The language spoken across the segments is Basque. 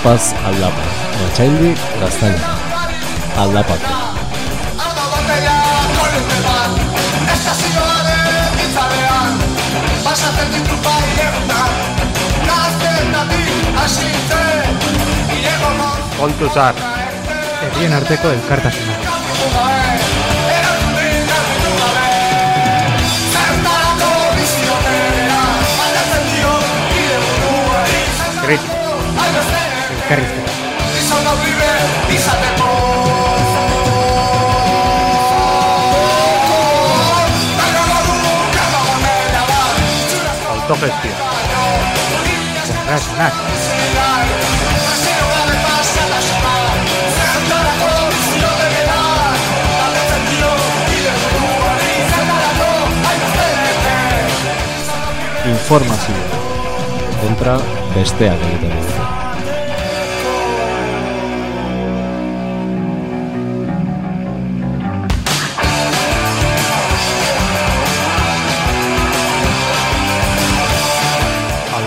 Alapaz, Alapa, Machaildi, Castaña, Alápate. Kontuzar, herrien arteko elkartasuna. Kritika carretera. Autogestión. Podrás besteak egiten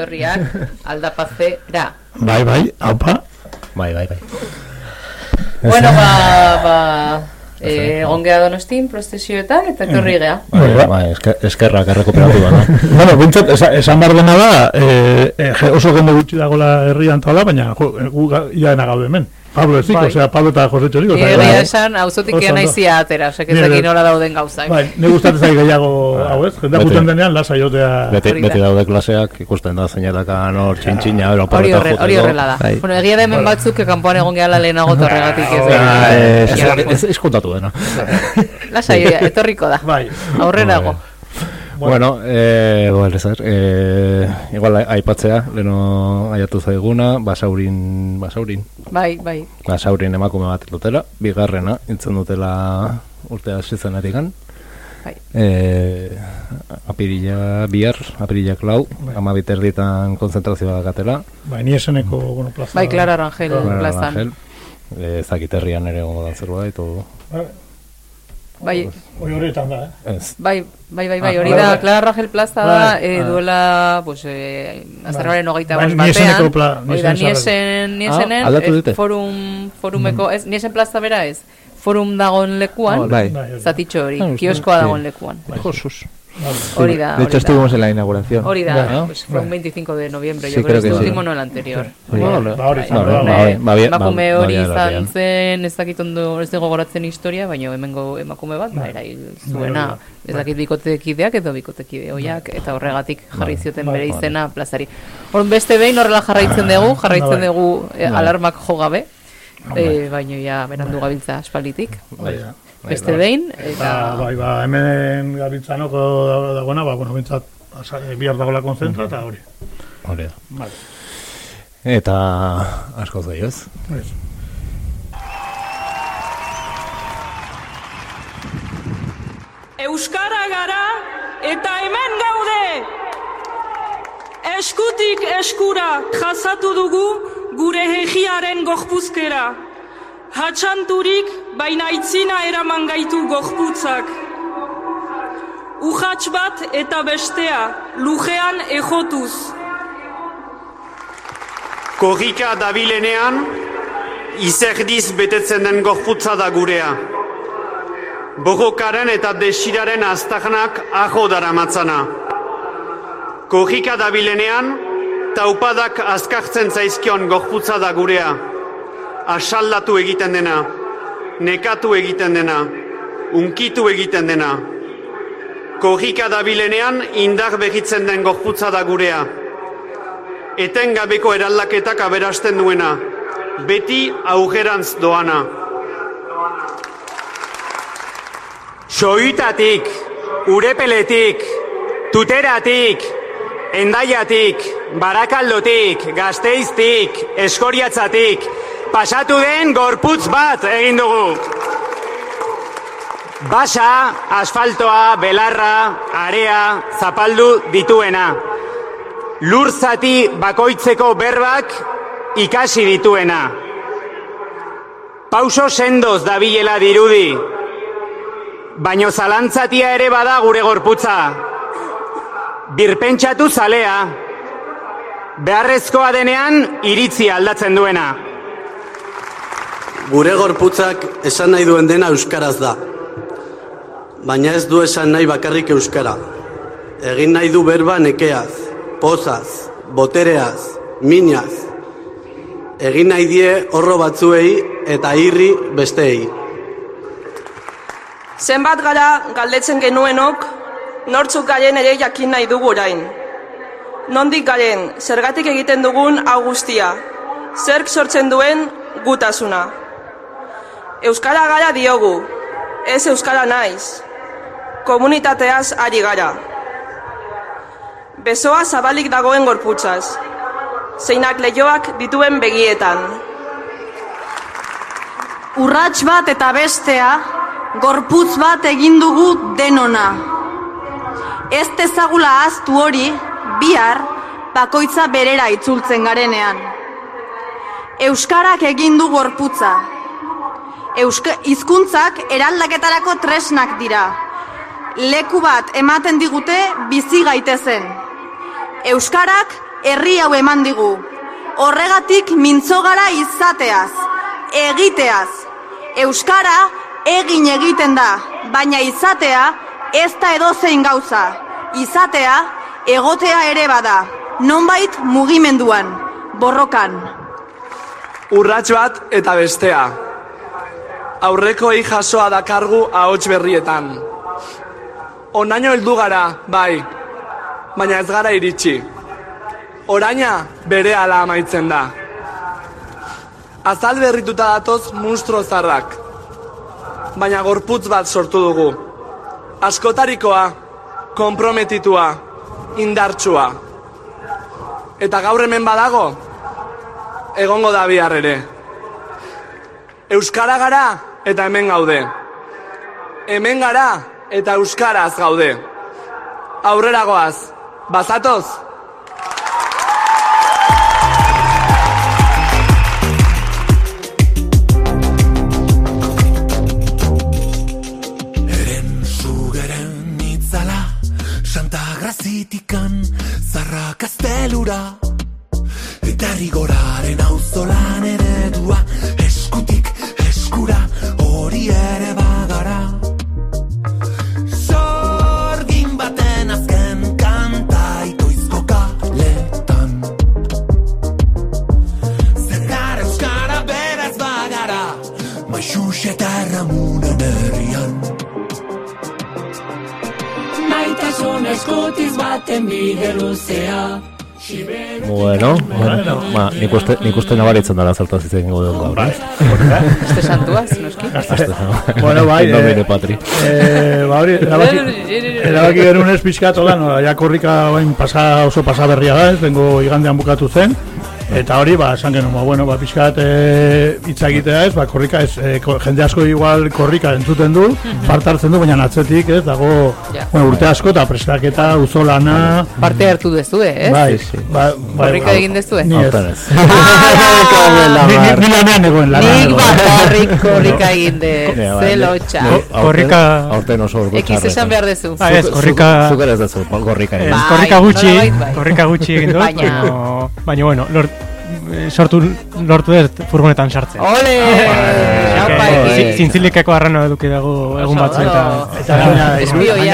Etorriak aldapazera. Bai, bai, haupa. Bai, bai, bai. Bueno, ba, ba, eh, egon geha donostin prostesioetan eta etorri geha. Bai, bai, esker, eskerrak errekuperatu da, no? bueno, bintzat, esa, esan behar dena da, eh, eh, oso jende gutxi dagoela herrian tola, baina eh, gu ga- Pablo ezik, Bai. osea, Pablo eta Jose Txorik. osea, Egia bai. esan, auzotik Oso ea ondo. naizia atera, osea, ezak nola dauden gauzak. Bai, ne gustatzen zai gehiago hau ez, jendea guten denean, lasa jotea. Beti, beti daude klaseak, ikusten da zeinataka nor txintxina, ero Hori, paleta horre, hori horrela da. Bai. Bueno, egia da hemen batzuk que kanpoan egon gehala lehenago torregatik ez. Eh, ez, ez, ez kontatu dena. Lasai, etorriko da. Bai, Aurrerago. Bueno, eh, bueno, eh, igual aipatzea, leno aiatu zaiguna, basaurin, basaurin, Bai, bai. basaurin emakume bat dutela, bigarrena, intzen dutela urte hasi zenetik gan. Bai. Eh, apirila bihar, apirila klau, ama biterditan konzentrazioa gatela. bai, ni eseneko, bueno, plaza. Bai, Clara Rangel Clara plazan. Rangel. Eh, zakiterrian ere gongo dan zerbait, o... Bai, Bai, Hori horietan da, eh? Ez, Bai, bai, bai, bai, Ah, hori bai, da, bai. Clara Rangel Plaza da, Bai, eh, ah. duela, pues, eh, azterraren hogeita Bai, batean, pla- hori da, Niesen niesen, niesenen, Ah, eh, forum, forumeko, ez, niesen plaza bera ez, forum dagoen lekuan, Bai. Bai, hori. zatitxo hori, Ah, kioskoa dagoen lekuan. Josuz. Hori da, De hecho, estuvimos en la inauguración. Hori da, ¿no? pues fue un 25 de noviembre, Sí, yo creo, creo que este sí. último no el anterior. Emakume hori izan zen, ez dakit ondo ez dago gogoratzen historia, baina hemengo emakume bat, ba, erail zuena, ez dakit bikotekideak edo bikotekide hoiak, eta horregatik jarri zioten bere izena plazari. Orduan beste behin horrela jarraitzen dugu, jarraitzen dugu eh, alarmak jo gabe, eh, baina ja berandu gabiltza aspalditik. Bai, ja. Beste behin, Eta, bai, ba, hemen gabiltzanoko dagoena, ba, bueno, bintzat, bihar dagoela konzentra, eta hori. Hori da. Vale. Eta asko zaioz. Ez. Euskara gara eta hemen gaude! Eskutik eskura jasatu dugu gure hegiaren gorpuzkera. Hatxanturik baina itzina eraman gaitu gorputzak. Ujats bat eta bestea lujean ejotuz. Korrika dabilenean, izerdiz betetzen den gorputza da gurea. Borrokaren eta desiraren aztagnak aho dara matzana. Korrika dabilenean, taupadak azkartzen zaizkion gorputza da gurea. Asaldatu egiten dena, nekatu egiten dena, unkitu egiten dena. Korrika dabilenean indar behitzen den gorputza da gurea etengabeko eraldaketak aberasten duena, beti augerantz doana. Soitatik, urepeletik, tuteratik, endaiatik, barakaldotik, gazteiztik, eskoriatzatik, pasatu den gorputz bat egin dugu. Basa, asfaltoa, belarra, area, zapaldu dituena lur zati bakoitzeko berbak ikasi dituena. Pauso sendoz dabilela dirudi, baino zalantzatia ere bada gure gorputza. Birpentsatu zalea, beharrezkoa denean iritzi aldatzen duena. Gure gorputzak esan nahi duen dena euskaraz da. Baina ez du esan nahi bakarrik euskara. Egin nahi du berba nekeaz, pozaz, botereaz, minaz. Egin nahi die horro batzuei eta irri besteei. Zenbat gara galdetzen genuenok, nortzuk garen ere jakin nahi dugu orain. Nondik garen, zergatik egiten dugun hau guztia, zerk sortzen duen gutasuna. Euskara gara diogu, ez euskara naiz. Komunitateaz ari gara. Besoa zabalik dagoen gorputzaz. Zeinak leioak dituen begietan. Urrats bat eta bestea, gorputz bat egin dugu denona. Ez tezagula aztu hori, bihar, bakoitza berera itzultzen garenean. Euskarak egin du gorputza. Euska, hizkuntzak eraldaketarako tresnak dira. Leku bat ematen digute bizi gaitezen. Euskarak herri hau eman digu. Horregatik mintzo gara izateaz, egiteaz. Euskara egin egiten da, baina izatea ez da edozein gauza. Izatea egotea ere bada, nonbait mugimenduan, borrokan. Urrats bat eta bestea. Aurrekoei jasoa dakargu ahots berrietan. Onaino heldu gara, bai, baina ez gara iritsi. Oraina bere ala amaitzen da. Azal berrituta datoz munstro zarrak. Baina gorputz bat sortu dugu. Askotarikoa, konprometitua, indartsua. Eta gaur hemen badago, egongo da bihar ere. Euskara gara eta hemen gaude. Hemen gara eta euskaraz gaude. Aurrera goaz, bazatoz? Eren sugeren itzala Santa Grazitikan Zarra kastelura Eta rigoraren auzolan eredua beti ere bagara. Zorgin baten azken kanta itoizko kaletan Zetar euskara beraz bagara Maixux eta erramunen herrian Maitasun eskutiz baten bide Bueno, bueno, ba, nik uste, nik uste nabaritzen dara zertaz izan dugu gaur, Bai. eh? Este santuaz, noski. Bueno, bai, In nomine eh, patri. eh, ba, hori, erabaki, erabaki genuen ez pixkat, hola, no, ja korrika bain pasa, oso pasa berria da, ez, bengo igandean bukatu zen, eta hori, ba, esan genuen, ba, bueno, ba, pixkat e, hitz egitea ez, ba, korrika ez, e, ko- jende asko igual korrika entzuten du, parte hartzen du, baina atzetik, ez, dago, Ja. bueno, urte asko, eta prestaketa, uzolana, Parte hartu dezue, ez? bai, ba, bai, Korrika egin dezue? Ni ez. Hortan ez. Ni, ni, ni lanean egoen, lanean Nik bakarrik korrika egin de, Ja, bai, zelotxa. ni- korrika- Aurten oso ordu Ekiz esan behar dezu. Ba, ez, korrika- Zuk ere ez dezu. Bai, korrika gutxi, bai. korrika gutxi egin dut, Baina- bueno, lort, eh, sortu, lortu ez furgonetan sartzen. Ole! Aupa, Eh, Eki. zi- Zintzilikeko arrano eduki dago egun batzu eta... Eta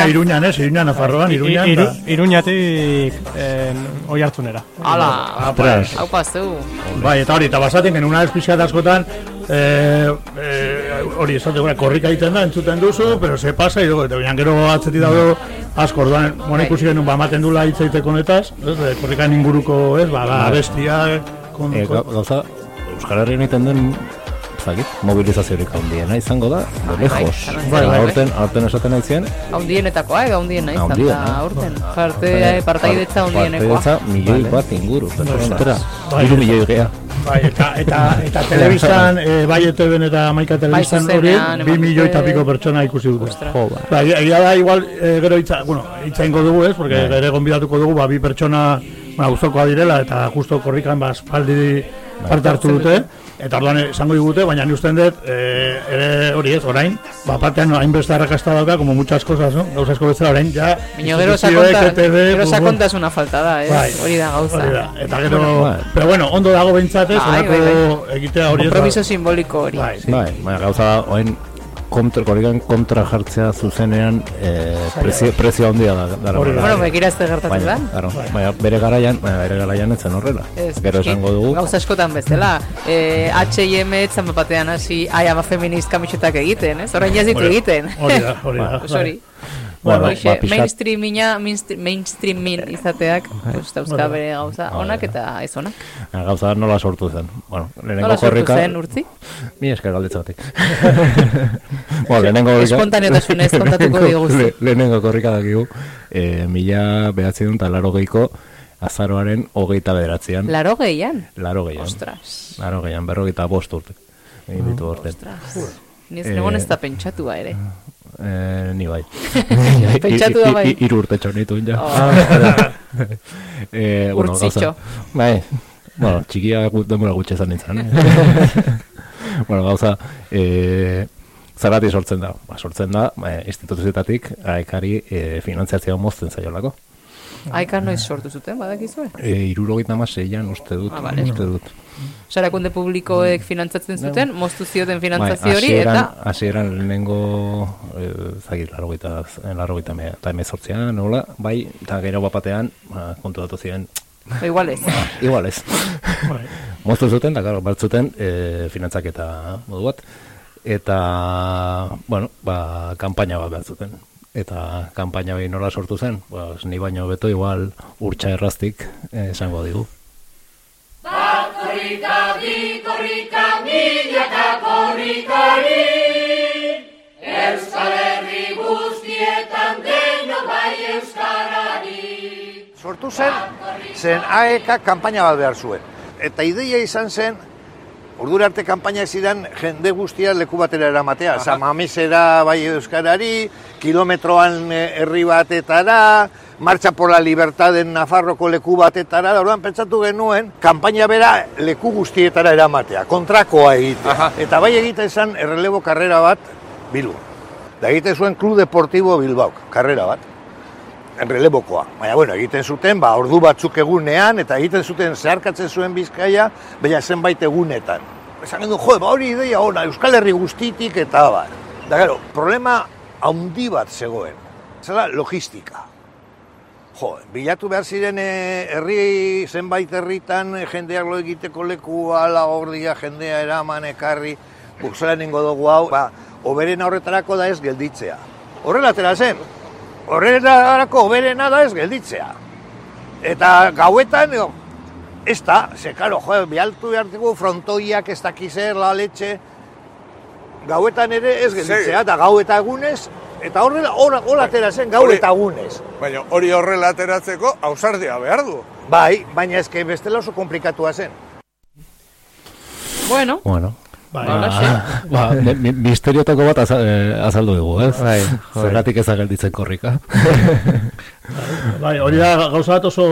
Iruñan, ez, Iruñan, Nafarroan, Iruñan, iruñatik eh, oi hartzunera. Ala, Tras. aupa zu. Bai, eta hori, eta basaten genuen ez pixkat askotan, eh, eh, hori, esate gura, korrika egiten da, entzuten duzu, pero se pasa, y luego, eta baina gero atzeti daude asko, orduan, mona ikusi genuen, ba, ematen dula hitz egiteko honetaz, ez, eh, korrikan inguruko, ez, ba, ba, bestia, E, ga- gauza, Euskal Herrian egiten den zakit, mobilizaziorik handiena izango da, de lejos. bai, Bai, bai. aurten, aurten esaten naizien, Haundienetakoa, edo haundiena izan da, aurten. Parte, partaidetza haundienekoa. Partaidetza milioi bat inguru. Bai. Hiru milioi gea. bai, eta, eta, eta telebistan, eh, bai ETV-en eta maika telebistan hori, bi milioi eta piko pertsona ikusi dute. Jo, ba. Ba, egia- da igual e, gero hitza, bueno, hitza ingo dugu, ez? Porque Bai. gero gonbidatuko dugu, ba, bi pertsona ba, auzokoa direla eta justo korrikan ba, espaldi parte hartu dute. Eta orduan esango digute, baina ni usten dut, e, ere hori ez, orain, ba, partean hainbeste arrakasta dauka, como muchas cosas, no? Gauza asko bezala orain, ja, Baina gero instituzioek, sakonta, ETV, gero pues, sakontasuna falta da, ez? Bai. Hori da gauza. Hori da, eta gero, Bai. pero bueno, ondo dago behintzat ez, Bai, holako bai, egitea hori ez. Kompromiso simboliko hori. Bai, Bai, baina gauza da, oen kontra, korrikan kontra jartzea zuzenean eh, prezio, prezio handia da. dara Hori da. Bueno, begira ez gertatzen da. claro, baina bere garaian, baina bere garaian ez zen horrela. Ez, Gero esango dugu, Gauza askotan bezala. Eh, H&M etzan batean hasi, ai, ama feminist kamisetak egiten, ez? Ditu Hori da, egiten. hori da, hori da. Hori. Bueno, Bueno, ba, pixkat- mainstreamina, mainstream, mainstreamin izateak, pues, dauzka bere gauza Bai, onak bai. eta ez onak. Ah, gauza nola sortu zen. Bueno, lehenengo Nola sortu korrika... zen, urtzi? Mi esker galdetzatik. bueno, lehenengo korrika... Espontaneotasunez kontatuko diguzu. le- Lehenengo korrika dakigu, eh, mila behatzen dut laro geiko azaroaren hogeita bederatzean. Laro gehian? Laro gehian. Ostras. Laro gehian, berrogeita bost urte. Egin ditu urte. Ostras. Ni ez Eh, negon ez da pentsatua ere. Eh, ni bai. Pentsatu da bai. Hiru urte txonitun ja. Oh. eh, bueno, Urtzitxo. gauza. Bai. Bueno, txikia denbora gutxe izan nintzen. Eh? bueno, gauza, eh, zergatik sortzen da? Ba, sortzen da, ba, instituzioetatik aekari eh, finantziazioa mozten zaiolako. Aika noiz sortu zuten, badakizue? E, irurogeita amaseian uste dut, Ah, vale. uste dut. Sarakunde publikoek finantzatzen zuten, moztu zioten finantzatzio Bai, hori, hasieran- eta hasieran lehenengo eh, zagit largoita largoita me eta emezortzean nola bai eta gero bapatean ba, kontu datu ziren ba, igual ez. igual ez Bai. moztu zuten da claro batzuten eh, finantzaketa modu bat eta bueno ba kanpaina bat behar zuten eta kanpaina behin nola sortu zen pues, ni baino beto igual urtsa erraztik eh, esango digu Bat korrika, bi korrika, mila eta korrikari Euskal Herri guztietan deno bai Euskarari Sortu zen, zen AEK kanpaina bat behar zuen. Eta ideia izan zen, Ordura arte kanpainak ziren jende guztia leku batera eramatea. San Mamesera bai Euskarari, kilometroan eh, herri batetara, Marcha por la Libertaden Nafarroko leku batetara, da orduan pentsatu genuen, kanpaina bera leku guztietara eramatea, kontrakoa egitea. Eta bai egiten zen errelebo karrera bat Bilbo. Da egiten zuen Club Deportivo Bilbao, karrera bat enrelebokoa. Baina, bueno, egiten zuten, ba, ordu batzuk egunean, eta egiten zuten zeharkatzen zuen bizkaia, baina zenbait egunetan. Esan gendu, jo, ba, hori ideia ona, Euskal Herri guztitik eta bar. Da, gero, problema handi bat zegoen. Zela, logistika. Jo, bilatu behar ziren eh, herri zenbait herritan eh, jendeak lo egiteko leku ala gordia jendea eraman ekarri. guk zelan ingo dugu hau, ba, oberen horretarako da ez gelditzea. Horrela atera zen, horretarako oberena da ez gelditzea. Eta gauetan, jo, ez da, ze, karo, jo, bialtu behartugu frontoiak ez dakizer, la letxe, gauetan ere ez gelditzea, eta gau eta egunez, eta horrela, horrela, horrela atera zen, gau eta egunez. Baina hori horrela ateratzeko ausardia behar du. Bai, baina eske bestela oso komplikatua zen. Bueno, Bueno. Bai. Ba, ba, mi- mi- misteriotako bat aza- eh, azaldu dugu, ez? Bai, Zergatik ez gelditzen korrika. Bai, hori da gauza bat oso,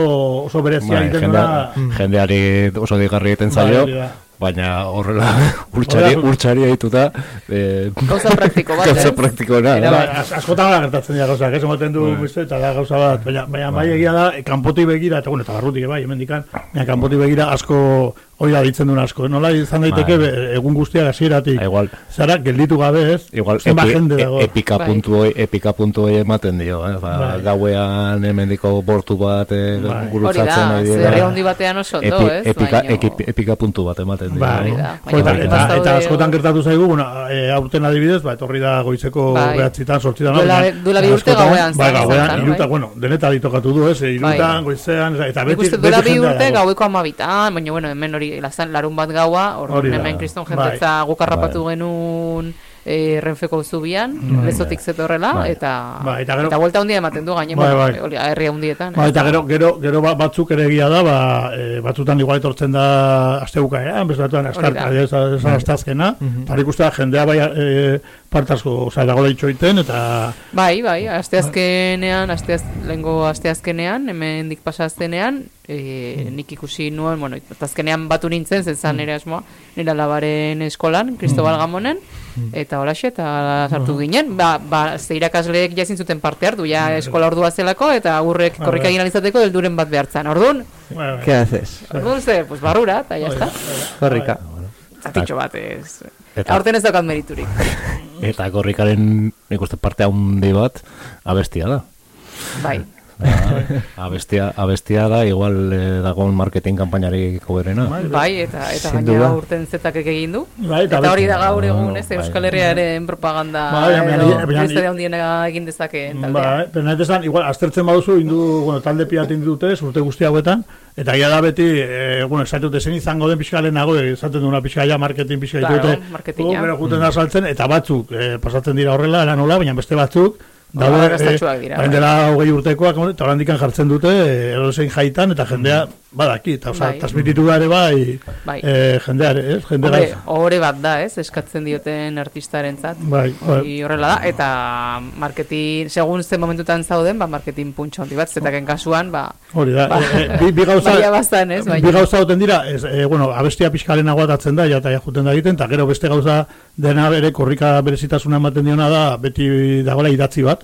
oso berezia Bai, jendea- duena. jendeari oso digarri egiten Bai, zaio, da. baina horrela urtsari, urtsari dituta eh, Gauza praktiko bat, gauza Era da. Bai, az- askotan gara gertatzen dira gauzak, ez ematen du Bai. beste, eta da gauza bat, baina, baina bai egia da, kanpotik begira, eta bueno, eta barrutik bai, hemen dikan, baina kanpotik begira asko, hori da ditzen duen asko, nola izan daiteke Bai. be- egun guztiak hasieratik. Igual, Zara, gelditu gabe ez, igual epi, jende e- dago. epika Bai. puntu hoi, epika puntu hoi ematen dio, eh? ba, Bai. gauean hemendiko bortu bat eh, Bai. hori gurutzatzen da, ari dira. zerri handi batean oso ondo, Epi- ez? epika, Baino- ekip- epika puntu bat ematen dio. Bai, hori da. Baina eta, eta, eta askotan gertatu zaigu, bueno, e, aurten adibidez, ba, etorri da goizeko Bai. behatzitan, sortzitan. Duela- duela bi urte gauean Bai, zen, gauean, iruta, bai. bueno, deneta ditokatu du, ez, irutan, Bai. goizean, eta beti, uste duela bi urte gaueko amabitan, baina bueno, hemen hori lazan larun bat gaua, Hori da. hemen kriston Bai. jendetza guk harrapatu genuen e, renfeko zubian, lezotik zetorrela, Bai. eta, Bai, eta gero- eta vuelta handia ematen du gaine, Bai, bai. hori, herri handietan. Ba, ez eta da. gero, gero, gero ba- batzuk ere egia da, ba, e, batzutan igual etortzen da astebuka, eh? beste batzutan Hori da. astarka, ez esan astazkena, mm da jendea bai e, partazko, oza, dago leitxo iten, eta Bai, bai, asteazkenean, asteaz, lehengo asteazkenean, hemen dik pasaztenean, e, nik ikusi nuen, bueno, azkenean batu nintzen, zezan nire asmoa, nire labaren eskolan, Cristobal Gamonen, eta horaxe, eta sartu ginen, ba, ba, ze irakasleek jazin zuten parte hartu, ja eskola ordua zelako, eta aurrek korrika egin alizateko helduren bat behartzan. Orduan. ¿Qué haces? orduan ze, pues barrura, eta ya está. Korrika. Zatitxo bat, ez. Eta- Aurten ez daukat meriturik. Eta korrikaren nik uste parte handi bat abestia da. Bai. Abestia, abestia da igual eh, dagoen marketing kanpainari koberena. Bai, eta eta Sin gainera duda. urten zetak egin du. Bai, eta eta hori da gaur egun, ez, Bai. Euskal Herriaren propaganda Bai, edo beste de handiena egin dezakeen taldea. Ba, pero nahi esan, igual, aztertzen baduzu, indu, bueno, talde piatin dute, urte guzti hauetan, eta gira da beti, e, bueno, esaten dute zen izango den pixka lehenago, esaten duna pixka ja, marketing pixka Claro, ditute, marketinga. gero juten da saltzen, eta batzuk e, pasatzen dira horrela, eran nola, baina beste batzuk, Ba, daude, arrakastatsuak dira, orain bai. dela hogei urtekoak, eta horandikan jartzen dute, e, edozein jaitan, eta jendea, badaki, eta oza, Bai. transmititu da ere bai, Bai. e, jendeare, ez? Hombre, Jendea, ohore bat da, ez, eskatzen dioten artistarentzat. Bai, Hori horrela da, eta marketing, segun ze momentutan zauden, ba, marketing puntxo handi bat, zetaken kasuan, ba, Hori da, ba, e, e, bi, bi gauza, baina bastan, ez, baina. bi gauza duten dira, ez, e, bueno, abestia pixkaren aguatatzen da, ja, eta ja juten da egiten, eta gero beste gauza dena bere korrika berezitasuna ematen diona da, beti dagoela idatzi bat,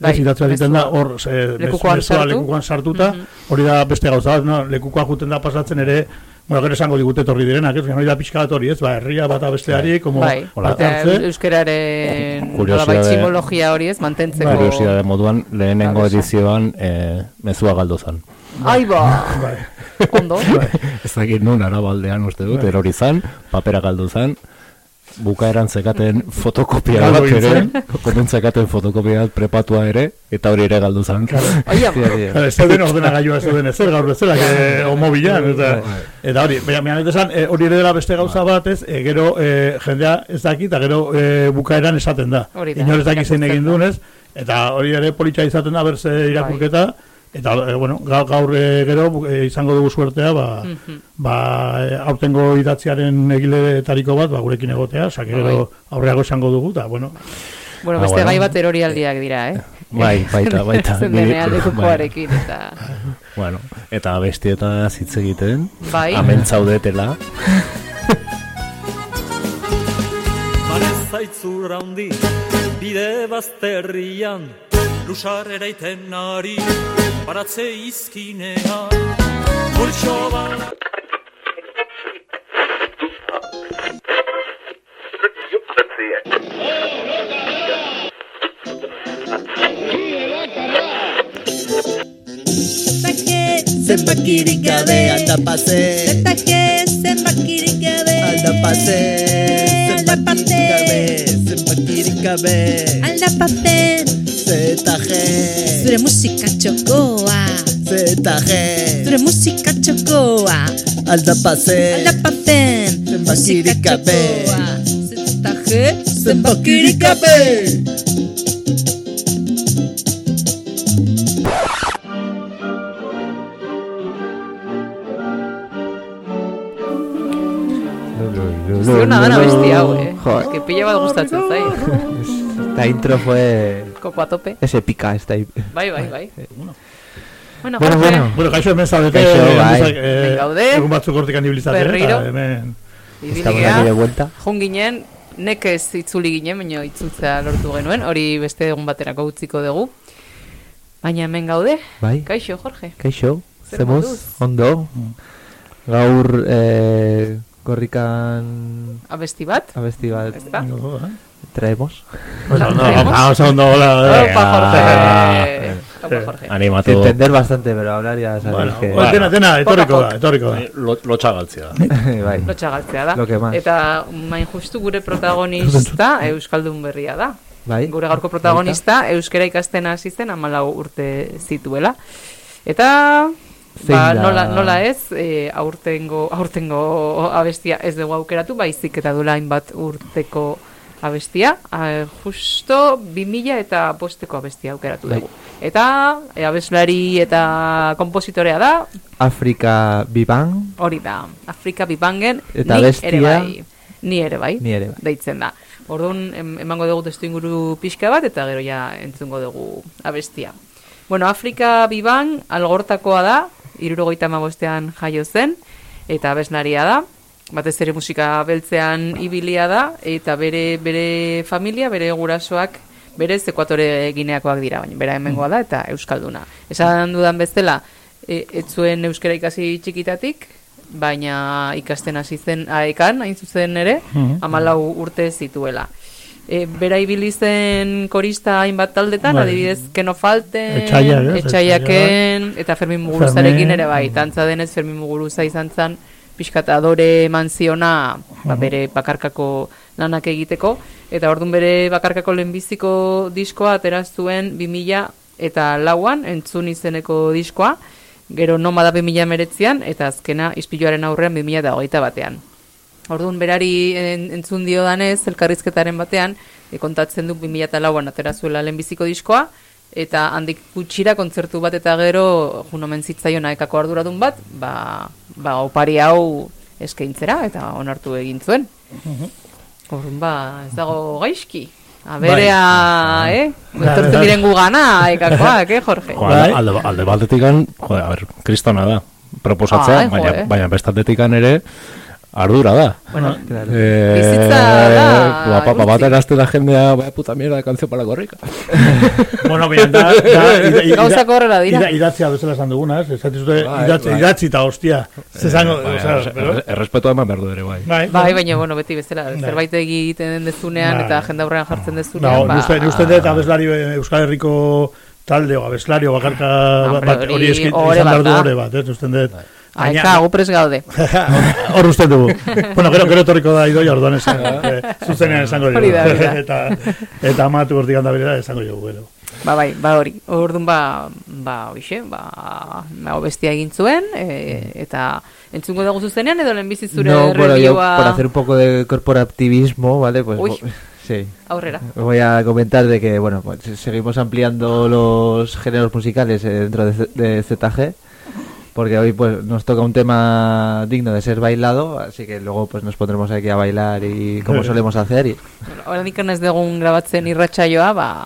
Bai, ez idatzi bat egiten da, hor, e, Lekukoan mezua sartu. lekukoan sartuta, Mhm. hori da beste gauza bat, no? lekukoa juten da pasatzen ere, bueno, gero esango digute etorri direnak, ez, hori da pixka bat hori, ez, ba, herria bata besteari, como Bai, parte eta hartze, euskararen nolabait simologia hori ez, mantentzeko. Kuriosidade moduan, lehenengo edizioan eh, mezua galdu zen. Ai ba, bai. ondo. Ez dakit nun arabaldean uste dut, Bai. erori zan, papera galdu zan, bukaeran zekaten fotokopia bat ere, konen zekaten fotokopia bat prepatua ere, eta hori ere galdu zan. Ez zeuden ordenagailua ez zeuden ezer gaur bezala, que homobilan, eta, eta hori, baina, baina esan, e, hori ere dela beste gauza bat ez, e, gero e, jendea ez daki, eta gero e, bukaeran esaten da. Inor ez daki zein egin duen ez, eta hori ere politxa izaten da, berze irakurketa, eta e, bueno, gaur, gaur e, gero bu- e, izango dugu suertea, ba, Mhm. ba, e, aurtengo idatziaren egiletariko bat, ba, gurekin egotea, que gero aurreago izango dugu, eta, bueno, Bueno, Ah, beste bueno. gai bat erorialdiak dira, eh? Bai, baita, baita. Zen Ni- denean bai. eta... Bueno, eta bestieta hitz egiten, Bai. hemen zaudetela, Barez zaitzura handi, bide bazterrian, Lusar eraiten ari Baratze izkinea Multxo bat Zenbakirik gabe Aldapase Zetake zenbakirik gabe Aldapase Zenbakirik gabe Zenbakirik gabe Zure musika txokoa Zeta G. Zure musika txokoa Aldapazen Aldapaten Zenbakirik gabe Zeta G. Zenbakirik gabe Ziona dana besti hau, eh? Jo. Que pila bat gustatzen zai. La intro fue... Koko a tope. Es épica esta. Bai, bai, bai. Bueno, Bueno, Jorge, bueno. Bueno, kaixo hemen zaudete, Kaixo, bai. eh, gaude. egun batzuk hortikan ibilizate, Berriro. eta hemen... ibili Estamos gea, aquí de vuelta. Jun ginen, nekez itzuli ginen, baina itzultzea lortu genuen, hori beste egun baterako utziko dugu. Baina hemen gaude, Bai. kaixo, Jorge. Kaixo, zemuz, ondo. Gaur eh, korrikan Abesti bat. abesti bat Ezta? Traemos. Ondo, opa, oso ondo, hola. Opa, Jorge. Opa, Jorge. Animatu. Entender bastante, pero hablar ya sabes Bueno, que... bueno, dena, dena, etorriko da, etorriko da. Lo- Lotxa galtzea. bai. Lotxa galtzea da. Lo que más. Eta main justu gure protagonista Euskaldun berria da. Bai. Gure gaurko protagonista euskera ikasten hasi zen 14 urte zituela. Eta Zein ba, nola, nola ez, e, aurtengo, aurtengo abestia ez dugu aukeratu, baizik eta duela hainbat urteko abestia, a, justo 2000 eta posteko abestia aukeratu Bai. dugu. Eta e, abeslari eta kompositorea da, Afrika Biban, hori da, Afrika Bibangen, Eta ni ere bai, ni ere bai, Ni ere bai. deitzen da. Orduan em, emango dugu testu inguru pixka bat eta gero ja entzungo dugu abestia. Bueno, Afrika Biban algortakoa da, irurogeita mabostean jaio zen, eta abeslaria da, batez ere musika beltzean ibilia da, eta bere, bere familia, bere gurasoak, berez ekuatore gineakoak dira, baina bera hemengoa da, eta euskalduna. Esan dudan bezala, e, ez zuen euskara ikasi txikitatik, baina ikasten hasi zen aekan, hain zuzen ere, Mhm. amalau urte zituela. E, bera ibili zen korista hainbat taldetan, Bai. adibidez, Keno Falten, Etxaiak? Etxaiaken, eta Fermin Muguruzarekin ere bai, tantza denez Fermin Muguruza izan zen, pixkat adore eman ziona ba, Mhm. bere bakarkako lanak egiteko, eta orduan bere bakarkako lehenbiziko diskoa atera zuen 2000 eta lauan, entzun izeneko diskoa, gero nomada 2000 meretzian, eta azkena ispiluaren aurrean 2000 eta hogeita batean. Orduan berari en, entzun dio danez, elkarrizketaren batean, e, kontatzen du 2004an atera zuela lehenbiziko diskoa, eta handik gutxira kontzertu bat eta gero jun omen zitzaion aekako arduradun bat, ba, ba opari hau eskaintzera eta onartu egin zuen. Orduan ba, ez dago gaizki. Aberea, Bai. eh? Etortzen diren gugana, aekakoak, eh, Jorge? Jo, alde, alde, alde batetikan, jo, a ber, kristona da, proposatzea, Ai, jo, baina, eh. baina bestaldetik ere, ardura da. Bueno, eh, bizitza da, Ba, pa, pa, guzti. bat erazte la jendea, vaya puta mierda de canción para la corrica. Bueno, bien, da, da, ida- ida- Gauzak horrela dira. ida- Idatzia bezala esan duguna, ez? Esaten zute, Bai, idatzi, bai. idatzi eta hostia. Zezango, Bai, osea, erre- pero- erre- errespetua eman behar du ere, bai. Bai, Bai, baina, bueno, beti bezala, Bai. zerbait egiten dezunean Bai. eta jende aurrean jartzen No, dezunean, ba... uste, uste dut abeslari eh, Euskal Herriko talde o abeslari o bakarka bat hori hori eski ohore izan behar bat du da. hori bat, ez? Uste dut. Aeka, gu prest gaude. Hor uste dugu. bueno, gero, gero etorriko da idoi orduan esan, eh, zuzenean esango da. eta, eta amatu hortik handa berera esango dugu, gero. Ba, bai, ba hori. Orduan ba, ba, hoxe, ba, ba bestia egin zuen, e, eta entzungo dugu zuzenean edo lehenbizi zure no, bueno, yo por hacer un poco de corporativismo, ¿vale? Pues Uy. sí. Aurrera. Voy a comentar de que, bueno, pues seguimos ampliando los géneros musicales eh, dentro de, Z- de ZG, porque hoy pues nos toca un tema digno de ser bailado, así que luego pues nos pondremos aquí a bailar y como solemos hacer y Oraindik ez dugun grabatzen irratsaioa, ba,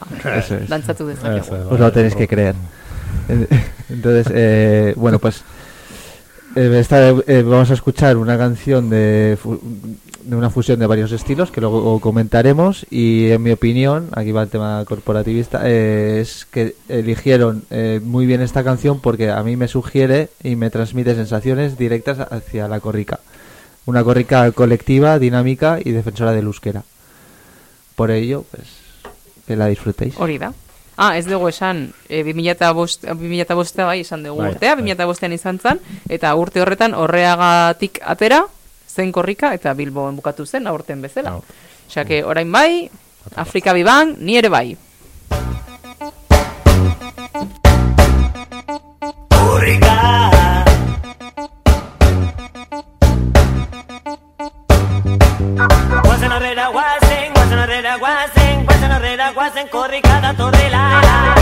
dantzatu dezakegu. Eso, os lo tenéis que creer. Entonces, eh, bueno, pues eh, esta, eh, vamos a escuchar una canción de, de una fusión de varios estilos que luego comentaremos y en mi opinión, aquí va el tema corporativista, eh, es que eligieron eh, muy bien esta canción porque a mí me sugiere y me transmite sensaciones directas hacia la corrica. Una corrica colectiva, dinámica y defensora del euskera. Por ello, pues, que la disfrutéis. Hori da. Ah, ez dugu esan, e, 2005 2005 bai esan dugu Bai, urtea, 2005ean izan zen, eta urte horretan horreagatik atera, zen korrika eta Bilboen bukatu zen aurten bezala. Osea, que orain bai, Afrika biban, ni ere bai. Guazen horrera guazen, guazen horrera guazen, guazen horrera guazen, korrika datorrela.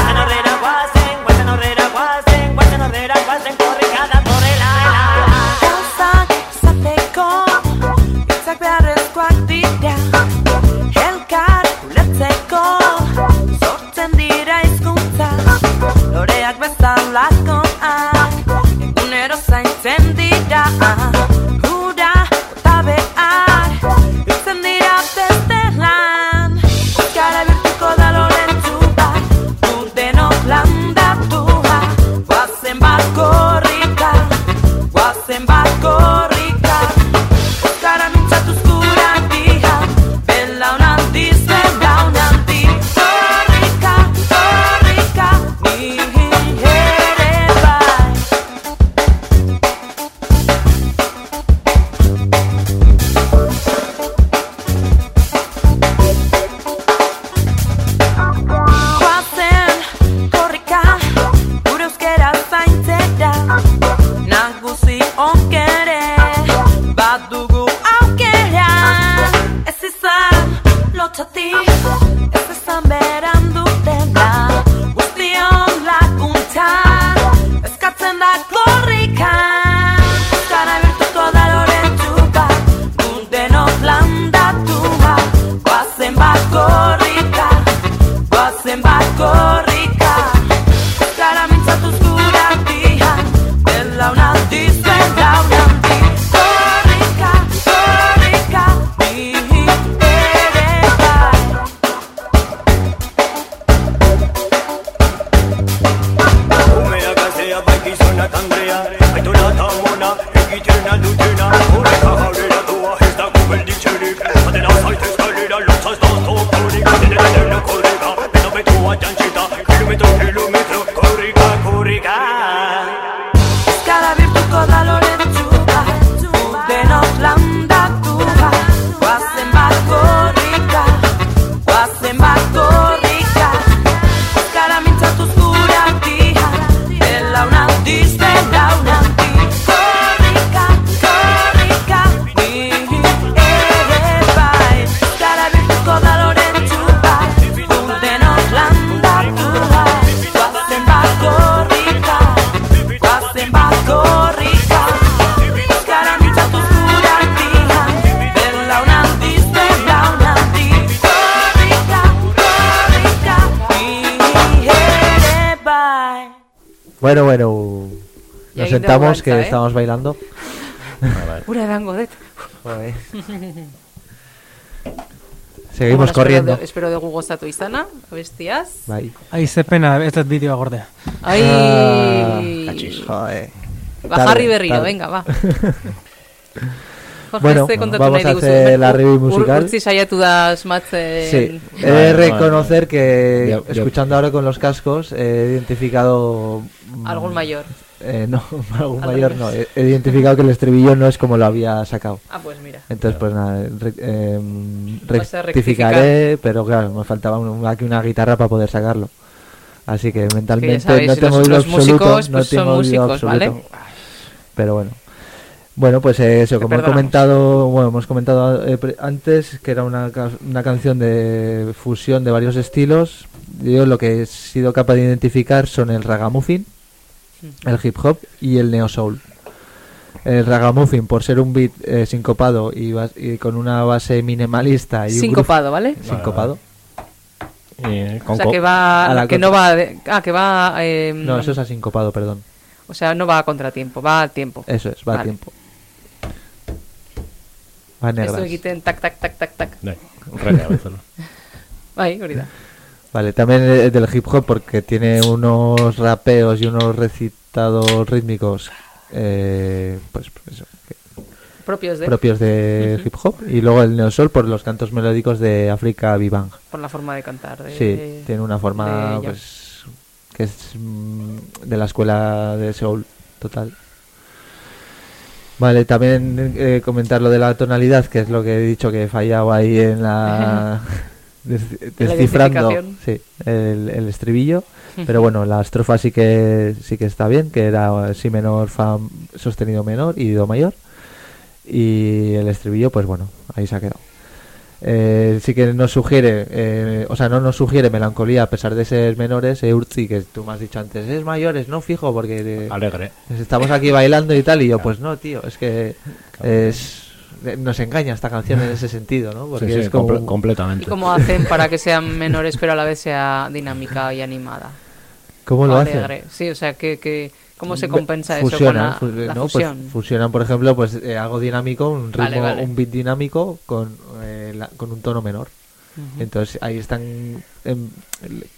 Bueno, bueno. Nos sentamos que ¿eh? estamos bailando. Ura edango dut. Seguimos Bueno, corriendo. Espero, de, espero dugu gozatu izana, bestiaz. Bai. Ai, ze pena, ez dut bideoa gordea. Ai. Ah, cachis, joder. Ba, Tarde, jarri berriro, venga, ba. Jorge, Bueno, kontatu vamos a hacer la Ur- review ur- musical. Urtzi saiatu da asmatzen... Sí, he de reconocer que Yo- yo- escuchando ahora con los cascos he identificado... Algún mayor. Eh, no, algún Al mayor no. He, he identificado que el estribillo no es como lo había sacado. Ah, pues mira. Entonces, pues nada, re- eh, a rectificaré, pero claro, me faltaba un- aquí una guitarra para poder sacarlo. Así que mentalmente sabéis, no tengo los- oído los absoluto. músicos, no pues, son músicos, ¿vale? absoluto. Pero bueno. Bueno, pues eh, eso, Te como he comentado, bueno, hemos comentado eh, antes que era una, una canción de fusión de varios estilos. Yo lo que he sido capaz de identificar son el ragamuffin, el hip hop y el neo soul. El ragamuffin, por ser un beat eh, sincopado y, y con una base minimalista y un Sincopado, ¿vale? Sincopado. O sea, que va... a la que no va... de- ah, que va... eh, No, eso es asincopado, perdón. O sea, no va a contratiempo, va a tiempo. Eso es, va a Vale. tiempo. Va negras. tak, tak, tak, tak. Bai, horrela bezala. Bai, hori da. Vale, también del hip hop porque tiene unos rapeos y unos recitados rítmicos eh, pues eso, que- Propios de... propios de hip hop y luego el neosol por los cantos melódicos de África Vivang. Por la forma de cantar. De, Sí, tiene una forma pues que es mm, de la escuela de soul total. Vale, también eh, comentar lo de la tonalidad, que es lo que he dicho que he fallado ahí en la... des- descifrando sí, el, el estribillo. Pero bueno, la estrofa sí que sí que está bien, que era si menor, fa sostenido menor y do mayor. Y el estribillo, pues bueno, ahí se ha quedado. Eh, sí que nos sugiere, eh, o sea, no nos sugiere melancolía a pesar de ser menores. Eurzi, que tú me has dicho antes, es mayores, no fijo, porque eh, Alegre. estamos aquí bailando y tal. Y yo, pues no, tío, es que es nos engaña esta canción en ese sentido, ¿no? Porque Sí, sí, es como comple- completamente. ¿Y cómo hacen para que sean menores pero a la vez sea dinámica y animada? ¿Cómo lo hacen? alegre. Sí, o sea, que, que, ¿cómo se compensa eso con la, fu- la ¿no? Pues fusión? fusionan, por ejemplo, pues eh, algo dinámico, un ritmo, Vale, vale. un beat dinámico con, eh, la- con un tono menor. Entonces ahí están, en,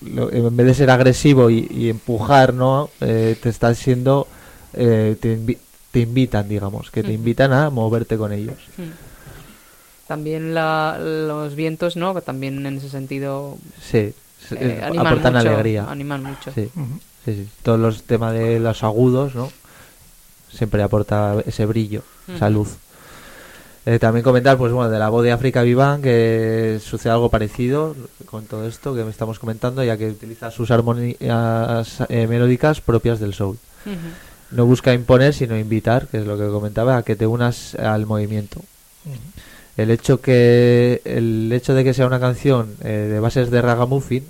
lo- en vez de ser agresivo y, y empujar, ¿no? Eh, te estás siendo, eh, te, te invitan, digamos, que te invitan a moverte con ellos. También la, los vientos, ¿no? También en ese sentido Sí, eh, animan aportan mucho, alegría. Animan mucho. Sí, sí, sí. Todos los temas de los agudos, ¿no? Siempre aporta ese brillo, esa luz. Eh, también comentar, pues bueno, de la voz de África Vivan, que sucede algo parecido con todo esto que me estamos comentando, ya que utiliza sus armonías eh, melódicas propias del soul. Ujú. No busca imponer, sino invitar, que es lo que comentaba, a que te unas al movimiento. El hecho que el hecho de que sea una canción eh, de bases de ragamuffin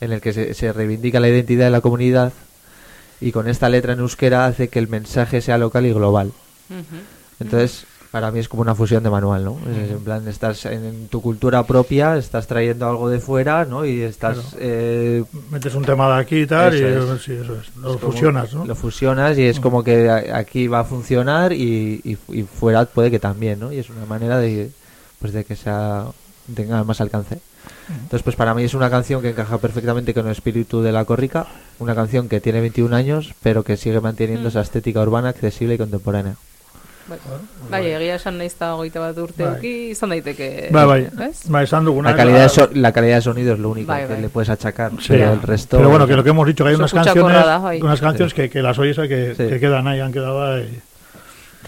en el que se, se reivindica la identidad de la comunidad y con esta letra en euskera hace que el mensaje sea local y global. Entonces, para mí es como una fusión de manual, ¿no? Es en plan, estás en, tu cultura propia, estás trayendo algo de fuera, ¿no? Y estás... Claro. eh, Metes un tema de aquí y tal, y Eso es. sí, eso es. Lo es como- fusionas, ¿no? Lo fusionas y es como que aquí va a funcionar y, y, y fuera puede que también, ¿no? Y es una manera de, pues de que sea tenga más alcance. Entonces, pues para mí es una canción que encaja perfectamente con el espíritu de la corrica, una canción que tiene 21 años, pero que sigue manteniendo Mm. esa estética urbana, accesible y contemporánea. Bai, bai egia esan naiz eta hogeita bat urte Bai. izan daiteke. Bai, bai. Bai, esan duguna. La calidad, de so- la calidad de sonido es lo único Bai, que bai. le puedes achacar, Sí. pero el resto... Pero bueno, que lo que hemos dicho, que hay unas canciones, kutsakorra da, bai. unas canciones Sí. que, que las oyes que, Sí. que quedan ahí, han quedado ahí.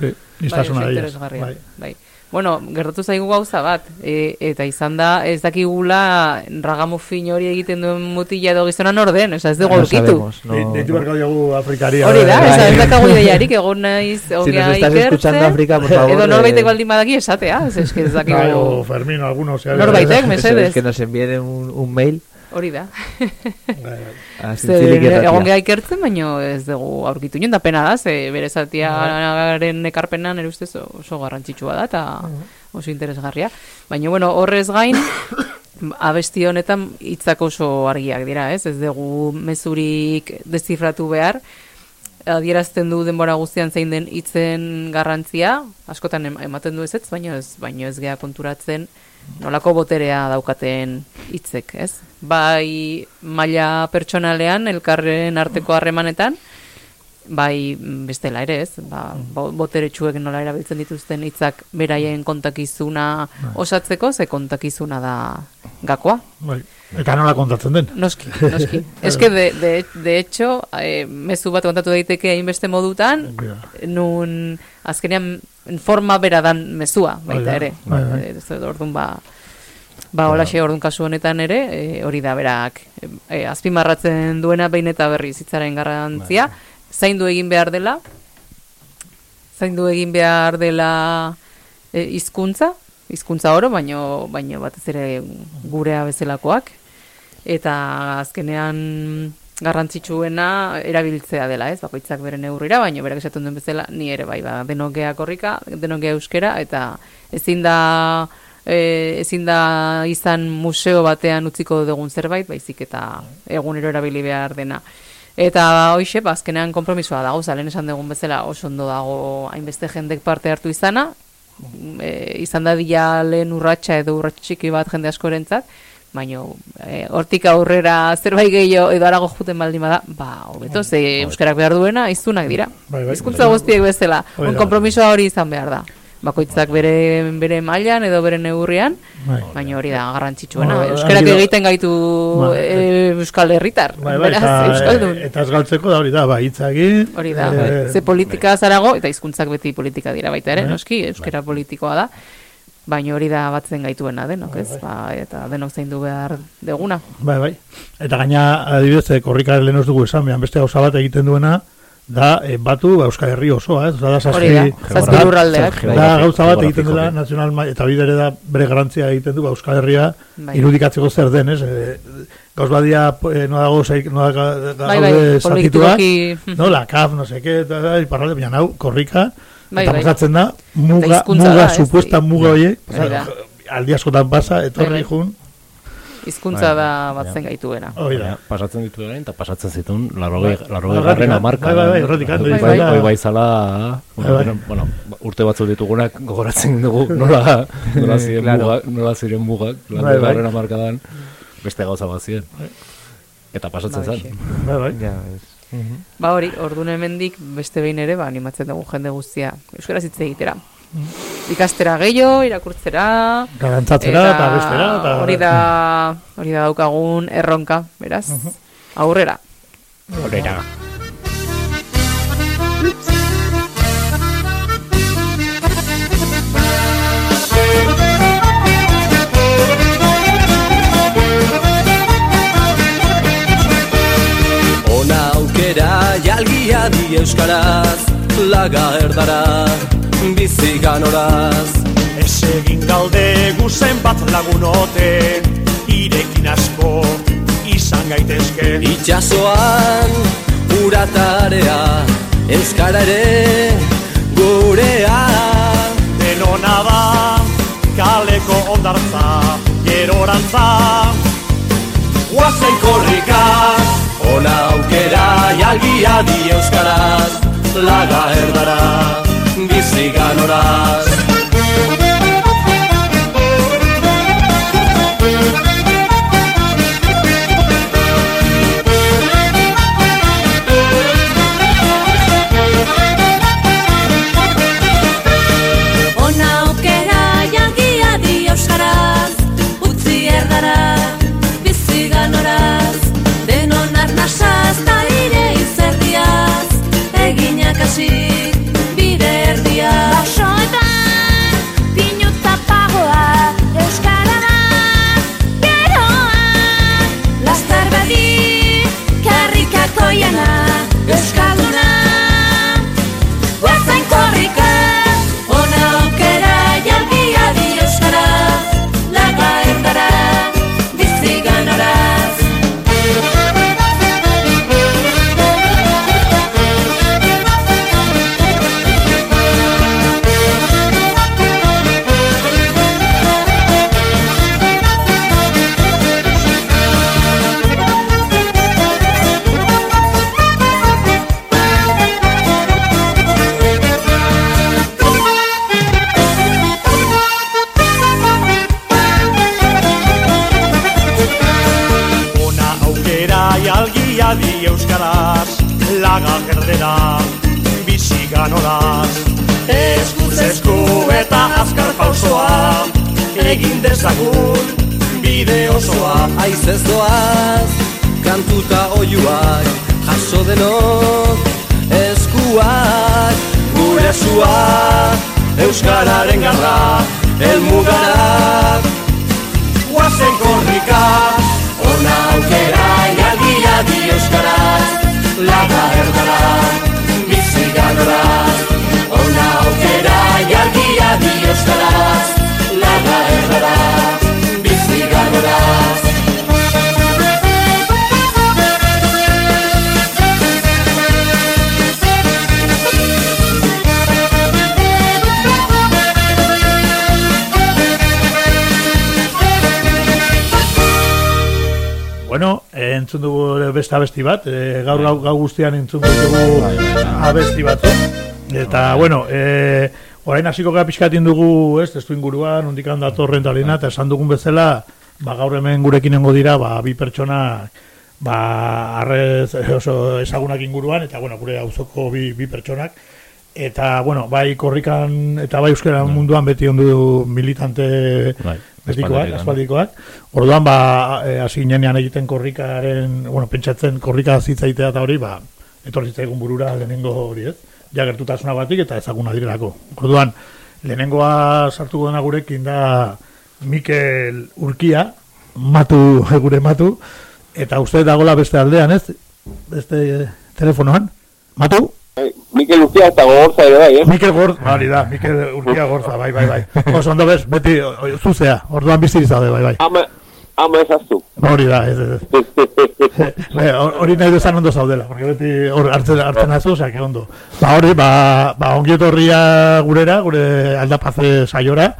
Sí, y esta bai, es una de ellas. Bai. bai. Bueno, gertatu zaigu gauza bat, e, eta izan da, ez dakigula ragamufin hori egiten duen mutila edo gizona norden, oza, ez dugu No aurkitu. no- De- Deitu beharko diogu Afrikaria. Hori da, bai. ez, ez dakagu ideiarik, egon naiz, Si ongea estás escuchando, ikertzen, África, por favor, edo norbaitek eh, baldin badaki esatea, ez, eske ez Bai, dakigu, o Fermín, o algunos. ya- Norbaitek, Eso mesedez. es, que nos envíen un, un mail hori da. A Ze, Zintzilik irratia. egon geha ikertzen, baino ez dugu aurkitu nion, da pena da, ze bere zatiaren ekarpenan ere ustez oso garrantzitsua da, eta oso interesgarria. Baina, bueno, horrez gain, abesti honetan hitzak oso argiak dira, ez? Ez dugu mezurik dezifratu behar, adierazten du denbora guztian zein den hitzen garrantzia, askotan em- ematen du ez ez, baina ez, baino ez gea konturatzen nolako boterea daukaten hitzek, ez? Bai maila pertsonalean, elkarren arteko harremanetan, bai mm, bestela ere, ez? Ba, bo- boteretsuek nola erabiltzen dituzten hitzak beraien kontakizuna osatzeko, ze kontakizuna da gakoa. Bai. Eta nola kontatzen den. Noski, noski. Es que de, de, de hecho, eh, mezu bat kontatu daiteke hainbeste modutan, nun azkenean forma bera dan mezua, baita Hori da, ere. bai, bai. Eh, orduan ba, ba holaxe orduan kasu honetan ere, eh, hori da berak eh, azpimarratzen duena behin eta berriz hitzaren garrantzia, zaindu egin behar dela, zaindu egin behar dela eh, hizkuntza, hizkuntza oro, baino baino batez ere gurea bezalakoak eta azkenean garrantzitsuena erabiltzea dela, ez? Bakoitzak bere neurrira, baino berak esaten duen bezala ni ere bai, ba, denok gea korrika, denok gea euskera eta ezin da e, ezin da izan museo batean utziko dugun zerbait, baizik eta egunero erabili behar dena. Eta hoxe, ba, azkenean konpromisoa dago, zalen esan dugun bezala oso ondo dago hainbeste jendek parte hartu izana, e, izan da dila lehen urratsa edo urrats txiki bat jende askorentzat, baino e, hortik aurrera zerbait gehiago edo arago juten baldin bada, ba, hobeto, ze euskarak behar duena, hiztunak dira. Bai, bai. Hizkuntza guztiek bezala, un konpromisoa hori izan behar da. Bakoitzak bere bere mailan edo bere neurrian, Bai. baina hori da garrantzitsuena. Ba, Euskarak egiten gaitu Ba, e, Euskal Herritar, Bai, bai, beraz, eta, eta ez galtzeko da hori da, ba, hitzagi. Hori da, eh, ze politika zarago, eta hizkuntzak beti politika dira baita ere, Bai. noski, euskera politikoa da, baina hori da batzen gaituena denok, ez? Ba, eta denok zaindu behar deguna. Bai, bai. Eta gaina, adibidez, eh, korrika lehen dugu esan, beste gauza bat egiten duena, da eh, batu ba, Euskal Herri osoa, ez? Da, zazpi, Hori da, da-. Da, gauza bat egiten dela, nazional ma- eta bidere da bere garantzia egiten du, ba, Euskal Herria Bai. irudikatzeko zer den, ez? E, gauz badia, eh, no dago, zaik, no dago, Bai, bai, zatituak, politikoki, no, la CAF, no seke, eta da, iparralde, baina hau, korrika, Bai, eta bai. pasatzen da, muga, muga, da, supuesta muga horiek, Bai da. aldi askotan pasa, etorri Bai, bai. jun, Hizkuntza Bai, da bai. batzen gaituena. Hori da. Baina Pasatzen ditu orain, eta pasatzen zituen, larrogei, Bai. larrogei Horretik, garren bai, amarka. bai, bai, Bai, bai, bai, zala, Bai, bai. bueno, urte batzu ditugunak gogoratzen dugu, nola, nola ziren Claro. mugak, nola ziren mugak, Bai, larrogei bai. garren amarkadan, beste gauza bat ziren. Eta pasatzen Bai, zen. Bai, bai. Ja. Ba hori, ordun hemendik beste behin ere, ba, animatzen dugu jende guztia euskaraz hitz egitera. Ikastera gehiago, irakurtzera, Garantzatzera eta bestera, eta- hori da, hori da daukagun erronka, beraz, aurrera. Horera. Ona aukera jalgia di euskaraz Laga erdara bizi ganoraz. Ez egin galde guzen bat lagunote Irekin asko izan gaitezke. Itxasoan uratarea Euskara ere gurea. Denona da kaleko ondartza Gerorantza. Guazen korrika Ona aukera jalgia di euskaraz Laga erdara bizi ganoraz ganoraz Eskuz esku eta azkar pausoa Egin dezagun bide osoa. Aizez doaz, kantuta oiuak Jaso denok, eskuak Gure suak, Euskararen garra Elmugarak, guazen korrika Ona aukera jalgia di euskaraz Laga erdara, ganoraz Ona aukera jalgia di euskaraz entzun dugu beste abesti bat, eh, gaur gau, gau guztian entzun dugu abesti bat. Eta, bueno, eh, orain hasiko gara pixkatin dugu, ez, testu inguruan, undikan datorren talina, eta esan dugun bezala, ba, gaur hemen gurekin nengo dira, ba, bi pertsona, ba, arrez, oso ezagunak inguruan, eta, bueno, gure auzoko bi, bi pertsonak, eta, bueno, bai korrikan eta bai euskara munduan beti ondu militante Bai, betikoak, aspaldikoak. aspaldikoak. Orduan, ba, eh, hasi ginenean egiten korrikaren, bueno, pentsatzen korrika zitzaitea eta hori, ba, etorri zitzaigun burura lehenengo hori, ez? Ja gertutasuna batik eta ezaguna direlako. Orduan, lehenengoa sartuko dena gurekin da Mikel Urkia, matu, gure matu, eta uste dagola beste aldean, ez? Beste telefonoan. Matu? Mikel Urkia eta gogorza ere bai, eh? Mikel Gorza, hori da, Mikel Urkia Gorza, bai, bai, bai. Oso ondo bez, beti, zuzea, orduan bizi izaude, bai, bai. Ama, ama ezaztu. Hori da, ez, ez, ez. Bai, hor- Hori nahi duzan ondo zaudela, porque beti hor hartzen, hartzen azu, osea, que ondo. Ba, hori, ba, ba ongi etorria gurera, gure aldapaze saiora,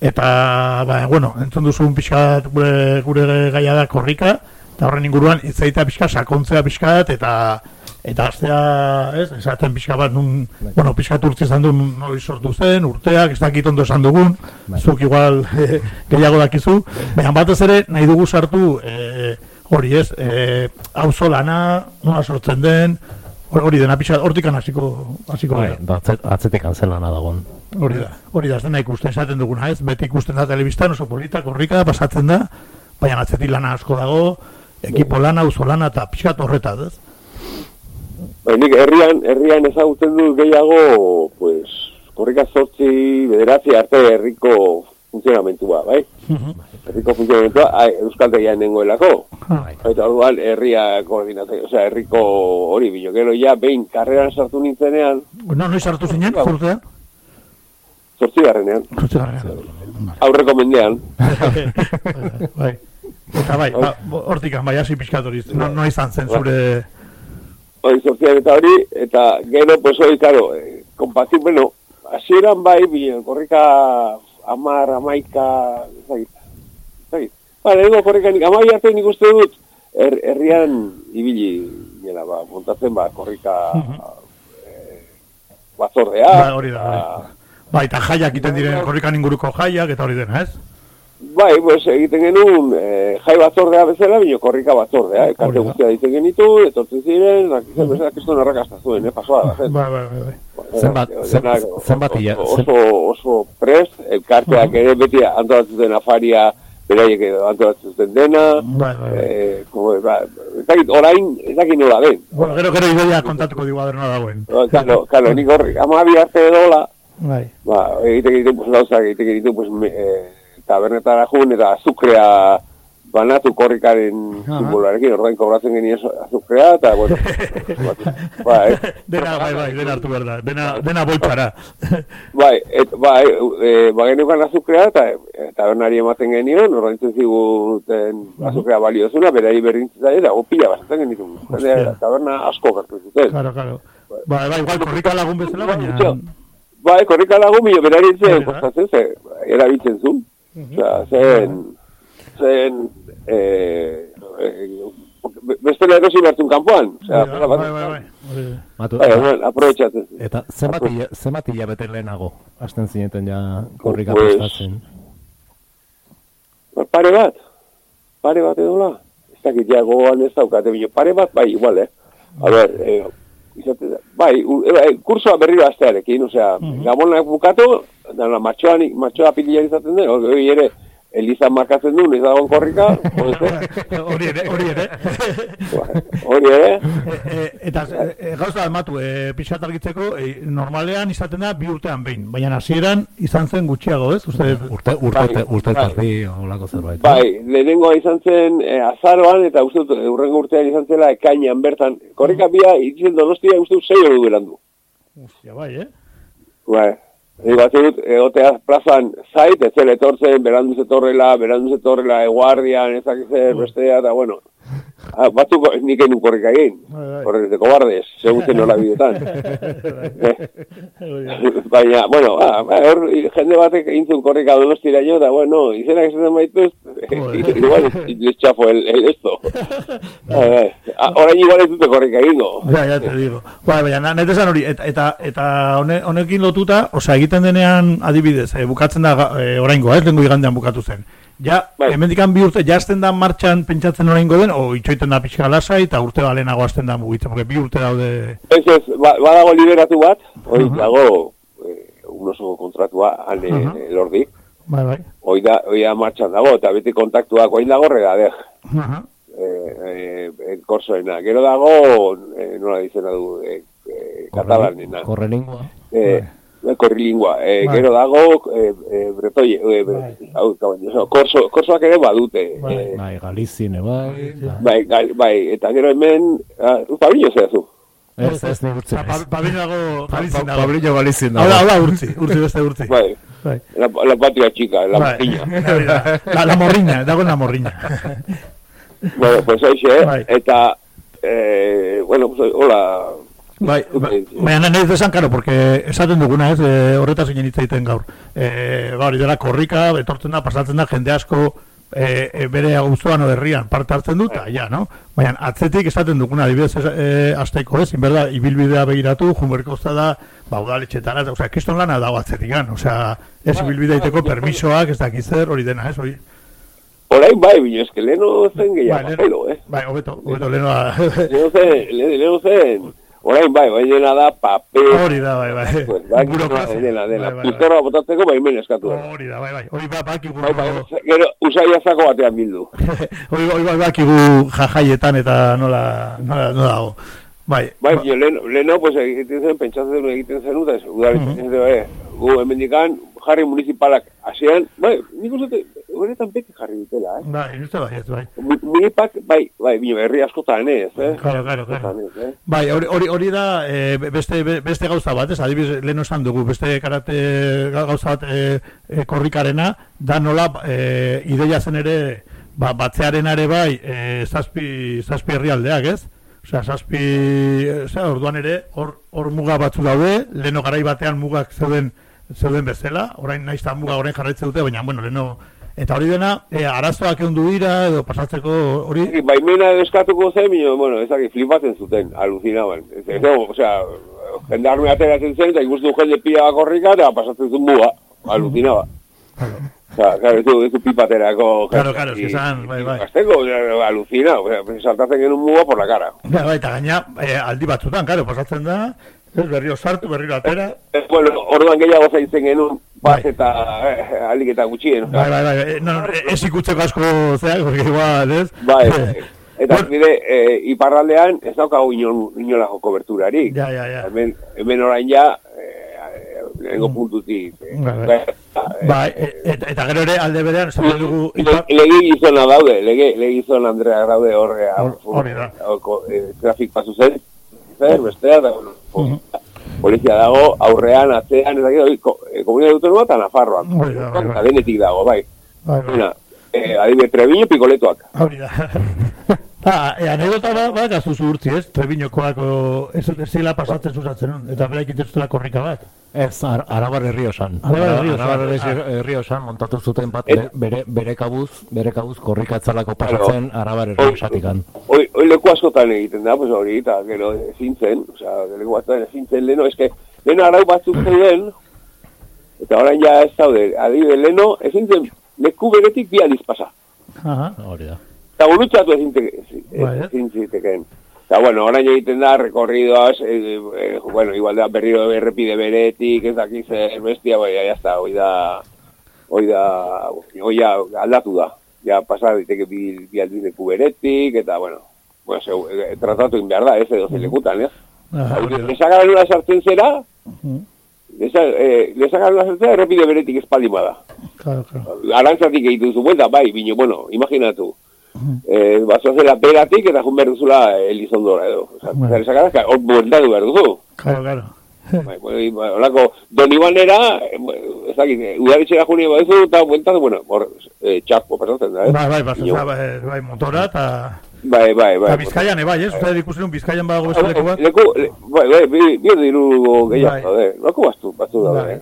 eta, ba, bueno, entzun duzun pixkat gure, gure gaia da korrika, eta horren inguruan itzaita pixka, sakontzea pixkat, eta eta astea, ez, esaten pixka bat nun, bueno, pixkat urtzi izan du noi sortu zen, urteak, ez dakit ondo esan dugun, zuk igual eh, gehiago dakizu, baina batez ere nahi dugu sartu eh, hori ez, eh, auzo lana, nola sortzen den, hor- hori dena pixka, hortikan hasiko hasiko Bai, da, atzet- atzetik anzelana dagoen. Hori da, hori da, ez dena ikusten esaten duguna, ez? Beti ikusten da telebistan oso polita, korrika, pasatzen da, baina atzetik lana asko dago, ekipo lana, auzo lana, eta pixkat horretaz, ez? Bai, nik herrian, herrian ezagutzen dut gehiago, pues, korrika zortzi, bederatzi arte herriko funtzionamentua, bai? Herriko funtzionamentua, euskaltegian nengoelako. Eta orduan, herria koordinate, osea, herriko hori, bilokero ja, behin, karreran sartu nintzenean, No, noiz hartu zinen, urtean? zortzi garrenean, Zortzi garrenean. aurreko mendean. bai. Eta bai, ba, hortikan, bai, hasi pixkat hori, no, no izan zen zure... Hori sortzian eta hori, eta gero, pues hori, karo, eh, kompazio, bueno, hasieran bai, bi, korrika amar, amaika, ezagit, ezagit. Ba, lehenko korrika, nik, amai arte nik uste dut, her, herrian ibili, nela, ba, montatzen, ba, korrika eh, batzordea. Ba, hori da, bai. Bai, eta jaiak egiten diren korrikan inguruko jaiak, eta hori dena, ez? Bai, pues egiten genuen eh, jai batzordea bezala, bino korrika batzordea, eh, karte guztia egiten genitu, etortzen ziren, nakizen bezala, kriston errakazta zuen, eh, pasoa da, zen. Bai, bai, bai, bai. Zenbat- zen- zenbat ia- zen- oso, oso prest, elkarteak ere beti antolatzen den afaria, beraiek antolatzen zuten dena, Bai, bai, bai. eh, como, ba, ez dakit, orain, ez dakit nola den. Bueno, gero, gero ideia kontatuko digu adero dagoen. Ba, Kalo, kalo, nik horri, amabi arte edola, Bai. ba, egiten egiten, pues, gauzak egiten egiten, pues, me, eh, tabernetara jun, eta azukrea banatu korrikaren simboloarekin, ordain kobratzen genien so- azukrea, eta, bueno, ba, eh, Dena, bai, bai, dena hartu behar da, dena, dena boltsara. Bai, et, bai, e, ba geneukan azukrea eta e, tabernari ematen genion, ordaintzen ziguten azukrea baliozuna, berai berrintzen zaila, o pila basatzen genitun. Taberna asko gertu zuten. Claro, claro. Bai, bai, igual korrika lagun bezala, baina... Bai, korrika lagun milo beraritzen, kostatzen ze, erabiltzen zuen. Osea, zen, zen, eh, eh, bestela erosi bertun kanpoan. Osea, Bai, bai, bai, bai. Matu, Bai, bueno, aprobetxatzen. Eta zenbat hila- zenbat hilabete lehenago, hasten zineten ja korrika Pues- prestatzen. Pare bat, pare bat edola. Ez dakit ja gogoan ez daukate, pare bat, bai, igual, eh? A ber, eh, izate, da- bai, u, e, bai, kursoa berriro astearekin, osea, gabonak bukatu, da, matxoa, matxoa pilian izaten den, hori ere, Elizan markatzen du, ez dagoen korrika, hori ere, hori ere. hori ere, E, eta e, e, gauza matu, e, pixat argitzeko, e, normalean izaten da bi urtean behin, baina hasieran izan zen gutxiago, ez? Uste, Urte, urte, urte, urte bai. holako zerbait. bai, lehenengoa izan zen eh, azaroan, eta uste dut, urrengo urtean izan zela ekainan bertan, korrika bia, itzen donostia, uste dut, sei hori duelan du. Hostia, bai, eh? Bai, Nik bat dut, egotea plazan zait, ez zel etortzen, berandu zetorrela, berandu zetorrela, eguardian, ezak zer, bestea, eta bueno. Ah, batzuk nik egin korrika egin, korrek de kobardes, seguten nola bidetan. Baina, bueno, ba, ba, hor, jende batek egin zuen korrika donostira jo, eta bueno, izenak esaten baituz, igual chafo el, el esto. Bai, bai. Ah, igual ez dute korrika egingo. Ja, ja, te digo. Bai, baina, na- nete esan hori, eta, eta, eta hone, honekin lotuta, osea, egiten denean adibidez, e, bukatzen da oraingoa, ez lengo igandean bukatu zen. Ja, hemendikan bi urte, jazten da martxan pentsatzen oraingo den, o itxoiten da pixka lasai, eta urte balenago hasten da mugitzen, porque bi urte daude... Ez ez, ba, badago liberatu bat, hori dago eh, un oso kontratua, ane uh Aha. lordi, Bai, bai. hoi da, hoi da martxan dago, eta beti kontaktuak hoi dago regadej, Aha. eh, eh, eh, korsoena. Gero dago, eh, nola dizena du, eh, eh, katalanena. Korrelingua. Eh, korrilingua. Eh, Bai. gero dago, eh, eh, bretoie, eh, bre, hau, korso, korsoak ere badute. eh, Bai, Galizine, bai. bai, gai, bai, eta gero hemen, ah, Pabrillo zehazu. Ez, ez, ni urtzi. Pa- Pabrillo dago, Galizin dago. Pabrillo Galizin Hau da, hau da, urtzi, urtzi beste urtzi. Bai. Bai. La, la patria chica, la Bai. da. La, la morriña, dago la morriña. bueno, pues hoxe, Bai. eta, eh, bueno, pues, hola. Bai, bai, baina nahi esan, karo, porque esaten duguna ez, e, horretaz ginen hitz egiten gaur. E, ba, hori dela korrika, etortzen da, pasatzen da, jende asko e, e, bere auzoan o herrian parte hartzen dut, eta ja, no? Baina atzetik esaten duguna, adibidez, ez, e, azteiko ez, inberda, ibilbidea begiratu, junberko da, ba, udaletxetara, eta, osea, kiston lana dago atzetik, osea, ez ibilbidea iteko permisoak, ez dakiz zer, hori dena, ez, hori. Orain bai, bino, eske leno zen gehiago, Bai, pelo, eh? Bai, hobeto, hobeto, lehenoa. Leno zen, le- leno zen, orain bai, bai dena da papel. Hori da, bai, bai. Pues, bai, Burokrazia. dena, dena. Bai, bai, bai. Botatzeko bai men eskatu. Hori da, bai, bai. Hori ba, bakigu, Bai, bai, gero, usaia zako batean bildu. hori, hori bai, bakigu jajaietan eta nola, nola, nola dago. Bai, Bai, bino, leno, leno, pues egiten zen, pentsatzen zen egiten zen uda, udaletxe, Mhm. eh, gu hemendikan jarri municipalak hasian, bai, nik uste, horretan beti jarri dutela, eh? bai, uste bai, ez, bai. Mu- Munipak, bai, bai, bino, herri askotan ez, eh? Claro, claro, claro. Ez, eh? Bai, hori, hori, hori da e, beste, be- beste gauza bat, ez, adibidez, lehen esan dugu, beste karate ga- gauza bat e, e, korrikarena, da nola e, ideia zen ere, ba, batzearen ere bai, e, zazpi, zazpi herrialdeak, ez? Osea, zazpi, osea, orduan ere, hor, hor muga batzu daude, leno garai batean mugak zeuden, zeuden bezala, orain naiz eta muga orain jarraitzen dute, baina, bueno, leno, eta hori dena, e, arazoak egon dira, edo pasatzeko hori, Baimena eskatuko zen, bino, bueno, ezak flipatzen zuten, alucinaban. Ez, ez, no, osea, jendarme ateratzen zen, eta ikustu jende pila korrika, eta pasatzen zuen muga, alucinaba. Osea, claro, ez du, ez du pipaterako... Claro, claro, que esan, bai, bai. Azteko, alucina, osea, saltatzen genuen muga por la cara. Ja, bai, eta gaina, eh, aldi batzutan, karo, pasatzen da, ez berriro sartu, berriro atera. Eh, bueno, orduan gehiago zaintzen genuen, bat eta eh, alik eta gutxien. Bai, bai, bai, eh, no, eh, ez ikutzeko asko zeak, porque igual, ez? Bai, eta nire eh, iparraldean ez daukagu inon, inolako koberturarik. Ja, ja, ja. Hemen, hemen orain ja, eh, lehenko puntutik. Bai, bai. Bai, eta, gero ere alde berean, esaten dugu, Le, lege gizona daude, lege, lege gizona Andrea daude horre, hori da. eh, trafik pasu zen, zer, bestea, da, bueno, polizia dago, aurrean, atzean, ez dakit, ko- eh, komunidad autónoma eta Nafarroan. Hori da, denetik dago, bai. Bai, bai. Una, eh, adibide, Treviño pikoletoak. Hori da. Ba, e, anekdota bat, bat gazu urtzi, ez? Trebiñokoako ez zela pasatzen zuzatzen, eta beraik iteztela korrika bat. Ez, ar, arabar herriosan. Arabar Herriosan. Arabar Ah. herriosan montatu zuten bat bere, bere, bere kabuz, bere kabuz korrikatzalako pasatzen arabar herriosatikan. Hoi, hoi leku askotan egiten da, pues hori, eta gero ezin zen, osea, leku askotan ezin zen leno, eske, leno arau batzuk zeuden, eta orain ja ez daude, adibide, leno, ezin zen, leku beretik bi aldiz pasa. Aha. Hori da. Eta gurutzatu ezin, Bai, eh? ezin zitekeen. Eta, bueno, orain egiten da, rekorridoaz, eh, eh, bueno, igual da, berriro errepide beretik, ez dakiz, eh, bestia, bai, ya está, hoi da, hoi da, hoi ja, aldatu da. Ja, pasa diteke bi, bi aldiz leku beretik, eta, bueno, bueno, zeu, eh, tratatu egin behar da, ez edo zelekutan, ez? Da. Lezakaran una sartzen zera, leza, eh, lezakaran una sartzen errepide beretik espaldi bada. Claro, claro. Arantzatik egiten duzu buelta, bai, bino, bueno, imaginatu. Eh, bazoazela peratik eta jun behar duzula Elizondora edo. Osa, Bai. zer esakaraz, ka, hor bueltatu behar duzu. Claro, claro. Bai, bueno, bueno, holako, Doni Banera, eh, bueno, ez dakit, eh, udaritxera juni baduzu, eta bueltatu, bueno, hor, eh, txasko, pasatzen da, eh? Bai, bai, pasatzen da, bai, bai, motora, eta... Bai, bai, bai. Eta Bizkaian, eh, bai, ez? Uste ikusten Bizkaian badago beste leku bat. Leku, le, bai, bai, bi, bi diru Bai. gehiago, daude. Lako bastu, batzu daude, Bai. eh?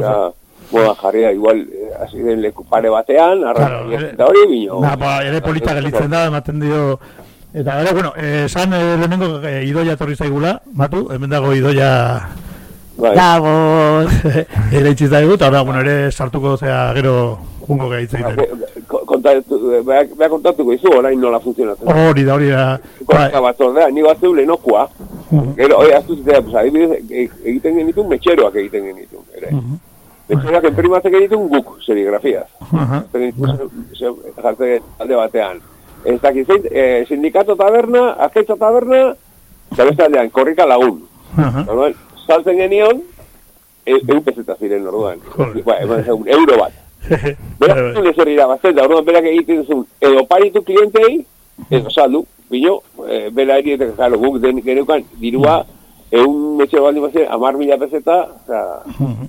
Ja, moda jarri da, igual, eh, hasi den leku pare batean, arra, Claro, hori, bino. Na, ba, ere polita gelditzen da, ematen dio... Eta gero, bueno, eh, esan eh, lehenengo eh, idoia torri zaigula, matu, hemen dago idoia... Bai. Dago... ere itxiz daigu, eta ahora, bueno, ere sartuko, zea, gero, jungo gaitza egiten. beha, beha kontatuko izu, orain nola funtzionatzen. Hori da, hori da. Bai, Korrika batzordea, ni batzeu lehenokua, gero, oi, aztu zitea, pues, adibidez, e- egiten genitun, metxeroak egiten genitun, ere. Metxeroak enprimatzen genitun guk, serigrafiaz. Aha. jartzen alde batean. Ez dakit zein, eh, sindikato taberna, azteitza taberna, eta beste aldean, korrika lagun. Aha. Orduan, saltzen genion, egun peseta ziren orduan. Ba, euro bat. Berak zuen ez hori irabazten, da orduan berak egiten zuen, edo paritu klientei, edo saldu, bino, e, bera eri, eta claro, guk den geneukan, dirua, egun metxe baldin bazen, amar mila peseta, oza,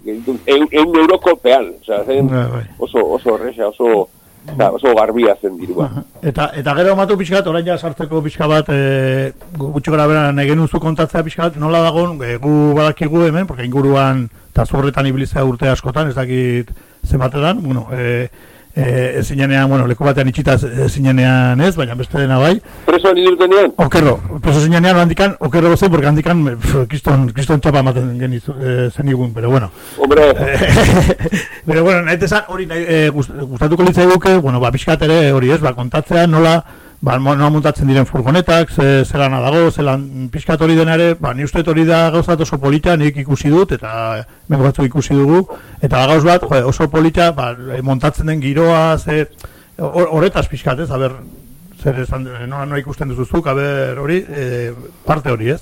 genitun, eun, eun euro kolpean, oza, zen Bai, bai. oso, oso horreza, oso, oza, oso garbia zen dirua. Eta, eta gero matu pixka bat, orain ja sartzeko pixka bat, e, gutxi gara bera, nahi genuzu kontatzea pixka bat, nola dagoen, e, gu badakigu hemen, porque inguruan, eta zorretan ibilizea urte askotan, ez dakit zenbatetan, bueno, e, e, ezinenean, bueno, leku batean itxita ezinenean ez, baina beste dena bai. Preso ni dutenean? Okerro, preso zinenean handikan, okerro zen, porque handikan, kriston, kriston txapa ematen genizu, e, zenigun, pero bueno. Hombre, Pero bueno, nahi esan, hori nahi, e, gust- gustatuko litzai duke, bueno, ba, pixkat ere hori ez, ba, kontatzea nola, ba, nola montatzen diren furgonetak, ze, ze lana dago, ze lan pixkat hori dena ere, ba, ni uste hori da gauzat oso polita, nik ikusi dut, eta mengo batzuk ikusi dugu, eta gauz bat, jo, oso polita, ba, montatzen den giroa, ze, hor- horretaz pixkat ez, a ber, zer esan, nola, nola ikusten duzuzuk, a ber, hori, e, parte hori ez?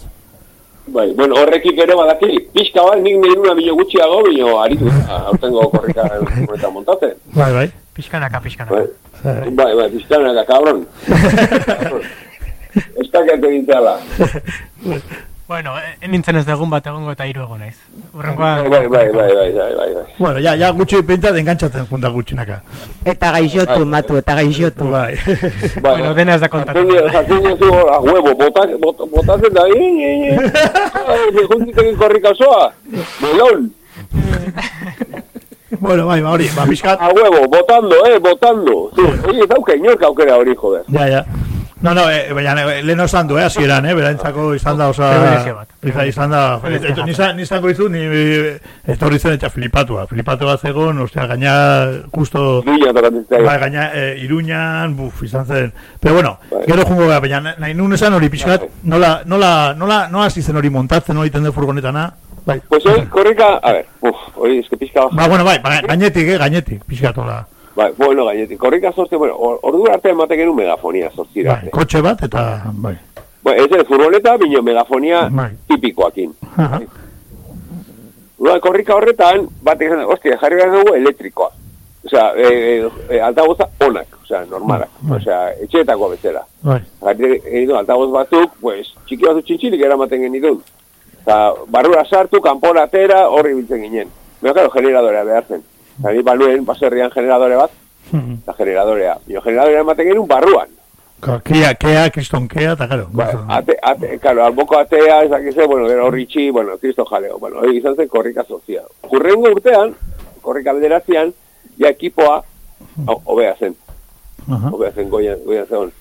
Bai, bueno, horrekik ere badaki, pixka bat, nik nahi nuna bilo gutxiago, bilo aritu, aurtengo korrika montatzen. Bai, bai. Pixkanaka, pixkanaka. Bai, bai, bai, pixkanaka, kabron. Ez dakit egin zehala. Bueno, eh, nintzen ez dugun bat egongo eta hiru egon naiz. Urrengoa... Bai, bai, bai, bai, bai, bai, bai, bai. Bueno, ja, ja gutxi pentsa engantzatzen junta gutxinaka. Eta gaixotu, matu, eta gaixotu. Bai. Bueno, dena ez da kontatu. Jatzen duzu a huevo, botak, bot, botatzen da, i, i, i, juntitzen korrika osoa, melón. Bueno, bai, ba, hori, ba, pixkat. A huevo, botando, eh, botando. Oye, ez dauka inork aukera hori, joder. Ja, ja. No, no, eh, baina eh, lehen osan du, eh, hasieran, eh, berantzako izan da. Privilegio bat. Izan, izan da, eto, nizan, nizango izu, ni eh, etorri zen eta flipatua. Flipatua zegoen, ostia, gaina, justo... Iruña. Bai, gaina, eh, iruñan, buf, izan zen. Pero bueno, gero jungo gara, baina nahi nun esan hori pixkat, nola, nola, nola, nola hasi zen hori montatzen, hori tende furgonetana, bai. Pues hoy, korrika, a ver, uf, hori, eske pixka baja. Ba, bueno, bai, ba, gainetik, eh, gainetik, pixkat, hola. Bai, bueno, gainetik. Korrika sortze, bueno, or- ordu arte ematen genuen megafonia sortzira. Bai, kotxe bat, eta, bai. Bueno, ez ez, furgoneta, bino megafonia Bai. tipikoakin. Aha. Ura, korrika horretan, bat egin, ostia, jarri behar dugu elektrikoa. Osea, e, e, e, altaboza onak, osea, normalak. Osea, etxeetako bezala. Bai. Jarri egin du, altaboz batzuk, pues, txiki batzuk txintxilik eramaten genitun. Eta, barrura sartu, kanpora atera, horri biltzen ginen. Baina, claro, generadorea behar zen. Eta, ni banuen, baserrian generadore bat, eta generadorea. Bio, generadorea ematen genuen barruan. Kea, kea, kriston kea, eta gero. Bai, ate, ate, claro, alboko atea, ez dakize, bueno, gero horritxi, bueno, kristo jaleo, bueno, hori izan zen korrika sozia. Kurrengo urtean, korrika bederatzean, ja ekipoa, ho- hobea zen, hobea zen goian, goian zegoen.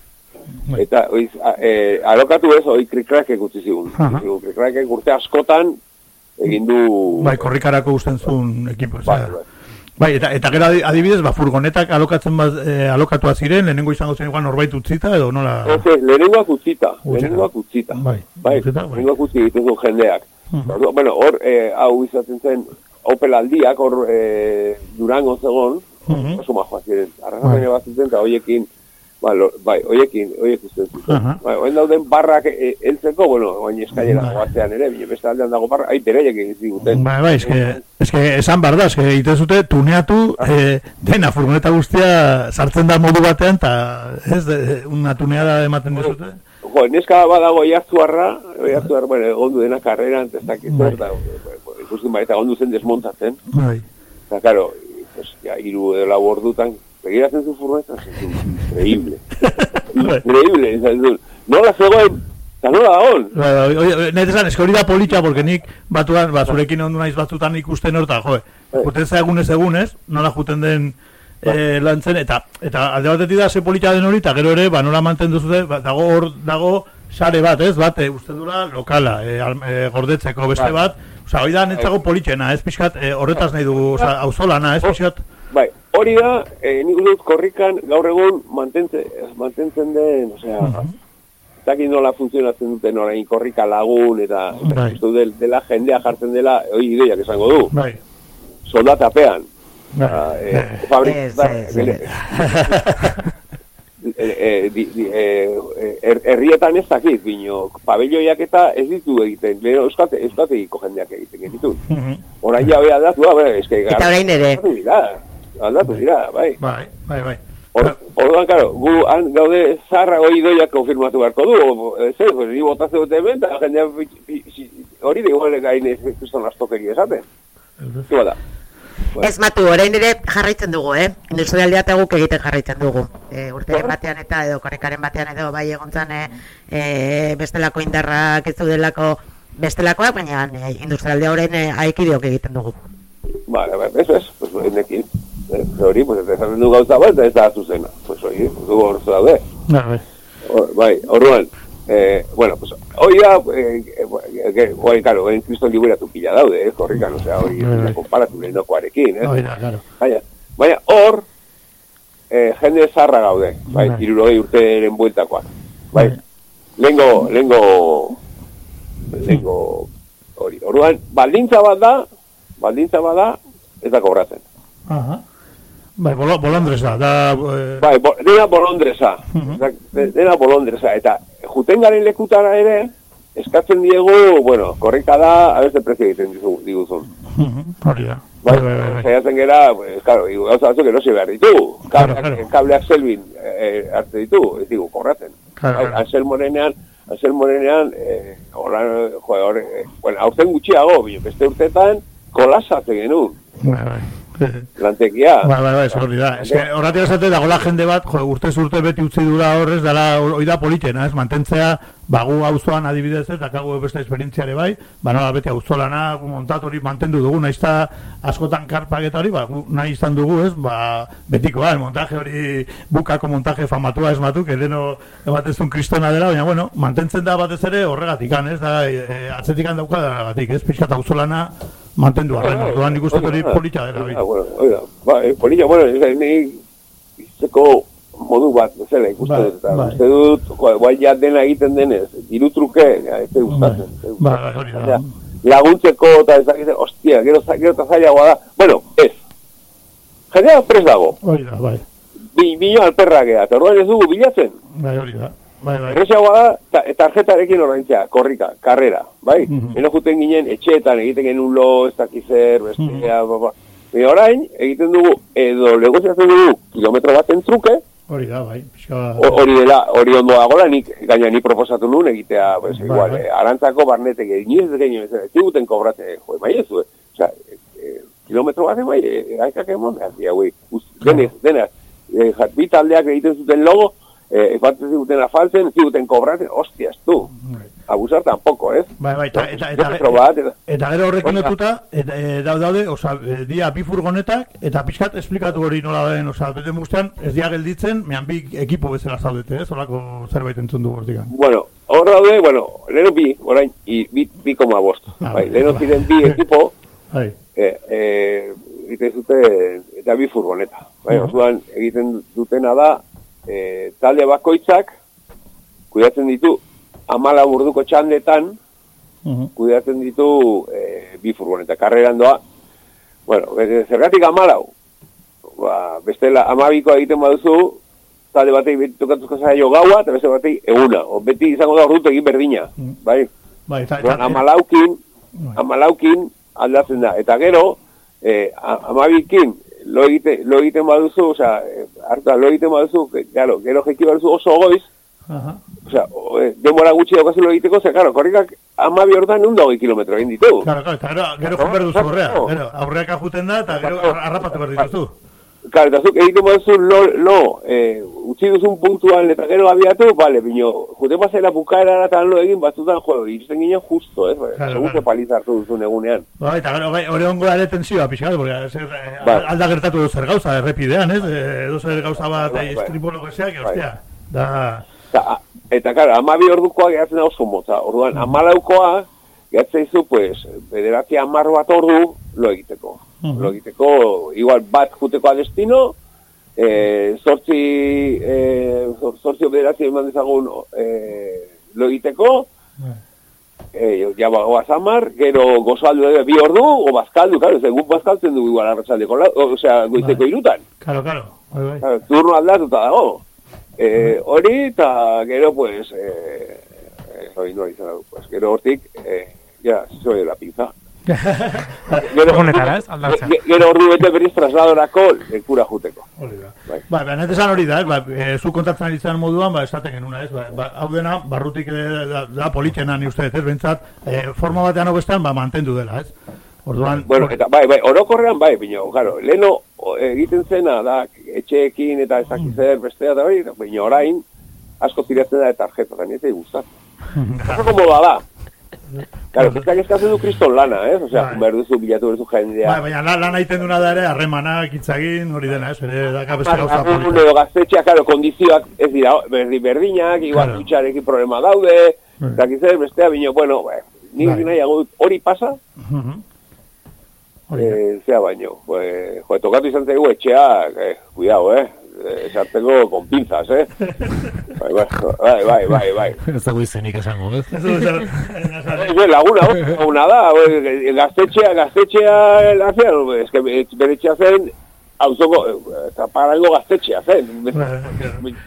Eta, oiz, a, e, alokatu ez, hori krikrakek utzi zigun. Aha. Zigun, Krikrakek urte askotan, egin du... Bai, korrikarako usten zuen ekipo. Bai, Bai, bai, eta, eta gero adi- adibidez, ba, furgonetak alokatzen baz, eh, alokatua ziren, lehenengo izango zen igual norbait utzita, edo nola... Ez, ez, lehenengoak utzita, lehenengoak utzita. Bai, Bai, lehenengoak utzi egiten jendeak. Ordu- Bueno, hor, eh, hau izaten zen, Opel aldiak, hor, eh, Durango zegon, Mhm. oso majoa ziren. Arrazapen bat zuten, eta hoiekin, ba, lo, bai, hoiekin, hoiek usten zuten. Aha. Bai, oen dauden barrak eh, heltzeko, bueno, oin eskailera goatzean ere, bine, beste aldean dago barra, ai, bereiek egin ziguten. Bai, bai, eske, eske esan bar da, eske egiten zute tuneatu eh, dena furgoneta guztia sartzen da modu batean, eta ez, de, una tuneada ematen dizute. Jo, neska badago jartzuarra, jartzuarra, bueno, egondu dena karreran, ez dakit zer, eta ikusten baita egondu zen desmontatzen. Bai. Eta, claro, pues, ja, iru edo lau ordutan, begiratzen zu furgoneta, zen, increíble. increíble, izan zuen. Nola zegoen, eta nola dagoen. Bai, bai, oi, nire esan, eske hori da politxa, porque nik batuan, ba, zurekin ondu naiz batzutan ikusten horta, joe, juten za egunez egunez, nola juten den eh, lantzen, eta eta alde batetik da ze politxa den hori, eta gero ere, ba, nola mantendu zute, ba, dago hor, dago sare bat, ez, bat, e, uste dura lokala, e, e, gordetzeko beste Bai. bat, Osa, hoi da netzako politxena, ez pixkat, eh, horretaz nahi dugu, oza, auzolana, ez pixkat. Hori da, eh, nik dut korrikan gaur egun mantentze, mantentzen den, osea, ez dakit nola funtzionatzen duten orain korrika lagun, eta, Bai. dut del- dela jendea jartzen dela, hori ideiak esango du, Bai. soldatapean. Bai. Eh, eh, eh, eh, eh, herrietan ez dakit, bino, pabelloiak eta ez ditu egiten, lehen euskate, euskategiko jendeak egiten genitu. Orain ja hori aldatu da, bueno, eske Eta orain ere. Dira, aldatu dira, bai. Bai, bai, bai. Or, orduan, karo, gu han gaude zaharra hori doiak konfirmatu beharko du, ez ez, pues, ni botazte dute hemen, eta jendea pi- pi- si- hori da igual gain ez kriston astokeri esaten. Zuba da. Ez matu, orain ere jarraitzen dugu, eh? Industrialdea eta guk egiten jarraitzen dugu. E, urteren batean eta edo korrekaren batean edo bai egontzan e, e, bestelako indarrak ez daudelako bestelakoak, baina e, industrialdea orain e, aikideok egiten dugu. Vale, bai, eso es, pues enekin. Eh, hori, pues ez esaten du gauza bat, eta ez da zuzena. Pues hori, du hor daude. Bai, Or- Bai, orduan, eh, bueno, pues, hori da, eh, eh, eh, hori, karo, en kriston liberatu pila daude, eh, korrikan, osea, hori, Bai, bai. konparatu lehendokoarekin, eh. Hori da, claro. Baina, baina hor, eh, jende zarra gaude, bai, irurogei urteren bueltakoak. Bai, lengo, lengo, lengo, hori. Orduan, baldintza bat da, baldintza bat da, ez da kobratzen. Aha. Bai, bolo, bolondresa, da... Eh, Bai, bo, dena bolondresa, Osa, de- dena bolondresa, eta juten garen lekutara ere, eskatzen diegu, bueno, korrika da, abeste prezio egiten dizu, diguzun. hori da. Bai, bai, bai, bai. saiatzen gera, pues, claro, gauza batzuk erosi behar ditu. Kableak, kableak selvin eh, hartze ditu, ez digu, korratzen. Claro, bai, claro. Ansel Morenean, Ansel Morenean, eh, horan, jo, hor, eh, bueno, aurten gutxiago, bino, beste urtetan, kolasatzen genuen, Bai, bai. Lantekia. Bai, bai, eso hori da. Ez que horratik esate dagoela jende bat, jo, urtez urte beti utzi dura horrez, dala hori da politena, ez, mantentzea, bagu auzoan adibidez ez, dakagu beste esperientziare bai, ba nola beti auzolana, montatu hori mantendu dugu, nahiz eta askotan karpak eta hori, ba, nahi izan dugu, ez, ba, betikoa, el montaje hori, bukako montaje famatua ez matuk, edeno ebatezun kristona dela, baina, bueno, mantentzen da batez ere horregatik, ez, da, e, atzetikan dauka dagatik, ez, pixkat auzolana mantendu arren, orduan nik uste hori polita dela, hori. Ah, bueno, oida, ba, eh, polilla, bueno, ni izeko modu bat, bezala, ikusten Bai, dut, eta bai. uste dut, guai ja dena egiten denez, diru truke, ja, ez gustatzen. Ba, hori da. Laguntzeko eta ez dakit, ostia, gero, gero eta zailagoa da. Bueno, ez. Jendea prest dago. Hori da, bai. Bi, bino alperra geha, eta orduan ez dugu bilatzen. Bai, hori da. Bai, bai. Erresagoa da, ta, tarjetarekin ordaintzea, korrika, karrera, bai? Mhm. Eno juten ginen, etxeetan egiten genuen lo, ez dakizer, bestea, ba, ba. Baina orain, egiten dugu, edo negoziatzen dugu, kilometro baten truke, Hori da, bai. Pixka... hori dela, hori ondo dagoela, nik, gaina ni proposatu nuen egitea, pues, Bai, igual, bai. eh, arantzako barnetek, ni ez genio, ez ez kobrate, jo, bai ez du, osea, eh, eh, kilometro baten bai, eh, aikak emon behar dira, güey, denez, denez, eh, jat, bi taldeak egiten zuten logo, eh, efatzen ziguten afaltzen, ziguten kobratzen, hostia, ez du, abusar tampoco, ez? Bai, bai, eta, eta, eta, bat, eta, eta gero horrekin lotuta, eta, e, daude, daude, oza, e, dia bi furgonetak, eta pixkat esplikatu hori nola den, oza, bete mustean, ez dia gelditzen, mehan bi ekipo bezala zaudete, ez, horako zerbait entzun dugu hortikan. Bueno, hor daude, bueno, leheno bi, orain, i, bi, bi koma bost. Ah, bai, bai, bai. ziren bi ekipo, Bai. eh, eh, egiten zuten, eta bi furgoneta. Bai, Mhm. orduan, egiten dutena da, eh, talde bakoitzak, kuidatzen ditu, amala burduko txandetan, kuidatzen ditu eh, bi furgoneta. Karreran doa, bueno, zergatik amalau, ba, bestela amabikoa egiten baduzu, talde batei beti tokatuko zaio gaua, eta beste batei eguna. O beti izango da ordutu egin berdina, bai? Bai, eta, Orduan, eta, amalaukin, amalaukin aldatzen da. Eta gero, eh, a- amabikin, lo, egite, lo egiten baduzu, osea, eh, harta, lo egiten baduzu, que, claro, gero jeki baduzu oso goiz, Aha. osea, o, eh, denbora gutxi daukazu lo egiteko, ze, claro, korrikak amabi ordan egun hogei kilometro egin ditu. Claro, claro, eta gero, gero joan behar duzu horrea, gero, aurreak ajuten da, eta gero ar- harrapatu behar dituzu. Claro, eta zuk egiten baduzu lo, lo eh, utzi duzun puntuan eta gero abiatu, vale, bino, jute pasela bukaera eta lo egin batzutan, jo, iristen ginen justo, eh, Claro, segun claro. paliza hartu duzun egunean. Bai, eta gero, hori ongo ere tensioa, pixkat, porque alda gertatu edo zer gauza, errepidean, ez? Eh, Edo zer gauza bat, bai. estripo lo que sea, que hostia, da... Eta, eta claro, amabi ordukoa gehatzen da oso motza. Orduan, amalaukoa gehatzen izu, pues, bederatzi amar bat ordu lo egiteko. -huh. lo egiteko, igual bat juteko a destino, eh, zortzi, eh, zortzi bederatzi eman dezagun eh, lo egiteko, eh, ja bagoa zamar, gero gozaldu ere bi ordu, o bazkaldu, claro, ez guk bazkaltzen dugu igual arratsaldeko, la- o, osea, goizeko irutan. Claro, claro. Bai, bai. Claro, turno aldatuta dago. Eh, hori, eta gero, pues, eh, eh, hori no izan dugu, pues, gero hortik, eh, ja, soy de la pinza. Gero, Honetara, ez? Aldatzea. ge- gero ordu bete berriz trasladorako lekura juteko. Hori da. Bai. Ba, benet esan hori da, ez, ba, e, zu kontatzen ari zaren moduan, ba, esaten genuna, ez, ba, ba, hau dena, barrutik eh, da, da politxena ni uste, ez, bentsat, e, forma batean bestean, ba, mantendu dela, ez. Orduan, Bueno, eta bai, bai, orokorrean bai, bino, claro, leno egiten zena da etxeekin eta ez dakit zer bestea da hori, baina orain asko tiratzen da eta tarjeta, eta nire gustat. Oso komoda da. Claro, bizkak eskatzen du kriston lana, ez? Osea, Bai. behar duzu bilatu duzu jendea. Bai, baina lan, lan egiten duna da ere, harremanak hitzagin, hori dena, ez, ere, daka beste gauza polita. edo gaztetxeak, claro, kondizioak ez dira berdi berdinak, igual Claro. dutxarekin problema daude, Bai. dakit zer, bestea, bino, bueno, bai, nik Bai. nahiago dut hori pasa, Mhm. eh, zea baino. Pues, jo, tokatu izan zaigu etxea, eh, cuidado, eh, eh, sartzeko con pinzas, eh. bai, bai, bai, bai, bai, bai. Ez dago izenik esango, ez? Ez, laguna, hor, laguna da, eh, gaztetxea, gaztetxea, gaztetxea, es que bere etxea zen, auzoko, eh, eta parango gaztetxea zen,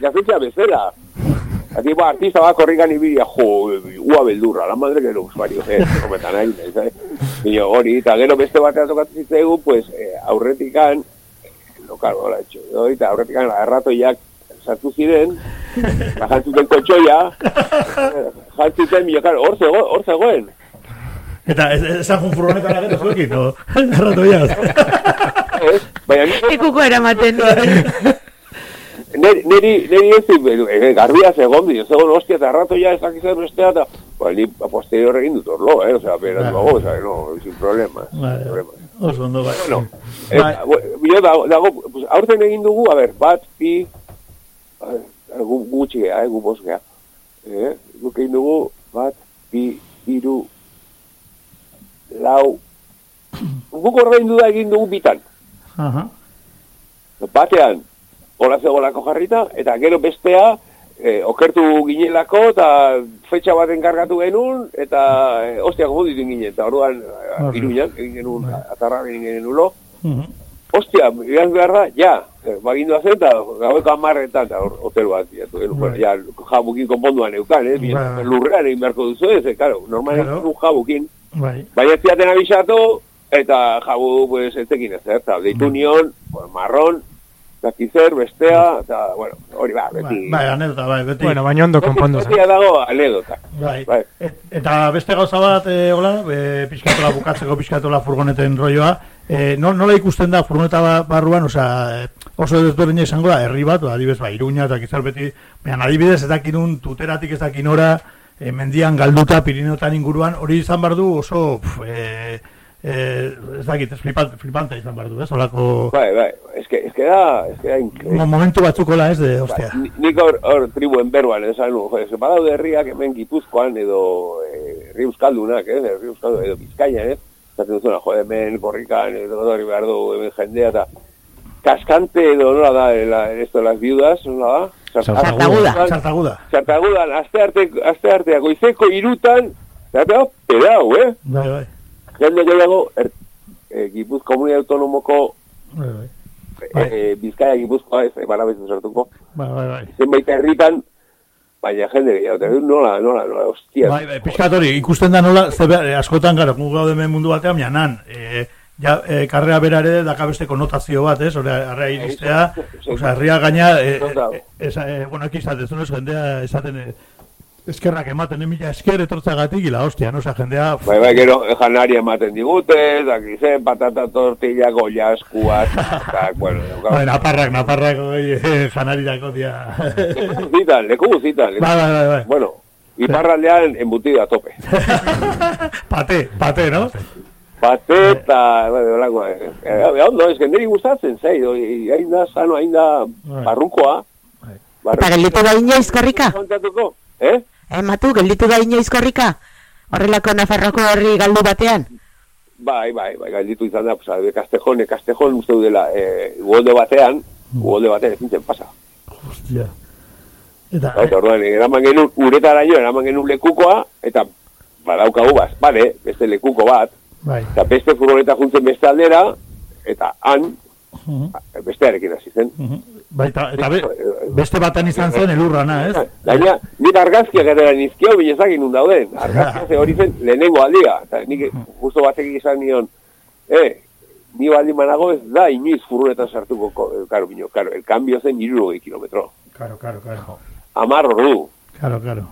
gaztetxea bezala. Aquí ba, artista bat korrikan ibiria, jo, ua beldurra, la madre que lo usuario, eh, kometan nahi, eh, Bino, hori, eta gero beste batean tokatu zitzaigu, pues, eh, aurretikan, eh, lo claro, hola, etxo, hori, eta aurretikan, erratoiak sartu ziren, jantzuten kotxoia, eh, jantzuten, bino, claro, hor zego, hor zegoen. Eta, esan jun furgonetan agero zuekin, no? Ez, baina Ikuko eramaten. neri, neri, neri ez zin, e, garbia zegoen, dio, zegoen hostia, eta erratoia ez dakizen bestea, eta, ba, ni posterior egin dut orlo, eh, osea, beraz, Bai. luego, osea, no, sin problema. Bai, oso ondo, bai. Bueno, bu- bio dago, pues, aurten egin dugu, a ber, bat, bi, gu, gutxi gea, eh, gu bost gea. Eh, guk egin dugu, bat, bi, hiru, lau, guk ordaindu da egin dugu bitan. Aha. Batean, hola zegolako jarrita, eta gero bestea, eh, okertu ginelako, eta fetxa bat enkargatu genuen, eta eh, ostia konfunditu ginen, eta orduan, Bai. uh, iruñan, egin genuen, atarra egin genuen ulo, Mhm. Ostia, iraz behar da, ja, eh, bagindua zen, eta gaueko amarretan, eta hotel bat, bilatu, eh, bueno, ja, jabukin konponduan eukan, eh, Bai. lurrean egin beharko duzu ez, eh, claro, normalen Claro. jabukin, Bai. baina ez abisatu, eta jabu, pues, ez tekin ez, eta deitu nion, pues, marron, dakizer, bestea, eta, bueno, hori ba, beti, Bai, anedota, bai, beti. Bueno, baina ondo konpondu zen. beti dago anedota. Bai. Bai. Et, eta beste gauza bat, e, hola, e, pizkatola bukatzeko pizkatola furgoneten rolloa, e, no, nola ikusten da furgoneta ba- barruan, osea, oso desberdina izango da, herri bat, ba, adibidez, ba, iruña eta kizar beti, baina adibidez, ez dakinun tuteratik ez dakinora, e, mendian galduta, Pirineotan inguruan, hori izan behar du oso, pf, e, e, ez dakit, ez flipante, flipante izan behar du, ez, holako Bai, bai, eske, eske da, eske da increíble. mo- momentu batzukola, ez, de, ostia. Bai, ni- nik hor, hor tribuen beruan, esan nu, jo, ez badaude herriak hemen gipuzkoan edo eh, herri euskaldunak, ez, herri euskaldun, edo bizkainan, ez, zaten duzuna, jo, hemen korrikan, edo hori behar du, hemen jendea, eta kaskante edo nola da, la, esto de las viudas, nola da? Sartaguda. Sartaguda. Sartagudan, aste arte, aste artea, goizeko irutan, eta pedau, eh? Bai, bai. Jende gehiago, er, eh, Gipuz komunidad autonomoko Bai, bai. eh, Bizkaia Gipuzkoa ez, bara bezu sartuko. Bai, bai, bai. Zenbait herritan, baina jende gehiago, nola, nola, nola, hostia. Bai, bai, pixkat hori, ikusten da nola, ze be- askotan gara, gu gaude hemen mundu batean, baina nan, e, ja, e, karrea bera ere daka beste konotazio bat, ez, hori, arrea iristea, osea, herria gaina, e, e, esa, e, bueno, jendea esaten, e, eskerrak ematen, emila esker etortzagatik, ila, hostia, no, osea, jendea, Bai, bai, gero, janaria ematen digute, daki zen, patata tortilla, goia eskuat, eta, bueno, bai, naparrak, naparrak, oi, e, janarirako dia. leku guzitan, leku guzitan. Bai, bai, bai, bai. Bueno, iparraldean embutida a tope. Pate, pate, no? Pate eta, bai, holako, eh, eh, ondo, ez que niri gustatzen, zei, oi, hain da, sano, hain da, barrunkoa. Eta gelditu da inoiz korrika? Eh? Eh, matu, gelditu da inoiz korrika? Horrelako Nafarroko herri galdu batean? Bai, bai, bai, galditu izan da, pues, abe, Castejon, Castejon uste dela, e, uolde batean, uolde batean ezin zen pasa. Hostia. Eta, Eta orduan, eraman genuen, uretaraino, eraman genuen lekukoa, eta badaukagu baz, bale, beste lekuko bat, bai. eta beste furgoneta juntzen beste aldera, eta han, Mhm. bestearekin hasi zen. Baita, eta be, beste batan izan zen elurrana, ez? Gaina, nik argazkiak ere nizkio binezakin nun dauden. Argazkia ze hori zen lehenengo aldia. Eta nik justo batek izan nion, eh, ni baldin manago ez da inoiz furgonetan sartuko, ko- eh, karo, bino, karo, el cambio zen irurogei kilometro. Claro, claro, claro. Amar ordu. Claro, claro.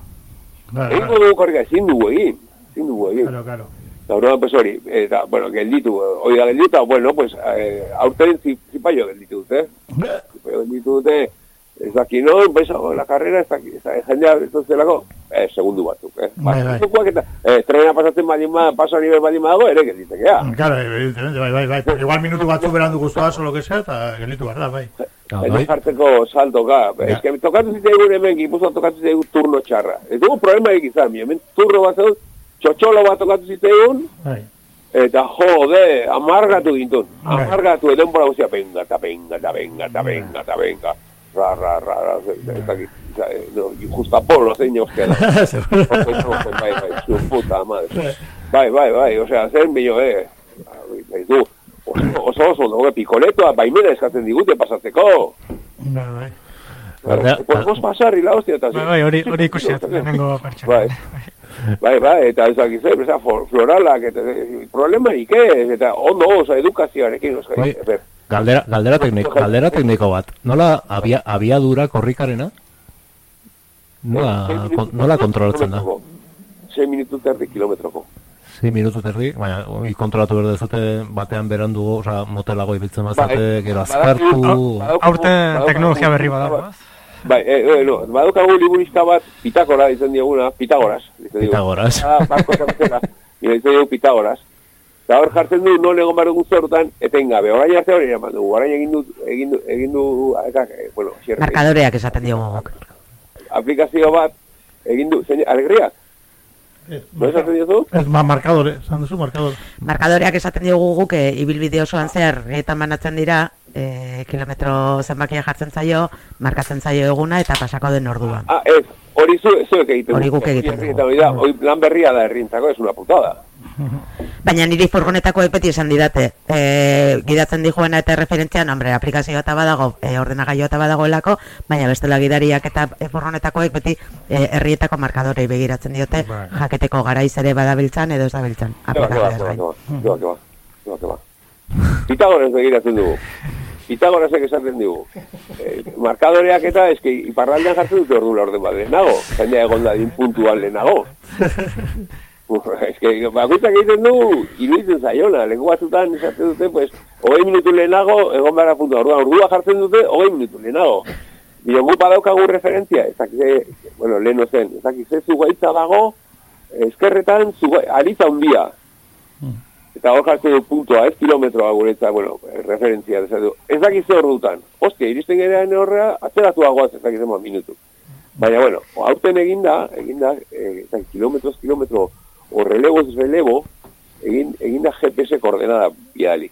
Claro, Egin dugu korrika, ezin dugu egin. Ezin dugu egin. Claro, claro. Eta orduan, pues hori, eta, bueno, gelditu, hori da gelditu, eta, bueno, pues, eh, aurten zi- zipaio gelditu dute. Zipaio gelditu dute, ez daki non, pues, oh, la carrera, ez daki, ez daki, jendea, ez zelako, eh, segundu batzuk, eh. Bai, bai. Eta, eh, trena pasatzen baldin ma, paso a nivel baldin dago, ere gelditekea. Claro, evidentemente, bai, bai, bai. Pero igual minutu batzu berandu guztuaz o lo que sea, eta gelitu behar da, bai. Eta jartzeko saltoka. Ez que tokatu zitzaigun hemen, gipuzkoa tokatu zitzaigun turno txarra. Ez dugu problema egin izan, mi hemen turno bat zegoen, txotxolo bat tokatu zitzaigun, Bai. Eta jode, amargatu gintun. Amargatu, edo guztia, venga, eta venga, eta venga, eta venga, eta venga. Ra, ra, ra, ra, ez dakit, eh, no, justa polo, zein euskia da. Bai, bai, su puta madre. Bai, bai, bai, osea, zen bilo, eh. Bai, du, oso, oso, no, pikoletoa, baimena eskatzen digute pasatzeko. Bai, bai. Galdera- Podemos pasar, y la hostia, eta Bai, bai, hori, hori ikusi lehenengo pertsona. Bai. Bai, bai, eta ez dakiz, eh, beza, for- floralak, eta eh, problemarik ez, eta ondo, oso, edukazioarekin, oso, Bai. eh, Galdera, galdera, tekniko, galdera tekniko bat. Nola abia, abiadura korrikarena? Nola, kon, nola kontrolatzen da? 6 minutu terdi kilometroko. 6 minutu terdi, baina kontrolatu behar dezute batean berandu, oza, motelago ibiltzen bazate, Bai, gero azkartu... Aurten teknologia berri badago, ez? Bai, eh, eh, no, badukagu liburista bat, Pitakora, ditzen dioguna, Pitagoras. Pitagoras. Ah, barko nire ditzen digu Pitagoras. Eta hor jartzen du, non egon behar dugun zortan, etengabe. Orain arte hori eraman dugu, orain egin du, egin du, egin du, eh, bueno, xerre, Markadoreak esaten diogu aplikazio bat, egin du, zein, alegriak? No esaten diozu? Ez, ma, markadore, esan duzu, markadore. Markadoreak esaten diogu guk e, ibilbide osoan zer eta banatzen dira e, kilometro zenbakia jartzen zaio, markatzen zaio eguna eta pasako den ordua. Ah, ez, hori zu, zuek egiten Hori guk egiten hori da, hori lan berria da herrientzako, ez una putada. Baina niri furgonetakoek beti esan didate, e, gidatzen dijoena eta referentzian, hombre, aplikazio eta badago, e, ordenagailu eta badagoelako, baina bestela gidariak eta e, furgonetakoek beti e, herrietako markadorei begiratzen diote, jaketeko garaiz ere badabiltzan edo ez dabiltzan. Keba, Pitagoras begiratzen dugu. Pitagorasek esaten dugu. Eh, markadoreak eta eski iparraldean jartzen dute ordura orden bat lehenago. Jendea egon da din puntual lehenago. Eske bakoitzak egiten du iruditzen zaiona. Lengo batzutan esaten dute, pues, hogei minutu lehenago egon behar puntu. Ordua, ordua jartzen dute hogei minutu lehenago. Bino gu badaukagu referentzia, ez dakiz, eh, bueno, leheno zen, ez dakiz, ez zugaitza dago, eskerretan zuga, aritza handia. Eta hor jartzen du puntua, ez kilometroa guretza, bueno, eh, referentzia, ez, du. ez dakiz ze ordutan. Ostia, iristen gerean horrea, atzeratu agoaz, ez dakiz eman minutu. Baina, bueno, aurten eginda, eginda, eh, ez dakiz, kilometroz, kilometro, o relevo ez relevo, egin, eginda GPS koordenada bidali.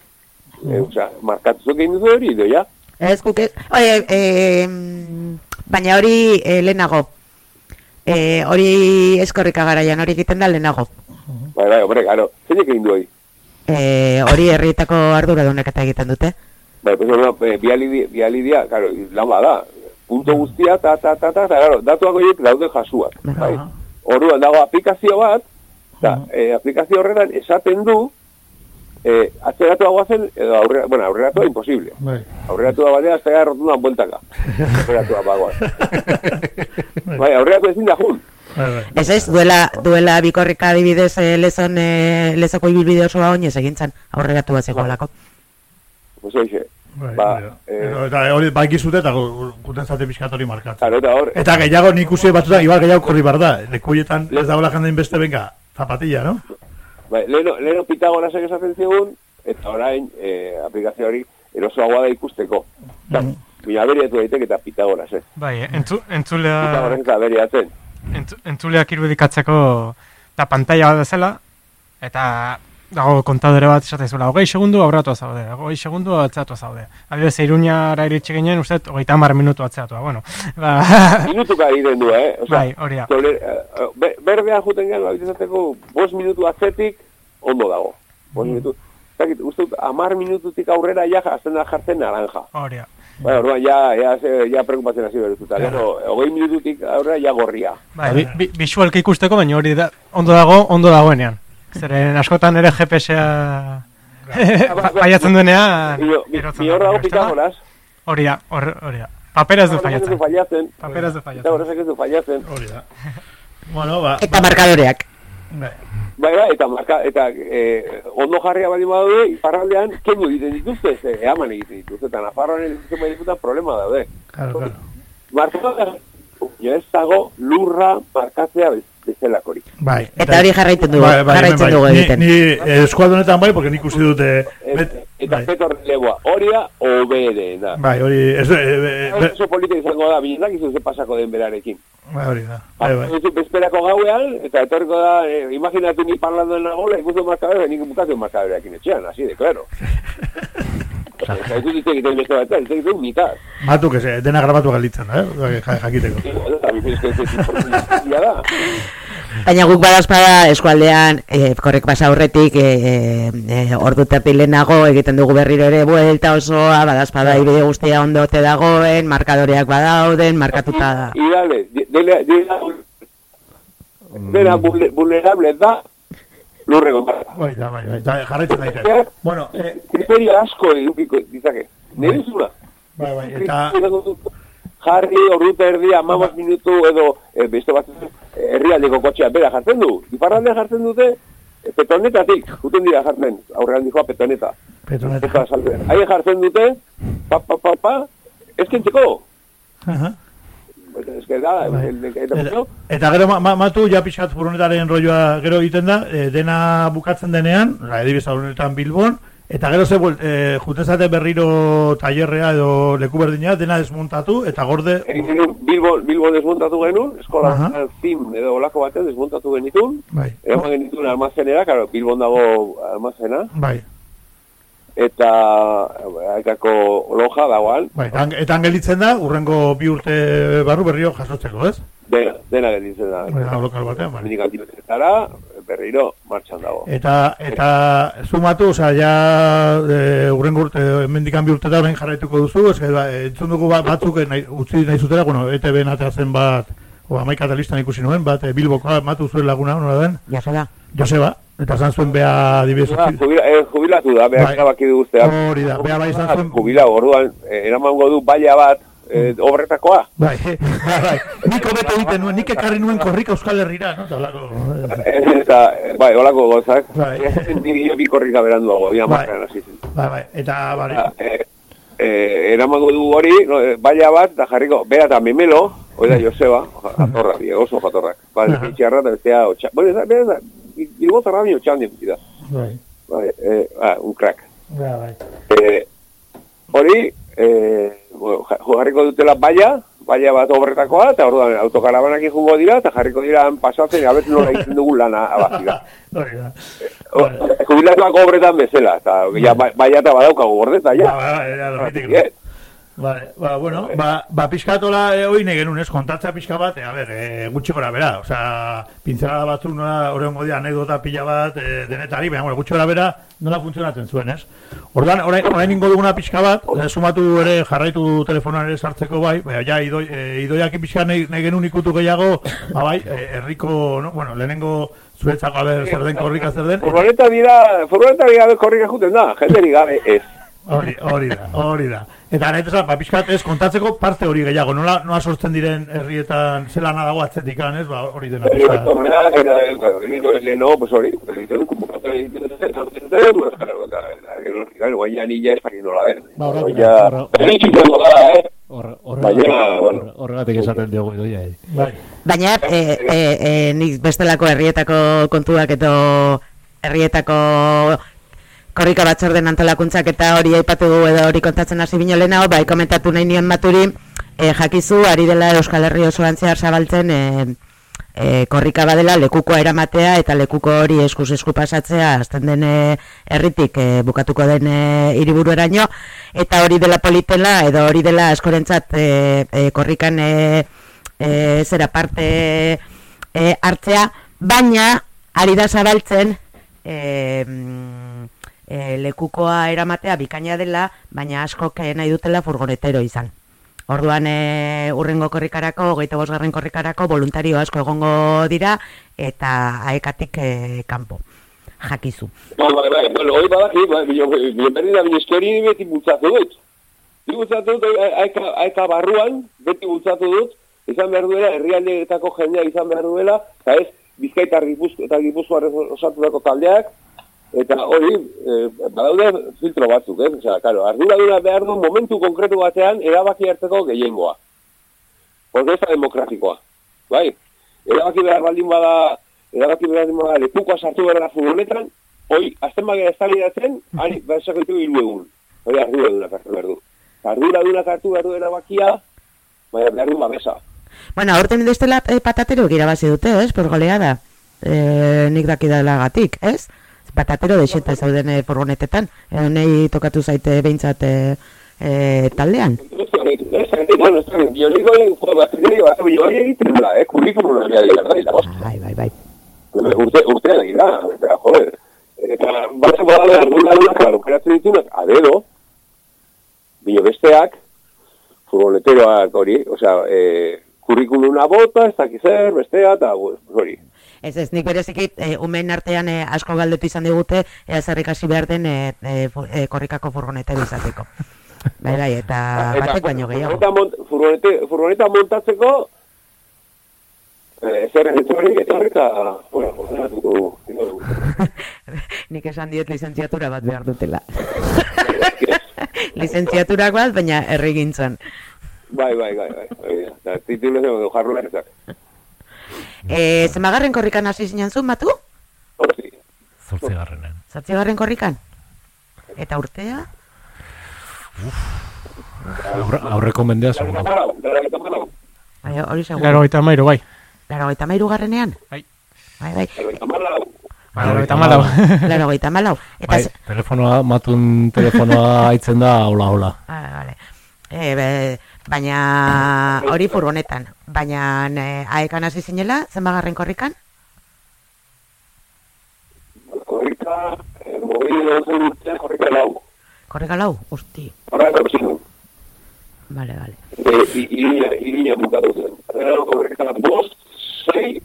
Eh, Osea, markatu zuek egin duzu hori, edo ja? Ez guk ez, oie, e, baina hori e, lehenago. E, hori eskorrika garaian hori egiten da lehenago. Bai, bai, hombre, claro, zeinek egin du hori? E, hori herrietako arduradunek eta egiten dute. Bai, pues no, eh, bialidi, bialidia, claro, lan bada, punto guztia, ta, ta, ta, ta, ta, claro, datuak horiek daude jasuak. Bai. Orduan dago aplikazio bat, eta eh, aplikazio horretan esaten du, eh, atzeratu zen, edo aurrera, bueno, aurreratua imposible. Bai. Aurreratua batea, hasta gara rotundan bueltaka. Aurreratua bagoa. bai, aurreratua ezin da jun. Ez ez, duela, duela bikorrika adibidez e, lezon, e, lezoko ibilbide osoa oinez egintzan aurreratu bat zegoelako. Pues hoxe. Bai, Ba, bai. eh, Edo, eta hori bai gizute eta gu- guten zate pixkat hori markatzen. Claro, eta hor... Eta gehiago nik uste batzutan, igual gehiago korri bar da. Lekuietan ez dagoela jendein beste, venga, zapatilla, no? Bai, leheno, leheno Pitagorasek esaten zigun, eta orain eh, aplikazio hori erosoagoa da ikusteko. Eta, Bina aberiatu daiteke eta Pitagoras, eh. Bai, entzu, entzulea... Pitagoras eta aberiatzen. Entzu, entzuleak irudikatzeko da pantalla bat bezala, eta dago kontadore bat esaten zuela, hogei segundu aurratu zaude, hogei segundu atzeatu zaude. Adibidez, iruñara iritsi ginen, uste, hogeita hamar minutu atzeatua, bueno. Ba, Minutuka egiten du, eh? Osea, Bai, hori da. eh, be- berdea juten gana, izateko, bost minutu atzetik, ondo dago. Bost Mm. minutu. Zakit, uste dut, amar minututik aurrera ja azten da jartzen naranja. hori da. Bai, orduan, ja, ja, ja preocupatzen hasi berututa. Gero, hogei minututik aurrera ja gorria. Bai, bi, bi, visualki ikusteko, baina hori da, ondo dago, ondo dagoenean. Zeren askotan ere GPS-a faiatzen duenean, Io, mi, erotzen mi hor da, dago? Pitagoras. Hori da, hor- hori da. Papera ez du faiatzen. fallatzen. Papera ez du faiatzen. Pitagoras ez du fallatzen. Hori da. Bueno, ba... Eta markadoreak. Bai, bai, eta marka, eta eh, ondo jarria bali badaude, iparraldean, kendu egiten dituzte, ze, eaman egiten dituzte, eta nafarroan egiten bai dituzte problema daude. Claro, claro. Markatzea, jo ez dago lurra markatzea bez- bezalakorik. Bai. Eta hori jarraitzen dugu, Bai, bai, jarraitzen bai. dugu Ni- egiten. Ni, eh, eskualdonetan bai, porque nik uste dute... Bet, Eta peto releboa, hori da, oberena. bai, hori... Ez, eh, eh, Hori oso polita izango da, binetak izan ze pasako den berarekin. bai, hori da. Bai, bai. Ez bezperako gauean, eta etorriko da, eh, imaginatu ni parlando en nagola, ikusten markadore, nik bukatu markadoreakin etxean, así de claro. Ez dut egiten beste bat, hitz egiten mitad. Batu, que se, dena grabatu galitzen, eh? Ja- Jakiteko. Ez. Baina guk badazpada eskualdean, e, korrek pasa aurretik, e, e, e, ordu lehenago egiten dugu berriro ere buelta osoa, badazpada ibide guztia ondote dagoen, markadoreak badauden, markatuta da. Idale, dela, dela, dela vulne- vulnerable da, lurreko. Bai, da, bai, bai, da, jarraitzen daite. Bueno, eh, Kriterio asko edukiko ditzake. Nire zura. bai, bai, eta... Jarri, orduta erdi, amabos minutu edo e, beste bat herrialdeko kotxea bera jartzen du. Iparraldea jartzen dute e, petonetatik, juten dira jartzen, aurrean dijoa petoneta. Petoneta. Ahi jartzen dute, pa, pa, pa, pa, eskentzeko. Aha. Ez que da, Bai. Eta, eta gero ma, ma, matu ja pixkat furgonetaren rolloa gero egiten da, e, dena bukatzen denean, la edibez honetan Bilbon, eta gero ze e, jutezate berriro tailerrea edo leku berdina dena desmontatu eta gorde Egin Bilbo, Bilbo desmontatu genuen, eskola Aha. zim edo olako batean desmontatu genitun. Bai. Eraman genitun almazenera, karo, Bilbon dago almazena. bai, Eta aikako loja dagoan, bai, eta, eta angelitzen da, urrengo bi urte barru berrio jasotzeko, ez? dena, dena gelditzen da. Bai, da, lokal batean, bai. Minik antibetetara, berriro, martxan dago. Eta, eta zumatu, osea, ja e, urrengo urte, mendikan bi urte da orain jarraituko duzu, ez ba, entzun dugu bat, batzuk eh, nahi, utzi nahi zutela, bueno, ETB atea zen bat, o amaika talistan ikusi nuen, bat, e, Bilbokoa, matu zuen laguna, nola den? Joseba. Joseba, eta zan zuen bea adibidez Ah, jubila, eh, jubilatu da, behar Bai. erabaki du guztea. Hori da, bea bai izan zuen- Jubila, orduan, eh, eramango du baila bat, eh, obretakoa. Bai, bai, bai, nik hobeto egiten nuen, nik ekarri nuen korrika Euskal Herrira, no? Eta holako, Eta, eh, bai, olako gozak. Bai. Nire bi korrika beranduago, bi Bai. amarrean hasi zen. bai, bai, eta, bai, Eh, eh, eramango du hori, no, eh, baila bat, eta jarriko, bera eta memelo, hori da Joseba, jatorra, oso jatorrak. Bai, Aha. itxarra eta bestea, otxa. Bueno, da, da. bai, Bai, eh, ah, un crack. bai. Eh, hori, eh, jarriko dutela baila, baila bat obretakoa, eta orduan autokarabanak jungo dira, eta jarriko dira han pasatzen, abet nola egiten dugu lana abazira. Hori da. Jubilatuak obretan bezala, eta ba- baila eta badaukagu gordeta, ja. Ba, ba, Eh, Vale, ba, bueno, ba, ba pixkatola e, hoi genuen ez, kontatzea pixka bat, e, a ber, e, gutxi gora bera, osea, pintzela batzuk nola, horrengo dia, anekdota pila bat, e, denetari, baina, bueno, gutxi gora bera, nola funtzionatzen zuen, ez? Ordan, orain, orain ingo duguna pixka bat, e, sumatu ere, jarraitu telefonan ere sartzeko bai, baina, ja, idoi, e, idoiak pixka nahi, nahi genuen ikutu gehiago, ba, bai, herriko, no, bueno, lehenengo zuretzako, a ber, zer den korrika, zer den, Furgoneta dira, furgoneta gabe korrika juten da, jenderik gabe ez. Hori, hori da, hori da. Eta nahi esan, ba, pixkat ez, kontatzeko parte hori gehiago, nola, nola sortzen diren herrietan zelana dago atzetikan, ez, ba, hori dena pues hori, eta dute, pues, claro, eta, gero, gero, guaia nila ez pakin nola den. Ba, horregatik, eh? Esaten diogu idoia. eh. Bai. Baina, e, e, e, nik bestelako herrietako kontuak edo herrietako korrika batzorden antolakuntzak eta hori aipatu edo hori kontatzen hasi bino lehenago, bai komentatu nahi nien maturi, e, jakizu, ari dela Euskal Herri osoan zehar zabaltzen e, e, korrika badela lekukoa eramatea eta lekuko hori eskuz esku pasatzea azten den herritik e, bukatuko den e, hiriburueraino. Eta hori dela politela edo hori dela askorentzat e, e, korrikan e, e, zera parte e, hartzea, baina ari da zabaltzen e, e, lekukoa eramatea bikaina dela, baina askok eh, nahi dutela furgonetero izan. Orduan e, urrengo korrikarako, hogeita bosgarren korrikarako, voluntario asko egongo dira, eta aekatik e, kanpo. Jakizu. Bai, bai, bai, bueno, hori badaki, bai, berri da, hori beti bultzatu dut. Ni bultzatu dut, a- aeka, aeka barruan, beti bultzatu dut, izan behar duela, herrialdeetako jendea izan behar duela, eta ez, bizkaita gipuzko, eta gipuzkoa osatutako taldeak, eta hori, e, badaude filtro batzuk, ez? Osea, claro, arduraduna behar du momentu konkretu batean erabaki hartzeko gehiengoa. Porque ez da demokratikoa, bai? Erabaki behar baldin bada, erabaki behar baldin bada, lekukoa sartu behar da furgonetan, hoi, azten bagera estalidatzen, hari, behar ditu hiru egun. Hori arduradunak hartu behar du. Arduradunak hartu behar du erabakia, baina behar du babesa. Bueno, aurten bestela e, patatero irabazi dute, ez? Por goleada. E, nik dakidala gatik, ez? Patatero deixeta zauden e, furgonetetan. E, nei tokatu zaite behintzat e, e, taldean. Bueno, jo digo, jo, bazkeri, jo hori egiten da, eh, kurrikulun hori ari gara, eta bost. Bai, bai, bai. Urte, urtean ari da, eta, joder, eta batzuk badale arduradunak, claro, operatzen ditunak, adedo, bilo besteak, furgoneteroak hori, osea, e, kurrikuluna bota, ez dakiz zer, bestea, eta hori. Ez ez, nik bereziki e, umeen artean e, asko galdetu izan digute, ea zer ikasi behar den e, e, e, korrikako furgonetero izateko. bai, bai, eta batek baino gehiago. Furgoneta, mont, furgonete, furgoneta montatzeko, eh, zer bueno, ordenatuko dugu. Nik esan diet lizentziatura bat behar dutela. Lizentziaturak bat, baina errigintzan. Bai, bai, bai, bai, titulu zen jarru behar E, zemagarren korrikan hasi zinen zuen, batu? Zortzigarrenen. Zatzigarren korrikan? Eta urtea? Aurre, aurreko mendea segunda. Bai, hori seguro. Laro eta mairu, bai. Laro gaita mairu garrenean? Bai. Bai, bai. Laro eta malau. Laro gaita malau. Eta Bai, telefonoa, matun telefonoa aitzen da, hola, hola. Vale, vale. E, be, baina hori furgonetan. Baina e, aekan hasi zinela, zenbagarren korrikan? Korrika, eh, mobil zen korrika lau. Korrika lau? Hosti. Vale, vale. Eh, i- irina, irina bukatu zen. Gero korrika bost, sei,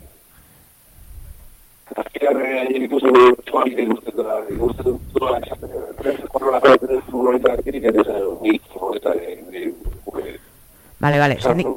azkarren ikusten du txoan ikusten da, ikusten du toda la tres, cuatro la cara, tres, furgoneta, kirik, eta zen, nik furgoneta, de, Vale, vale. Ze nik,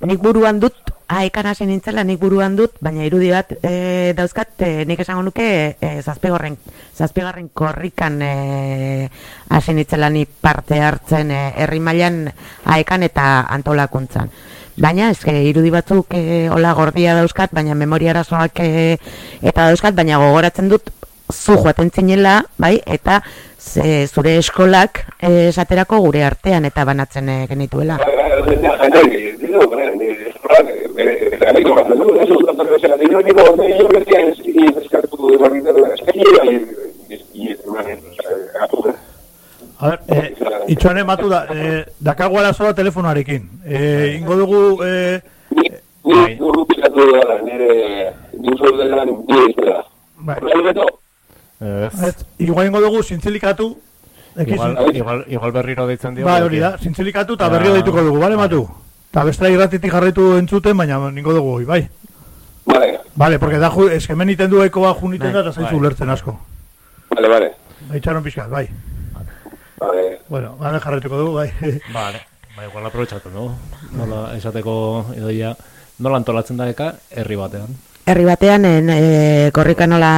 de, nik buruan dut, aekan hasi nintzela nik buruan dut, baina irudi bat e, dauzkat, e, nik esango nuke e, zazpigarren, zazpigarren korrikan e, hasi nintzela ni parte hartzen e, mailan aekan eta antolakuntzan. Baina, ez irudi batzuk e, hola gordia dauzkat, baina memoria arazoak e, eta dauzkat, baina gogoratzen dut zu joaten zinela, bai, eta ze, zure eskolak e, esaterako gure artean eta banatzen e, genituela. Eh, itxoan ematu da, eh, dakago arazoa telefonarekin. Eh, ingo dugu, eh, Ni burru pikatu da, nire, duzu dela, nire iztela. Bai. Ez. Ez, igual ingo dugu zintzilikatu, Igual, zin- igual, igual berriro deitzen dio. Bai, hori da, zintzilikatu eta berriro deituko dugu, bale, matu? Eta bestela irratitik jarraitu entzuten, baina ningo dugu hoi, bai? Vale, Vale, porque da, ju- eskemen iten du ekoa juniten da, eta zaizu Bai. ulertzen asko. vale, vale. Baitxaron pixkat, bai. Vale. Bueno, bale jarraituko dugu, bai. Vale. Ba, igual aprobetxatu, no? Nola esateko idoia, nola antolatzen da eka herri batean. Herri batean en, e, korrika nola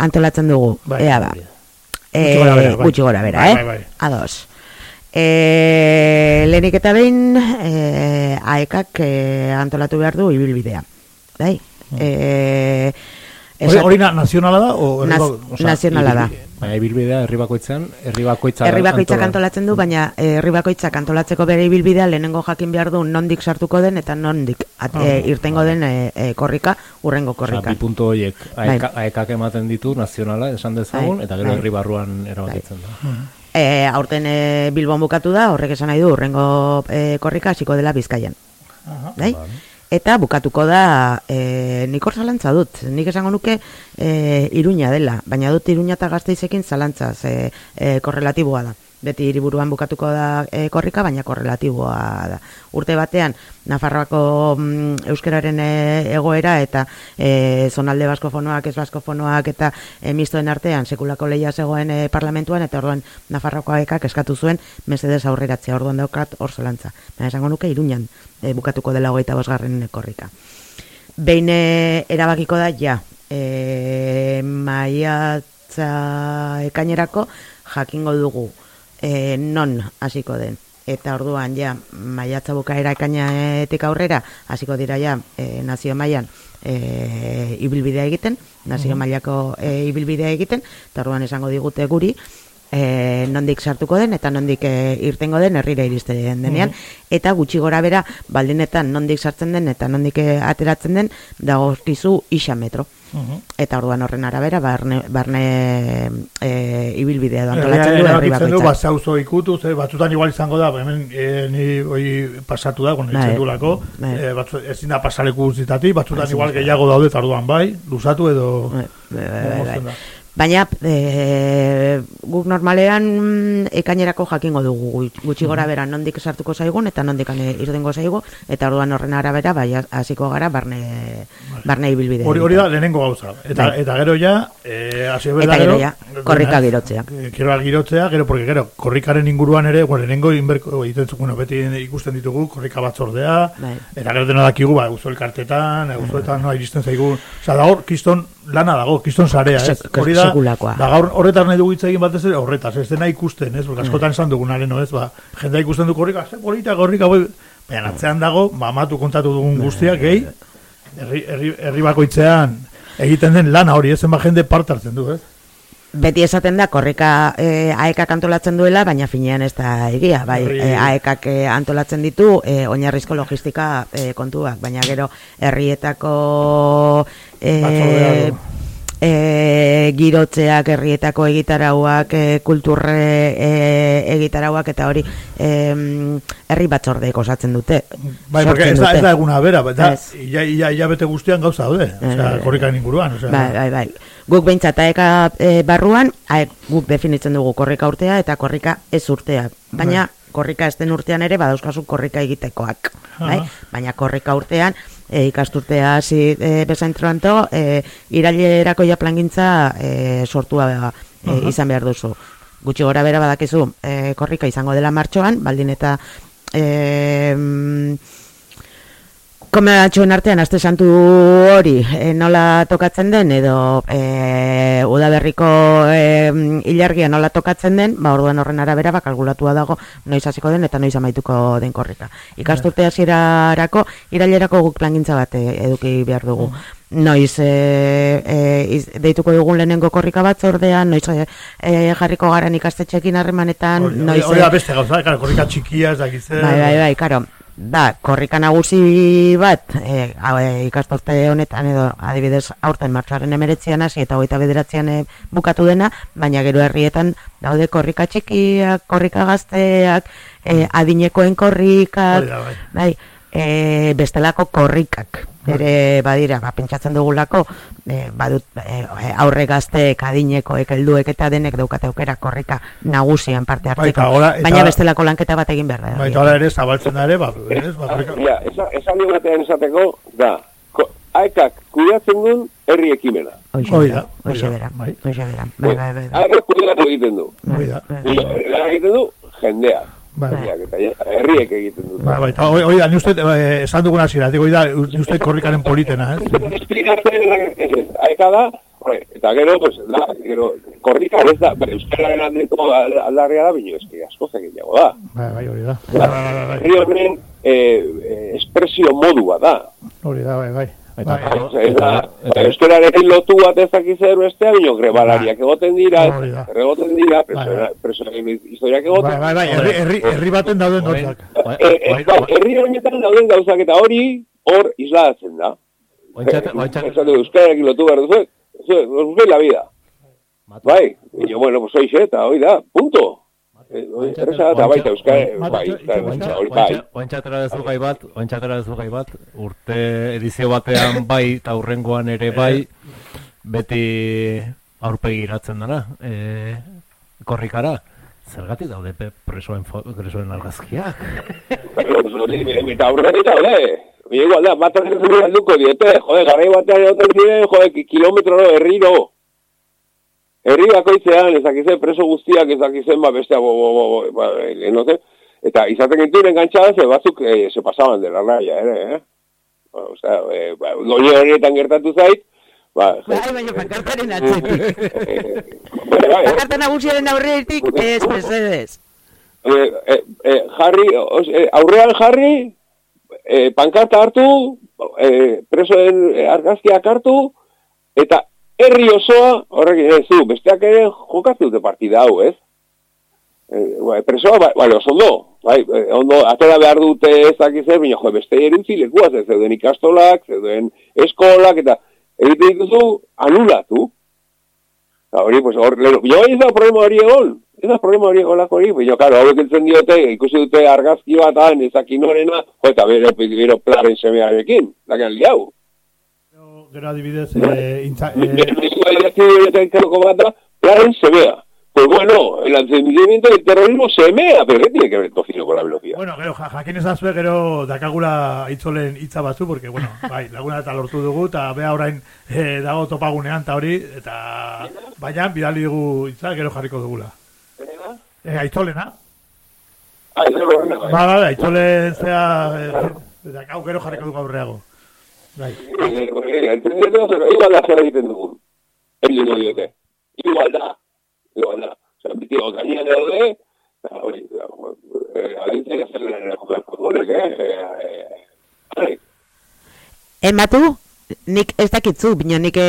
antolatzen dugu. Bai. Ea ba. Gutxi gora bera, bai. gutxi gora bera, Bai, eh? bai, bai. Ados. E, lehenik eta behin e, aekak e, antolatu behar du ibilbidea. Bai? E, Hori, na, nazionala da? O, Naz, nazionala da. Baina ibilbidea herri bakoitzean, herri bakoitza Herri bakoitzak antola- antolatzen du, baina eh, herri bakoitzak antolatzeko bere ibilbidea lehenengo jakin behar du nondik sartuko den eta nondik at, Ah. eh, irtengo den eh, eh, korrika, urrengo korrika. bi puntu horiek Bai. aeka, aekak ematen ditu nazionala esan dezagun, Bai, eta gero bai. herri barruan erabakitzen da. E, aurten e, Bilbon bukatu da, horrek esan nahi du, urrengo e, korrika hasiko dela Bizkaian. Bai? Eta bukatuko da, e, nik hor zalantza dut, nik esango nuke e, iruña dela, baina dut iruña eta gazteizekin zalantza, ze e, korrelatiboa da. Beti hiriburuan bukatuko da e, korrika, baina korrelatiboa da. Urte batean, Nafarroako mm, euskararen e, egoera eta e, zonalde baskofonoak, ez baskofonoak eta e, mistoen artean sekulako leia zegoen e, parlamentuan eta orduan Nafarroako aekak eskatu zuen mesedez aurreratzea orduan daukat hor zelantza. Baina esango nuke iruñan e, bukatuko dela hogeita bosgarren korrika. Behin erabakiko da, ja, e, maiatza ekainerako jakingo dugu e, non hasiko den. Eta orduan, ja, maiatza bukaera ekainetik aurrera, hasiko dira ja, e, nazio mailan e, ibilbidea egiten, nazio Mhm. mailako e, ibilbidea egiten, eta orduan esango digute guri, e, nondik sartuko den eta nondik e, irtengo den herrira iristen denean eta gutxi gora bera baldinetan nondik sartzen den eta nondik e, ateratzen den dagozkizu isa metro eta orduan horren arabera barne, barne e, ibilbidea edo antolatzen du herri Erabakitzen du, bakoitzak. bat zauzo ikutu, ze, batzutan igual izango da, hemen e, ni hoi pasatu da, bueno, Bai. itzen duelako, Bai. e, batzu, ezin da pasaleku guztitatik, batzutan Ezin igual gehiago daude, eta orduan bai, luzatu edo... bai, bai, bai. Baina e, guk normalean mm, ekainerako jakingo dugu gu- gutxi gora bera nondik sartuko zaigun eta nondik ane irtengo zaigu eta orduan horren arabera bai hasiko gara barne barne ibilbide. Hori, hori da lehenengo gauza. Eta, Bai. eta gero ja, eh, hasi Eta da gero ja, korrika girotzea. Eh, Gero girotzea, gero, porque gero, korrikaren inguruan ere, bueno, lehenengo inberko egiten bueno, beti ikusten ditugu, korrika batzordea, Bai. eta gero dena dakigu, ba, auzo elkartetan, auzoetan, no, iristen zaigu, oza, da hor, kiston lana dago, kiston sarea, ez? Hori da, da gaur horretar nahi dugu hitz egin batez ere, horretaz, ez dena ikusten, ez? Porque askotan esan dugunaren, ez? Ba, jendea ikusten du korrika, ze polita, korrika, boi, baina atzean dago, mamatu kontatu dugun guztia, gehi, herri, herri, herri bakoitzean egiten den lana hori, ez zenba jende parte hartzen du, ez? Beti esaten da korrika e, aekak antolatzen duela, baina finean ez da egia, bai, e, aekak e, antolatzen ditu e, oinarrizko logistika e, kontuak, baina gero herrietako e, e, girotzeak, herrietako egitarauak, e, kulturre e, egitarauak eta hori herri batzordeek osatzen dute. Bai, porque ez da, ez da eguna bera, da, Ez. ia, ia, ia bete guztian gauza daude, osea, korrikaren inguruan, osea. Bai, bai, bai. Guk behintzat aeka e, barruan, aek, guk definitzen dugu korrika urtea eta korrika ez urtea. Baina korrika ez den urtean ere badauzkazu korrika egitekoak. Bai? Baina korrika urtean, e, ikasturtea hasi e, bezain tronto, e, irailerako ja plangintza e, sortua e, izan behar duzu. Gutxi gora bera badakizu e, korrika izango dela martxoan, baldin eta e, komeratxoen artean aste santu hori e, nola tokatzen den edo e, udaberriko e, ilargia nola tokatzen den, ba orduan horren arabera ba kalkulatua dago noiz hasiko den eta noiz amaituko den korrika. Ikasturte hasierarako irailerako guk plangintza bat e, eduki behar dugu. Noiz e, e, iz- deituko dugun lehenengo korrika batzordea, noiz e, jarriko garan ikastetxekin harremanetan, noiz hori da beste gauza, korrika txikia, ez dakiz zer. Bai, bai, bai, karo. Da, korrika nagusi bat, e, e, ikastorte honetan edo, adibidez, aurten martxoaren emeretzian hasi eta hogeita bederatzean e, bukatu dena, baina gero herrietan daude korrika txikiak, korrika gazteak, e, adinekoen korrikak, da, bai. Bai, e, bestelako korrikak. Ere badira, ba, pentsatzen dugulako, e, badut e, aurre gazteek, adinekoek, helduek eta denek daukate aukera korrika nagusian parte Bai, hartzeko. eta ora- eta- baina bestelako lanketa bat egin behar da. Bai, eta ora ere zabaltzen da ere, ba, ez, ba. Ja, esan, esan batean esateko, da, ko, aekak kudeatzen duen herri ekimena. Hoxe da, hoxe bera, hoxe bera. Bai, bai, bai. bai. Aekak kudeatu egiten du. Hori da. Egiten du jendea. Bai. Ja, herriek egiten du. Bai, bai, eta hori hori da, ni uste, eh, esan dugun hasieratik, hori da, ni uste korrikaren politena, ez? Esplikatzen, ez, aeka da, eta gero, pues, da, gero, korrika ez da, bere, euskararen aldeko aldarria da, bino, eski, asko zegenago da. Bai, bai, hori da. Herri honen eh, eh, espresio modua da. Hori da, bai, bai. Eta, Eta, eta euskararekin lotu bat ez dakiz zer bestea, bino grebalariak egoten dira, egoten dira, Bai, presoen historiak egoten. Bai, bai, bai, herri, herri, herri baten dauden gauzak. Eh, eh, bai, herri honetan dauden gauzak eta hori hor isladatzen da. Euskararekin lotu behar duzu, zuek, os busquéis la vida. Bai, yo, bueno, pues sois eta, hori da, punto. Eh, Erresa da, eta baita euskara, bai, bai. Ointxatera dezu gai bat, ointxatera dezu gai bat, urte edizio batean bai, eta hurrengoan ere bai, beti aurpegi iratzen dara, e, korrikara. Zergatik daude presoen, presoen argazkiak? Eta aurretik daude. Ni igual da, bat ez alduko diete, jode, garai batean egoten jode, ki- kilometro no, herriro. Herri bakoitzean, ezakizen preso guztiak, ezakizen, ba, bestea, bo, bo, bo, bo, ba, eh, no sé, eta izaten gintuen engantzada, ze batzuk eh, se pasaban de la raya, ere, eh? Ba, o sea, eh, ba, doine horietan gertatu zait, ba, Bai, baina pankartaren atzetik. bai, bai, Pankarta nagusiaren aurretik, ez, mesedez. eh, eh, eh, jarri, os, eh, aurrean jarri, eh, pankarta hartu, eh, presoen eh, argazkiak hartu, eta herri osoa, horrekin ez du, besteak ere jokatu partida hau, ez? Eh, bai, presoa, bai, bai, oso ondo, bai, eh, ondo, atera behar dute ez dakiz zer, baina jo, beste erutzi lekuaz, ez zeuden ikastolak, zeuden eskolak, eta egiten dituzu anulatu. Eta hori, pues, hor, lero, jo, ez da problema hori egon, ez da problema hori egon lako hori, baina, karo, hauek entzen diote, ikusi dute argazki bat, han, ezakin horrena, jo, eta bero, bero plaren semearekin, lakan liau. Gero adibidez, eh, intza, eh, Ikeroko bat da, plaren semea. Pues bueno, el encendimiento del terrorismo semea, pero ¿qué tiene que ver tocino con la velocidad? Bueno, gero, ja- jakin ezazue gero dakagula itzolen hitza batzu, porque, bueno, bai, laguna eta lortu dugu, eta bea orain eh, dago topagunean, eta hori, eta baina bidali dugu hitza, gero jarriko dugula. Eh, aitzolena? Ai, no, no, no. Ba, ba, aitzolen zea, eh, dakau gero jarriko dugu aurreago. Bai. Eh, eh, Entendieto, pero igual da zer egiten dugun. Hori no diote. Igual da. Igual da. Osa, bitio, gainean daude, hori, eh, alintzek azerren erakugarko duenek, eh? eh, eh, Ematu, nik ez dakitzu, bino nik e,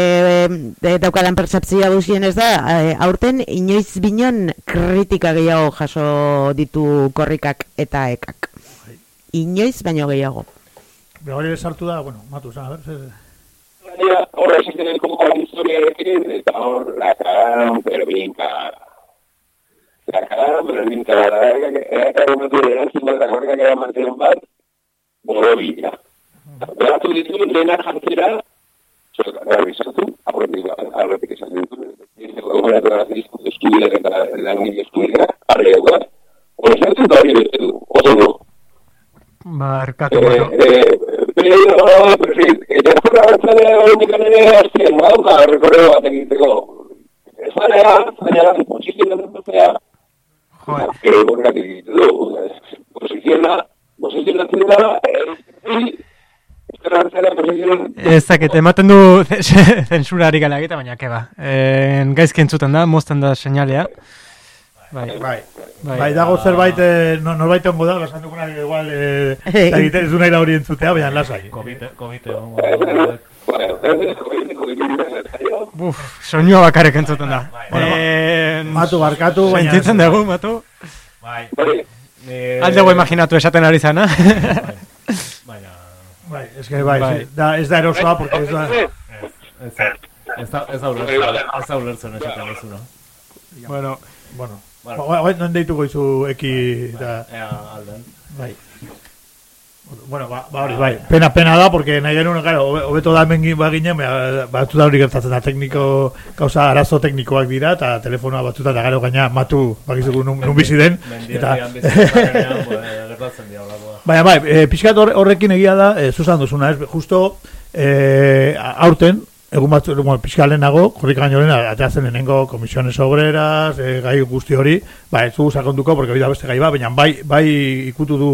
e, daukadan percepzioa guzien ez da, e, aurten inoiz binon kritika gehiago jaso ditu korrikak eta ekak. Inoiz baino gehiago. Bera hori sartu da, bueno, matu, zan, a ver, zer... Gainera, hor existen el como la historiarekin, eta hor, la cagaron, pero bien cagada. La cagaron, pero bien cagada. Que momentu erantzun bat, eta horrekak era mantenon bat, borobila. Beratu ditu, lehenak jantzera, zoka, revisatu, aurretik, esan ditu, gogoratu da dizku eskubideak eta langile eskubideak, arreguak, hori zartu eta hori beste du, oso no. Barkatu, Eh, bueno. eh, sí, eta ezkorra bertzalea hori ere hastien badauka rekorreo bat egiteko. Ez barea, baina da, posizioa dut Pero horregatik egitu du. Ezkorra bertzalea posizioa Ez dakit, ematen du zensurari gala egita, baina keba. E, gaizki entzuten da, mozten da seinalea. Bai, bai. Bai, dago zerbait, eh, no, norbait ongo da, esan duguna igual, eh, Hey. eta egiten ez du nahi da hori entzutea, baina lasai. Komite, komite, Buf, soinua bakarrik entzuten da. Bueno, Eh, matu barkatu, baina- Sentitzen dugu, matu. Bai. Aldego imaginatu esaten ari zana. Baina... Bai, ez que bai, Bai. da, ez da erosoa, porque ez da... Ez da, ez da, ez da ulertzen, ez da ulertzen esaten ez no? Bueno, bueno. Bueno. Ba, ba, non deituko izu eki da... Ea, alden. Bai. Bueno, ba, ba hori, bai. Pena, pena da, porque nahi genuen, claro, hobe- hobeto da hemen ba ginen, ba, batzuta hori gertatzen da, tekniko, gauza arazo teknikoak dira, eta telefonoa batzuta da gero gaina matu, bakizugu nun, nun bizi den, eta... Holakoa. Baina bai, e, pixkat hor- horrekin egia da, e, zuzan duzuna, ez, justo e, aurten, egun batzu, bueno, pixka lehenago, korrika gainoren, ateatzen lehenengo komisiones obreras, e, gai guzti hori, ba, ez dugu sakonduko, porque hori da beste gai ba, baina bai, bai ikutu du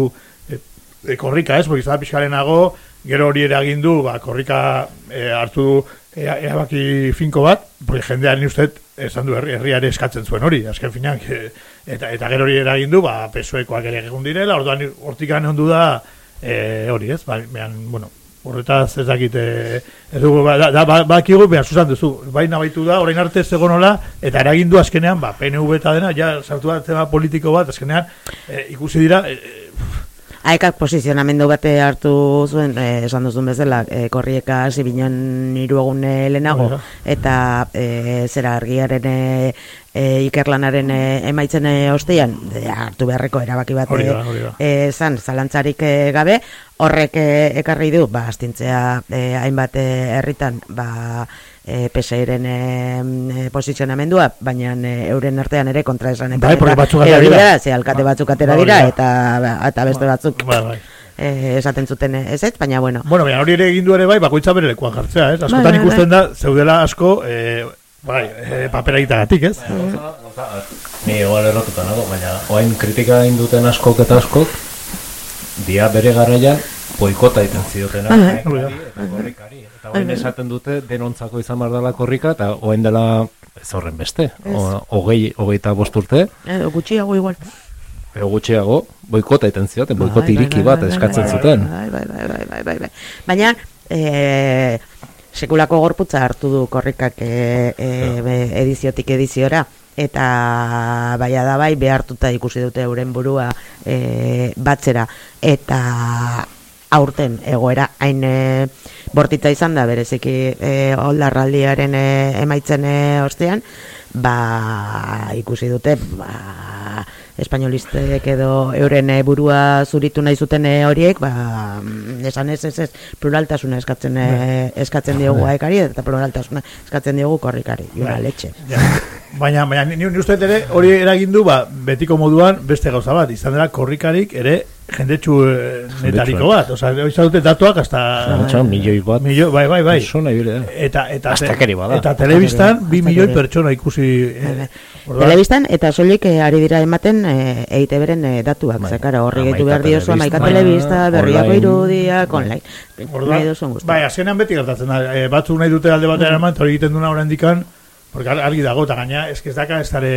e, e, korrika, ez, porque izan pixka lehenago, gero hori eragindu, ba, korrika e, hartu du e, erabaki finko bat, porque jendean ni uste esan du herri, herriare eskatzen zuen hori, azken finean, e, eta, eta gero hori eragindu, ba, pesoekoak ere egun direla, orduan hortik ondu da, e, hori ez, ba, behan, bueno, Horretaz ez dakit, eh, ez dugu, ba, da, da, ba, bakigu, behar zuzan duzu, baina baitu da, orain arte zegonola, eta eragindu azkenean, ba, PNV eta dena, ja, sartu bat tema politiko bat, azkenean, eh, ikusi dira, eh, Aekak posizionamendu bate hartu zuen, eh, esan duzun bezala, eh, korrieka hasi binen egun eh, lehenago, eta eh, zera argiaren eh, ikerlanaren eh, emaitzen eh, ostean, eh, hartu beharreko erabaki bat Hori zan, zalantzarik eh, gabe, horrek eh, ekarri du, ba, astintzea eh, hainbat herritan, ba, e, PSIren e, posizionamendua, baina eh, euren artean ere kontra esan Bai, batzuk atera dira. ze alkate Ba- batzuk atera ba, dira, da. eta, eta beste batzuk bai, bai. eh, esaten zuten ez ez, baina bueno. Bueno, baina hori ere egin du ere bai, bakoitza bere lekuan jartzea, ez? Askotan Bai, bai, ikusten da, zeudela asko, eh, bai, eh, papera egitagatik, ez? Ni igual errotuta nago, baina oain kritika egin duten askok eta askok, dia bere garaian boikota egiten ziotena. Bai, bai. Eta. Eta oain esaten dute denontzako izan behar dela korrika, eta oain dela ez horren beste. Ez. O, hogei, hogeita bost urte, Edo gutxiago igual. edo gutxiago, boikota egiten zioten, boikot Bai, bai, iriki bai, bat eskatzen zuten. Bai, bai, bai, bai, bai, bai, bai. Baina, e, sekulako gorputza hartu du korrikak e, e, ediziotik ediziora, eta baia da bai behartuta ikusi dute euren burua e, batzera, eta aurten egoera hain e, bortitza izan da bereziki e, oldarraldiaren e, emaitzen e, ostean, ba ikusi dute ba, espainolistek edo euren eh, burua zuritu nahi zuten eh, horiek, ba, esan ez, ez, ez, pluraltasuna eskatzen, eh, eskatzen diogu aekari, eta pluraltasuna eskatzen diogu korrikari, jura letxe. Ja. Baina, baina ni, ni uste ere hori eragindu ba, betiko moduan beste gauza bat, izan dela korrikarik ere jendetsu netariko bat, osea, izan dute datuak hasta... Zantxo, milioi bat. Milio, bai, bai, bai. Persona ibile. Eta, eta, bada. eta telebistan bi Astakeri. milioi pertsona ikusi... Eh, Telebistan, eta soilik eh, ari dira ematen eh, EIT beren eh, datuak, bai. zekara, horri gehitu behar diozu, amaika telebista, berriako irudiak, online. Orduan, Nahi duzun guzti. bai, azkenean beti gertatzen da. E, batzuk nahi dute alde batera eman, eta hori egiten duna oraindikan, porque ar- argi dago, eta gaina, eski ez daka ez dare,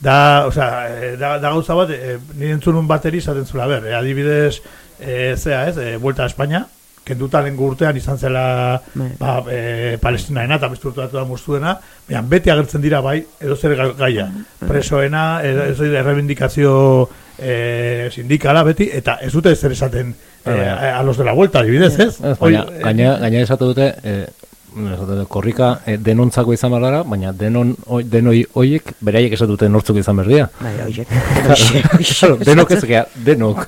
da, osea, eh, da, da gauza bat, e, nire entzun bateri izaten zula, ber, e, adibidez, e, zea ez, e, Vuelta a España, kenduta lehen urtean izan zela Bai. ba, e, palestinaena eta beste urte da muztuena, baina beti agertzen dira bai, edo zer ga- gaia. Presoena, edo, ez dira errebindikazio e, sindikala beti, eta ez dute zer esaten e, Bai. a, a los de la vuelta, adibidez, ez? Baina, gaina, gaina esatu dute, eh, dute, korrika eh, denontzako izan behar dara, baina denon, oi, denoi hoiek, beraiek esatu dute nortzuk izan behar dira. Bai, oiek. Claro, denok ez gea, denok.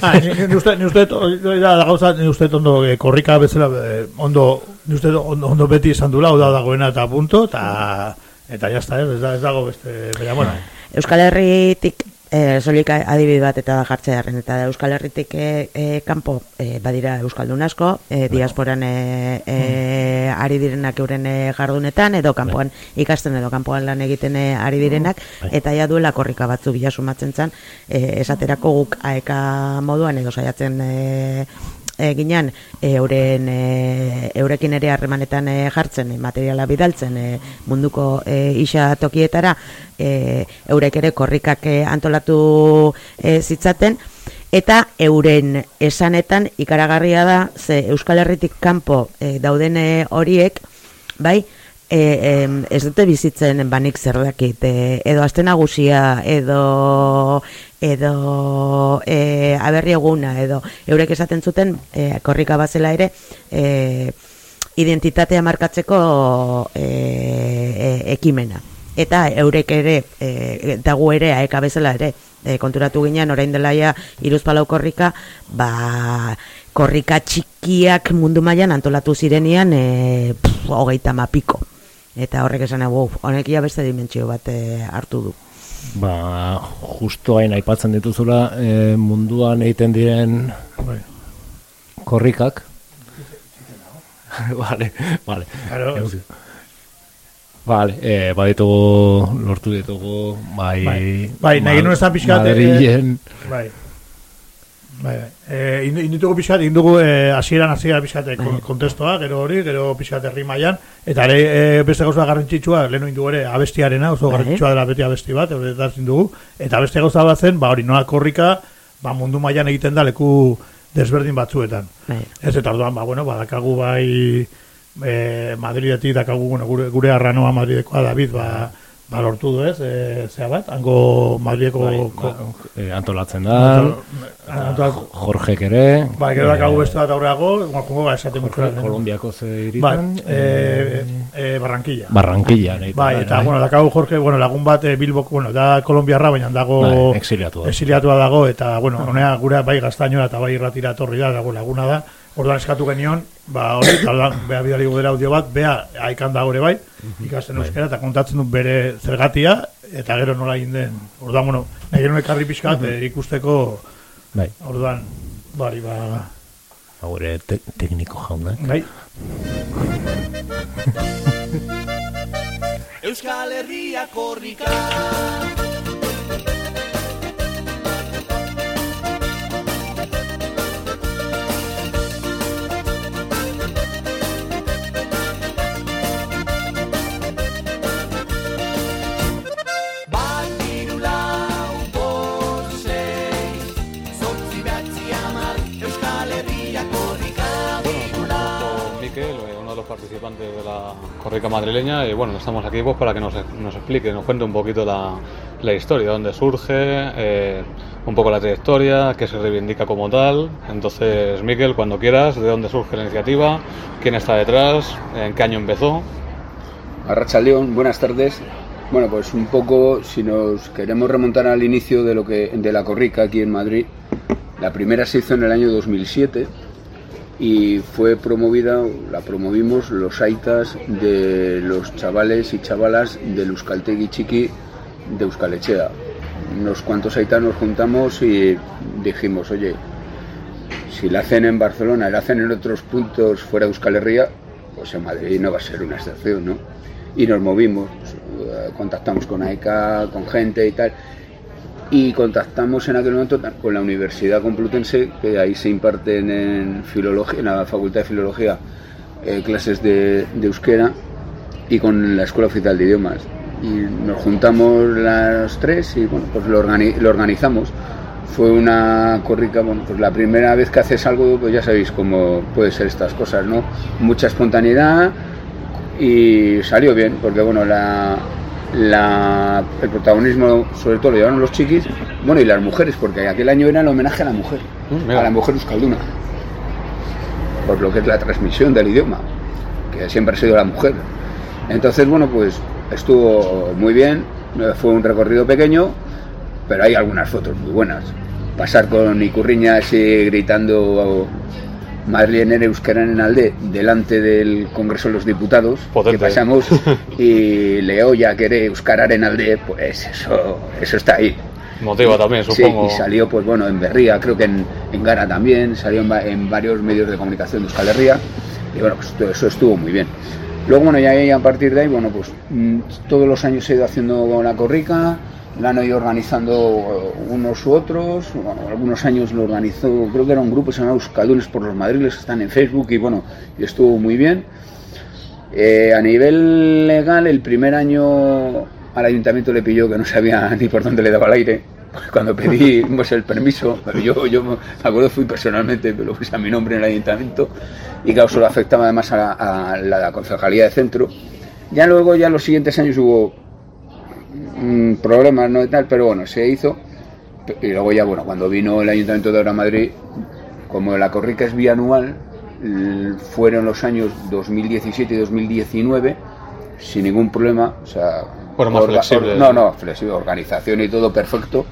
Ah, ni, uste, ni uste, da, da gauza, ni uste ondo eh, korrika bezala, eh, ondo, ni uste ondo, ondo beti esan dula, da dagoena eta punto, eta, eta jazta, ez, ez, da, ez dago beste, baina, bueno, Euskal Herritik e, solik adibide bat eta da jartzearen eta Euskal Herritik e, e, kanpo e, badira Euskaldun asko e, diasporan e, e, ari direnak euren e, jardunetan edo kanpoan ikasten edo kanpoan lan egiten e, ari direnak eta ja duela korrika batzu bila sumatzen zan e, esaterako guk aeka moduan edo saiatzen e, e, ginen e, euren e, eurekin ere harremanetan e, jartzen e, materiala bidaltzen e, munduko e, isa tokietara e, eurek ere korrikak e, antolatu e, zitzaten. Eta euren esanetan ikaragarria da ze Euskal Herritik kanpo e, dauden e, horiek bai e, em, ez dute bizitzen banik zer dakit e, edo aste nagusia edo edo e, aberri eguna edo eurek esaten zuten e, korrika bazela ere e, identitatea markatzeko e, e, ekimena. Eta eurek ere e, gu ere aeka bezala ere e, konturatu ginen orain dela ja iruzpalau korrika ba korrika txikiak mundu mailan antolatu zirenean e, pff, hogeita mapiko eta horrek esan wow, honek ia beste dimentsio bat e, hartu du Ba, justo hain aipatzen dituzula eh, munduan egiten diren Bai. korrikak. vale, vale. Claro. Vale, eh, baditugu, lortu ditugu, bai... Bai, bai, nahi genuen esan pixkat, eh, Madrilen... bai. Bai, bai. Eh, indu- inditugu pixkat, indugu eh, hasieran hasiera pixkat eh, kon- kontestoa, gero hori, gero pixkat herri mailan eta ere eh, beste gauza garrantzitsua, lehenu indu ere abestiarena, oso Bai. garrantzitsua dela beti abesti bat, hori dugu, eta beste gauza bat zen, ba hori noa korrika, ba mundu mailan egiten da leku desberdin batzuetan. Bai. Ez eta orduan, ba, bueno, badakagu bai e, Madridetik dakagu, bueno, gure, gure arranoa Madridekoa David, ba, ba lortu du ez, e, zea bat, hango Madrideko... ko- Eh, antolatzen da, Antol- Jorgek ere. Bai, gero eh, dakagu beste bat aurreago, ba, jongo ba, esaten mucho. Kolombiako ze Bai, hiritan, e, e, Barranquilla. Barranquilla, nahi Bai, bai, eta, bai. bueno, dakagu Jorge, bueno, lagun bat e, Bilboko, bueno, da kolombiarra, baina dago... Bai, exiliatua. Exiliatua dago, eta, bueno, honea gure bai gaztainoa eta bai irratira etorri da, dago laguna da. Orduan eskatu genion, ba, hori, eta orduan, bea bidali gudera audio bat, bea haikan da gore bai, ikasten Bai. euskera, eta kontatzen du bere zergatia, eta gero nola egin den. Orduan, bueno, nahi genuen ekarri pixkat, Mhm. eh, ikusteko, Bai. orduan, bari, ba, Gure te tekniko jauna. bai. Euskal Herria korrika participantes de la corrica madrileña, y bueno, estamos aquí pues para que nos, nos explique, nos cuente un poquito la, la historia, dónde surge, eh, un poco la trayectoria, qué se reivindica como tal. Entonces, Miquel, cuando quieras, de dónde surge la iniciativa, quién está detrás, en qué año empezó. Arracha León, buenas tardes. Bueno, pues un poco, si nos queremos remontar al inicio de lo que de la corrica aquí en Madrid, la primera se hizo en el año 2007 y fue promovida, la promovimos los aitas de los chavales y chavalas del Euskaltegui Chiqui de Euskalechea. Unos cuantos aitas nos juntamos y dijimos, oye, si la hacen en Barcelona y la hacen en otros puntos fuera de Euskal Herria, pues en Madrid no va a ser una excepción, ¿no? Y nos movimos, contactamos con AECA, con gente y tal, y contactamos en aquel momento con la Universidad Complutense, que ahí se imparten en filología, en la Facultad de Filología, eh, clases de, de euskera, y con la Escuela Oficial de Idiomas. Y nos juntamos las tres y bueno, pues lo, organi- lo organizamos. Fue una corrica, bueno, pues la primera vez que haces algo, pues ya sabéis cómo puede ser estas cosas, ¿no? Mucha espontaneidad y salió bien, porque bueno, la, la- el protagonismo sobre todo lo llevaron los chiquis, bueno, y las mujeres, porque aquel año era el homenaje a la mujer, mira. a la mujer euskalduna, por lo que es la transmisión del idioma, que siempre ha sido la mujer. Entonces, bueno, pues estuvo muy bien, eh, fue un recorrido pequeño, pero hay algunas fotos muy buenas. Pasar con Icurriña así gritando Madrilen Euskara en Alde delante del Congreso de los Diputados, Potente. que pasamos, y Leo ya quiere Euskararen Alde, pues eso, eso está ahí. Motiva también, Sí, supongo. y salió, pues bueno, en Berría, creo que en, en Gara también, salió en, en varios medios de comunicación de Euskal Herria, y bueno, pues todo eso estuvo muy bien. Luego, bueno, ya ahí, a partir de ahí, bueno, pues mm, todos los años ha ido haciendo la corrica, la han ido organizando eh, unos u otros, bueno, algunos años lo organizó, creo que era un grupo que se llamaba Euskaldunes por los Madriles, están en Facebook, y bueno, y estuvo muy bien. Eh, a nivel legal, el primer año al ayuntamiento le pilló que no sabía ni por dónde le daba el aire. Cuando pedí pues, el permiso, yo, yo me acuerdo fui personalmente, pero puse a mi nombre en el ayuntamiento y claro, solo afectaba además a la, a la concejalía de centro. Ya luego, ya los siguientes años hubo mm, problemas, ¿no? Y tal, pero bueno, se hizo. Y luego ya, bueno, cuando vino el Ayuntamiento de Ahora Madrid, como la corrica es bianual, fueron los años 2017 y 2019 sin ningún problema, o sea, más flexibles. no, no, flexible, organización y todo perfecto.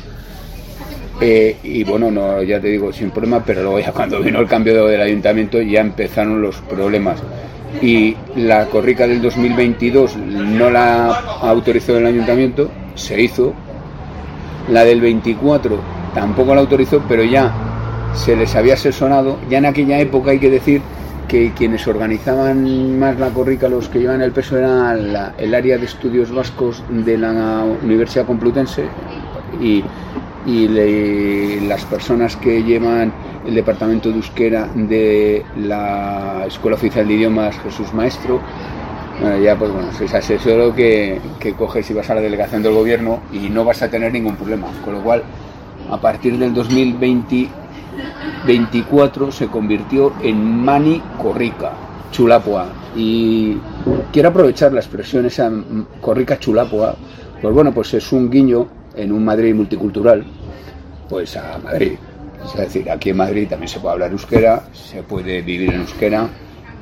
Eh, y bueno, no, ya te digo, sin problema, pero luego ya cuando vino el cambio del ayuntamiento ya empezaron los problemas. Y la corrica del 2022 no la autorizó el ayuntamiento, se hizo. La del 24 tampoco la autorizó, pero ya se les había asesorado. Ya en aquella época hay que decir que quienes organizaban más la corrica, los que llevan el peso, era el área de estudios vascos de la Universidad Complutense y, y las personas que llevan el departamento de euskera de la Escuela Oficial de Idiomas Jesús Maestro. Bueno, ya pues bueno, sois asesoro que, que coges y vas a la delegación del gobierno y no vas a tener ningún problema. Con lo cual, a partir del 2020 24 se convirtió en Mani Corrica, Chulapua. Y quiero aprovechar la expresión esa mm, Corrica Chulapua, pues bueno, pues es un guiño en un Madrid multicultural, pues a Madrid. Es decir, aquí en Madrid también se puede hablar euskera, se puede vivir en euskera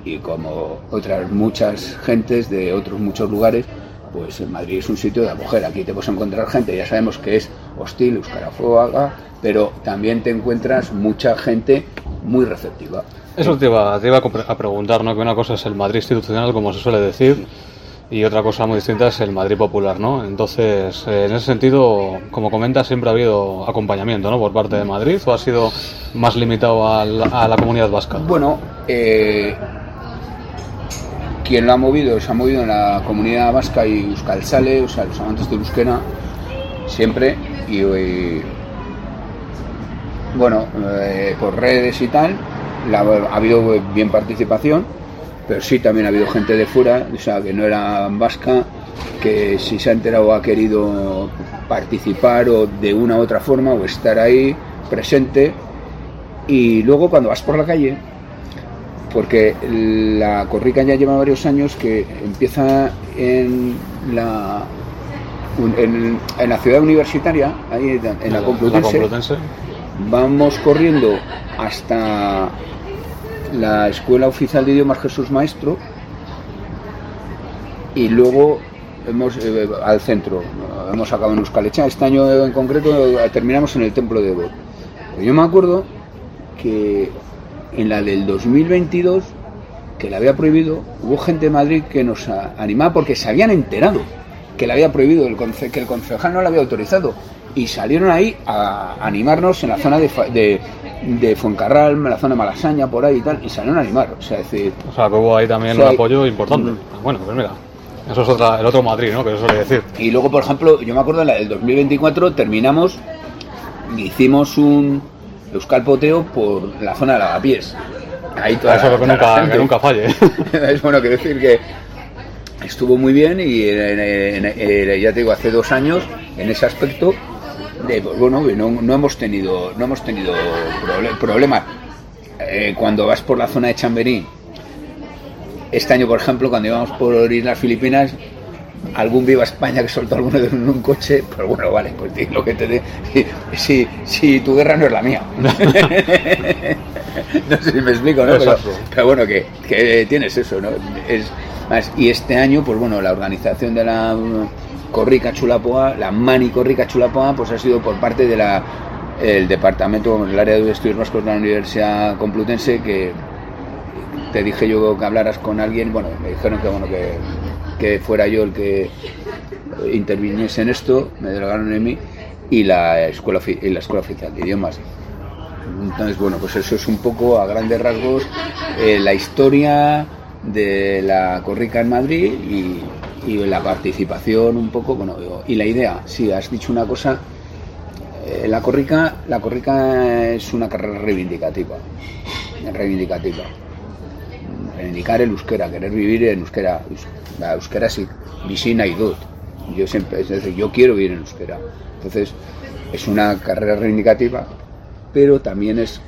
y como otras muchas gentes de otros muchos lugares, pues en Madrid es un sitio de acoger. Aquí te puedes encontrar gente, ya sabemos que es hostil, euskarafóbaga, pero también te encuentras mucha gente muy receptiva. Eso te iba, te iba a preguntar, ¿no? Que una cosa es el Madrid institucional, como se suele decir, y otra cosa muy distinta es el Madrid popular, ¿no? Entonces, eh, en ese sentido, como comentas, siempre ha habido acompañamiento, ¿no? Por parte de Madrid, o ha sido más limitado a la, comunidad vasca. Bueno, eh, quien lo ha movido, se ha movido en la comunidad vasca y Euskaltzale, o sea, los amantes del euskera, siempre, y, y, bueno, eh, por redes y tal, la- ha habido bien participación, pero sí también ha habido gente de fuera, o sea, que no era vasca, que si se ha enterado ha querido participar o de una u otra forma o estar ahí presente. Y luego cuando vas por la calle, porque la corrica ya lleva varios años que empieza en la en, en la ciudad universitaria, ahí en la Complutense, Complutense. vamos corriendo hasta la Escuela Oficial de Idiomas Jesús Maestro y luego hemos eh, al centro, hemos acabado en Euskalecha. Este año en concreto terminamos en el Templo de Evo. Pues yo me acuerdo que en la del 2022, que la había prohibido, hubo gente de Madrid que nos animaba porque se habían enterado que la había prohibido, el que el concejal no la había autorizado. Y salieron ahí a animarnos en la zona de, de, de Fuencarral, en la zona de Malasaña, por ahí y tal, y salieron a animar. O sea, es decir, O sea, que hubo ahí también Sí, un hay- apoyo importante. Bueno, pues mira, eso es otra, el otro Madrid, ¿no? Que se suele decir. Y luego, por ejemplo, yo me acuerdo en la del 2024 terminamos, hicimos un Euskal Poteo por la zona de Lavapiés. Ahí toda Eso la- que toda la nunca- que nunca falle. es bueno que decir que estuvo muy bien y en- en- en- ya te digo, hace dos años, en ese aspecto, de, bueno, no, no hemos tenido, no hemos tenido proble- problemas. Eh, cuando vas por la zona de Chamberí, este año, por ejemplo, cuando íbamos por Islas Filipinas, algún viva España que soltó alguno de en un coche, pues bueno, vale, pues di lo que te dé. Si, si, si tu guerra no es la mía. no sé si me explico, ¿no? Pero, pero bueno, que, que tienes eso, ¿no? Es más, y este año, pues bueno, la organización de la Corrica Chulapoa, la Mani Corrica Chulapoa, pues ha sido por parte de la el departamento, el área de estudios vascos de la Universidad Complutense, que te dije yo que hablaras con alguien, bueno, me dijeron que bueno que, fuera yo el que interviniese en esto, me delegaron en mí y la escuela y la escuela oficial de idiomas. Entonces, bueno, pues eso es un poco a grandes rasgos eh, la historia de la Corrica en Madrid y, y la participación un poco, bueno, y la idea, sí, has dicho una cosa, eh, la Corrica, la Corrica es una carrera reivindicativa, reivindicativa. Reivindicar el euskera, querer vivir en euskera, Eus- la euskera sí, visina y dut. Yo siempre, es decir, yo quiero vivir en euskera. Entonces, es una carrera reivindicativa, pero también es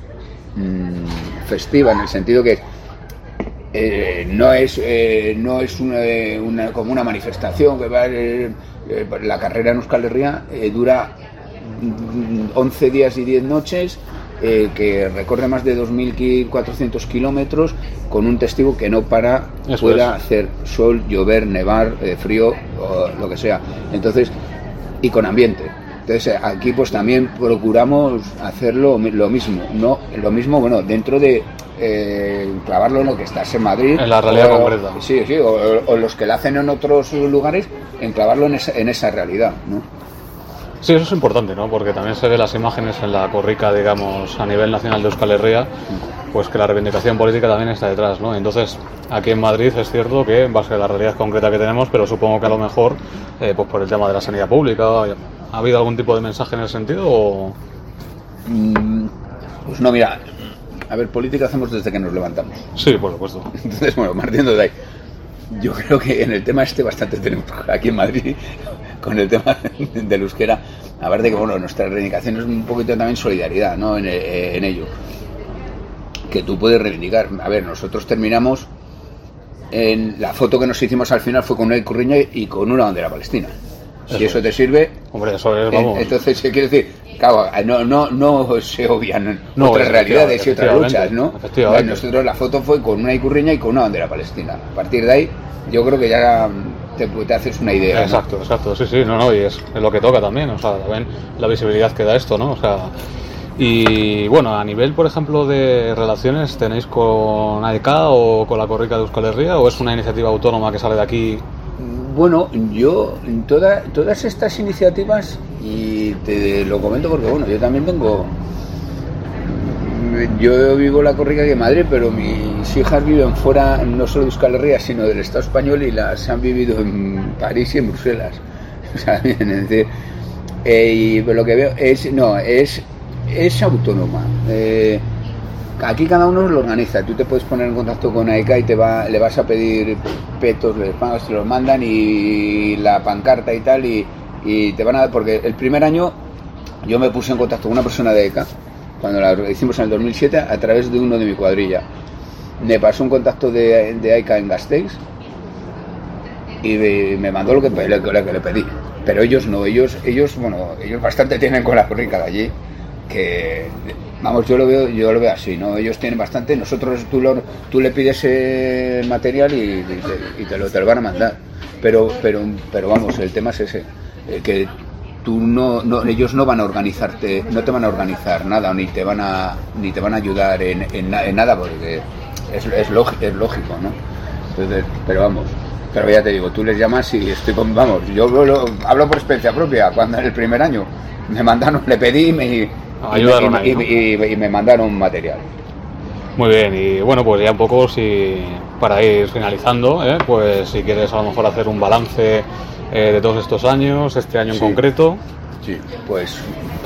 mm, festiva en el sentido que eh, no es eh, no es una, una- como una manifestación que va eh, eh, la carrera en Euskal Herria eh, dura mm, 11 días y 10 noches eh, que recorre más de 2.400 kilómetros con un testigo que no para Eso pueda es. hacer sol, llover, nevar, frío o lo que sea. Entonces, y con ambiente. Entonces eh, aquí pues también procuramos hacerlo lo mismo, no lo mismo, bueno, dentro de eh, clavarlo en lo que estás en Madrid. En la realidad o- concreta. Sí, sí, o, o los que lo hacen en otros lugares, enclavarlo en esa, en esa realidad, ¿no? Sí, eso es importante, ¿no? Porque también se ve las imágenes en la corrica, digamos, a nivel nacional de Euskal Herria, pues que la reivindicación política también está detrás, ¿no? Entonces, aquí en Madrid es cierto que, en base a la realidad concreta que tenemos, pero supongo que a lo mejor, eh, pues por el tema de la sanidad pública, ¿ha habido algún tipo de mensaje en ese sentido o...? Mm, Pues no, mira, a ver, política hacemos desde que nos levantamos. Sí, por supuesto. Entonces, bueno, partiendo de ahí, yo creo que en el tema este bastante tenemos aquí en Madrid, con el tema del euskera, aparte que, bueno, nuestra reivindicación es un poquito también solidaridad, ¿no? En, eh, en ello. Que tú puedes reivindicar. A ver, nosotros terminamos en la foto que nos hicimos al final fue con una icurriña y con una bandera palestina. Si Eso te sirve, Hombre, eso es, eh, vamos. entonces, ¿qué quiere decir? Claro, no, no, no se obvian No, otras realidades y otras luchas, ¿no? Nosotros la foto fue con una icurriña y con una bandera palestina. A partir de ahí, yo creo que ya te, te haces una idea. ¿no? Exacto, exacto, sí, sí, no, no, y es, es lo que toca también, o sea, también la visibilidad que da esto, ¿no? O sea, y bueno, a nivel, por ejemplo, de relaciones, ¿tenéis con AEK o con la Corrica de Euskal Herria o es una iniciativa autónoma que sale de aquí? Bueno, yo, toda- todas estas iniciativas, y te lo comento porque, bueno, yo también tengo. Yo vivo la Corrica que Madrid, pero mis hijas viven fuera, no solo de Euskal Herria, sino del Estado español y las han vivido en París y en Bruselas. O sea, bien, es decir, eh, y lo que veo es, no, es, es autónoma. Eh, Aquí cada uno lo organiza. Tú te puedes poner en contacto con AECA y te va, le vas a pedir petos, les pagas, te los mandan y la pancarta y tal y, y te van a dar porque el primer año yo me puse en contacto con una persona de AECA cuando la hicimos en el 2007 a través de uno de mi cuadrilla. Me pasó un contacto de, de AECA en Gasteiz y me, mandó lo que, lo lo que le pedí. Pero ellos no, ellos, ellos, bueno, ellos bastante tienen con la corrica de allí, que vamos, yo lo veo, yo lo veo así, ¿no? Ellos tienen bastante, nosotros tú, lo- tú le pides el material y, y te, y te lo, te lo van a mandar. Pero, pero, pero vamos, el tema es ese, eh, que tú no, no, ellos no van a organizarte, no te van a organizar nada, ni te van a, ni te van a ayudar en, en na- en nada, porque es, es, lógi- es lógico, ¿no? Entonces, pero vamos, pero ya te digo, tú les llamas y estoy con, vamos, yo lo- hablo por experiencia propia, cuando en el primer año me mandaron, le pedí me, y, Ayudaron y- y me mandaron material. Muy bien, y bueno, pues ya un poco si para ir finalizando, ¿eh? pues si quieres a lo mejor hacer un balance eh, de todos estos años, este año en concreto. Sí, pues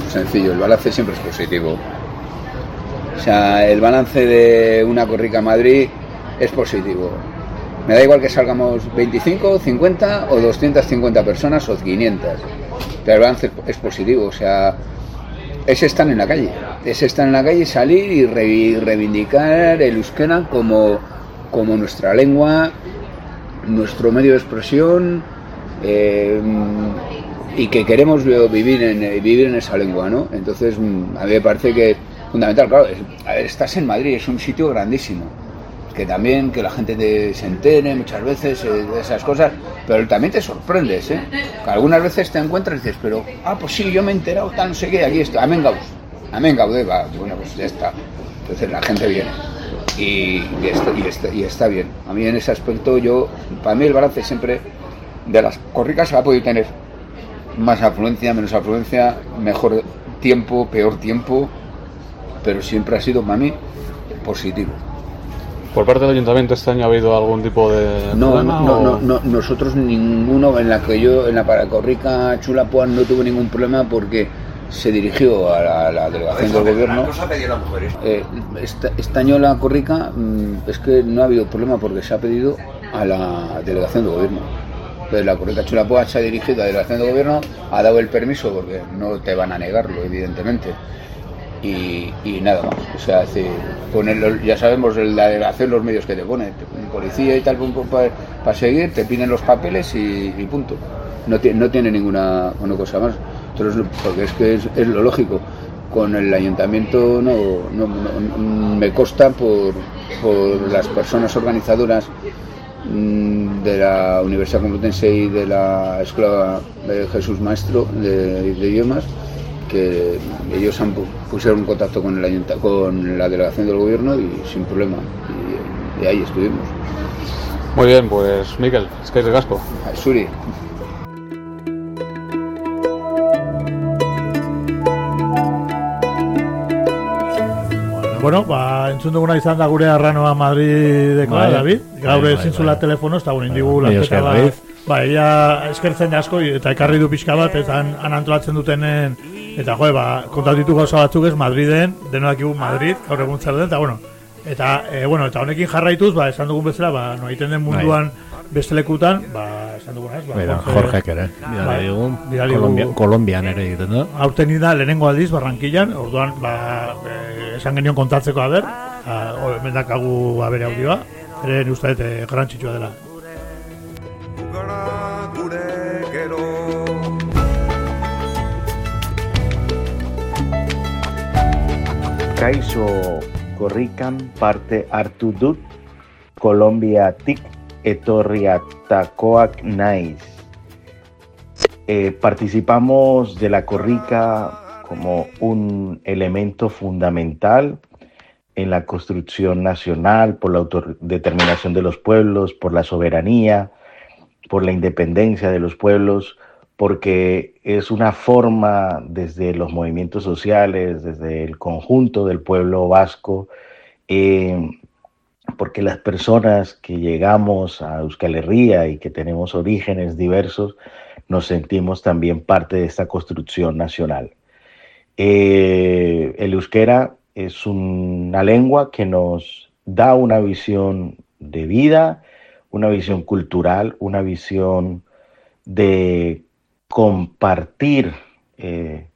sencillo, el balance siempre es positivo. O sea, el balance de una corrica Madrid es positivo. Me da igual que salgamos 25, 50 o 250 personas o 500. Pero el balance es positivo, o sea, es estar en la calle. Es estar en la calle, salir y re- reivindicar el euskera como, como nuestra lengua, nuestro medio de expresión eh, y que queremos vivir en, eh, vivir en esa lengua, ¿no? Entonces, mm, a mí me parece que fundamental, claro, estás en Madrid, es un sitio grandísimo, que también que la gente te- se entere muchas veces eh, de esas cosas, pero también te sorprendes, ¿eh? Que algunas veces te encuentras y dices, pero, ah, pues sí, yo me he enterado, tal, no sé qué, aquí estoy, amén gaus, amén va, bueno, pues ya está. Entonces la gente viene y, y está, y está- y está bien. A mí en ese aspecto, yo, para mí el balance siempre de las corricas se va a poder tener más afluencia, menos afluencia, mejor tiempo, peor tiempo, pero siempre ha sido para mí positivo. ¿Por parte del ayuntamiento este año ha habido algún tipo de No, problema? no, o- no, no, nosotros ninguno, en la que yo, en la Paracorrica Chulapuan no tuve ningún problema porque se dirigió a la, a la delegación del gobierno. Eh, esta, este año la Corrica mm, es que no ha habido problema porque se ha pedido a la delegación del gobierno. Entonces la Corrica Chulapoa se ha dirigido a la delegación del gobierno, ha dado el permiso porque no te van a negarlo, evidentemente. Y, y nada más. O sea, ponerlo- ya sabemos la delegación, los medios que te pone, policía y tal para seguir, te piden los papeles y, punto. No, no tiene ninguna una cosa más. Entonces, porque es que es, es lo lógico. Con el ayuntamiento no, no- no- me consta por, por las personas organizadoras de la Universidad Complutense y de la Escuela de Jesús Maestro de, de idiomas que ellos han pu- pusieron en contacto con el con la delegación del gobierno y sin problema y, y ahí estuvimos Muy bien, pues Miquel, es que es casco. Suri Bueno, ba, entzun duguna izan da gure arranoa Madrideko, Bai. David. Gaur Bai, ezin bai, bai. telefono, eta bueno, indigu Bai, lanketa. David. Ba, ella eskertzen da asko eta ekarri du pixka bat, eta han, han antolatzen dutenen, eta jo, ba, kontatu ditu gauza batzuk ez Madriden, denoak igu Madrid, gaur egun zer den, eta bueno, eta, e, bueno, eta honekin jarraituz, ba, esan dugun bezala, ba, no den munduan beste lekutan, ba, esan ba, Baina, Jorgek ere, bidali bai, digu, bidali digu. Kolombia, Kolombian ere egiten da. Aurten da lehenengo aldiz Barranquillan, orduan ba, e, esan genion kontatzeko a ber, a, o, hemen dakagu ba, bere audioa, ere ni uste dut eh, garrantzitsua dela. Kaixo korrikan parte hartu dut Kolombiatik etorriatakoak naiz. Eh, participamos de la corrica como un elemento fundamental en la construcción nacional, por la autodeterminación de los pueblos, por la soberanía, por la independencia de los pueblos, porque es una forma desde los movimientos sociales, desde el conjunto del pueblo vasco, eh, porque las personas que llegamos a Euskal Herria y que tenemos orígenes diversos, nos sentimos también parte de esta construcción nacional. Eh, el euskera es una lengua que nos da una visión de vida, una visión cultural, una visión de compartir eh,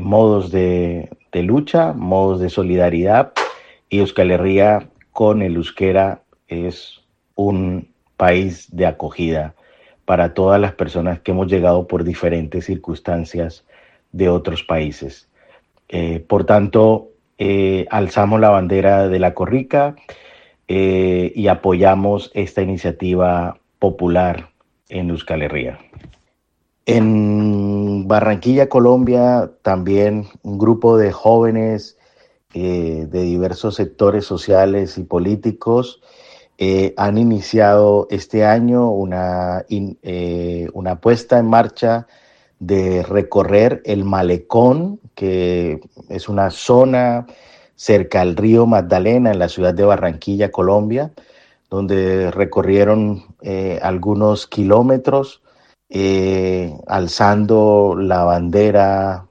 modos de, de lucha, modos de solidaridad y Euskal Herria con el euskera es un país de acogida para todas las personas que hemos llegado por diferentes circunstancias de otros países. Eh, por tanto, eh, alzamos la bandera de la Corrica eh, y apoyamos esta iniciativa popular en Euskal Herria. En Barranquilla, Colombia, también un grupo de jóvenes eh, de diversos sectores sociales y políticos eh, han iniciado este año una, eh, una puesta en marcha de recorrer el malecón, que es una zona cerca al río Magdalena en la ciudad de Barranquilla, Colombia, donde recorrieron algunos kilómetros alzando la bandera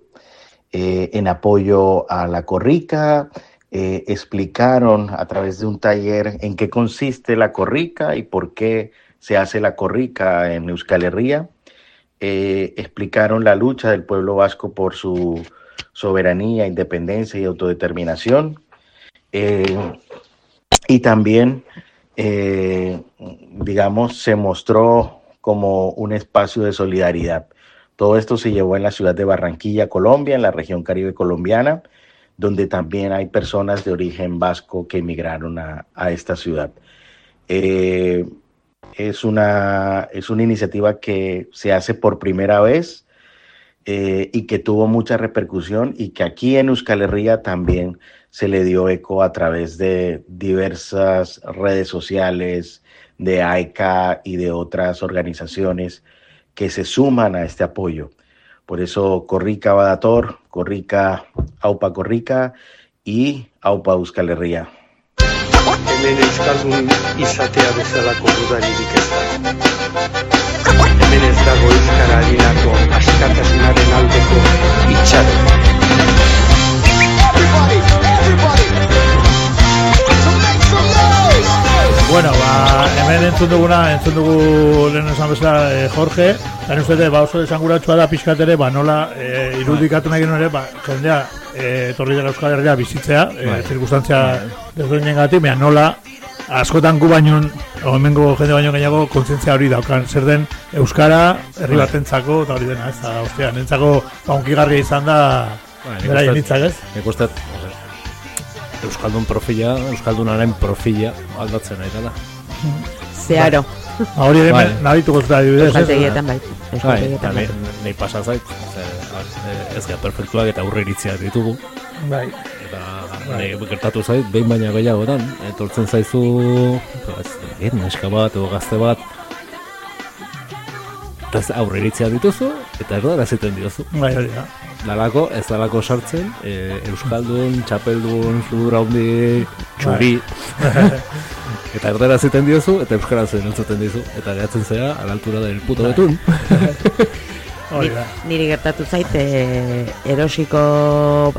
eh, en apoyo a la corrica, eh, explicaron a través de un taller en qué consiste la corrica y por qué se hace la corrica en Euskal Herria. Eh, explicaron la lucha del pueblo vasco por su soberanía, independencia y autodeterminación. Y también, digamos, se mostró como un espacio de solidaridad. Todo esto se llevó en la ciudad de Barranquilla, Colombia, en la región caribe colombiana, donde también hay personas de origen vasco que emigraron a, a esta ciudad. Eh, es, una, es una iniciativa que se hace por primera vez eh, y que tuvo mucha repercusión y que aquí en Euskal Herria también se le dio eco a través de diversas redes sociales, de AICA y de otras organizaciones que se suman a este apoyo. Por eso Corrica Badator, Corrica Aupa Corrica y Aupa Euskal Herria. Hemen euskaldun izatea bezalako dudaririk ez da. Hemen ez dago euskara arinako askatasunaren aldeko itxaron. Bueno, ba, hemen entzun duguna, entzun dugu lehen esan bezala eh, Jorge, eta uste dut, ba, oso esanguratsua da pixkat ere, ba, nola eh, irudikatu nahi ere, ba, jendea eh, etorri dela Euskal Herria bizitzea, eh, Bai. zirkustantzia desberdinen gati, mea nola askotan gu baino, o hemengo jende baino gehiago kontzientzia hori daukan, zer den Euskara herri Bai. batentzako, eta hori dena, ez da, ostia, nentzako, ba, onkigarria izan da, Bai, nik bera Euskaldun profila, Euskaldunaren profila aldatzen ari dela. Zeharo. Ba, hori ere Bai. bai. nabituko zeta adibidez, ez? Euskaltegietan bai. Bai, Euskaltegietan eta bai. ni- Nei pasa zait, ze, a- ez gara perfektuak eta aurre iritziak ditugu. Bai. Eta Bai. nei gertatu zait, behin baina gehiagotan, etortzen zaizu, ba, ez neska bat, edo gazte bat, eta ez aurre iritziak dituzu, eta erdara ziten diozu. Bai, hori da. Dalako, ez dalako sartzen, e, Euskaldun, Txapeldun, Zudur haundi, txuri. eta erdera ziten diozu, eta Euskara zen entzuten dizu. Eta gehatzen zea, a la altura del puto Bai. betun. Da. Niri gertatu zait e, erosiko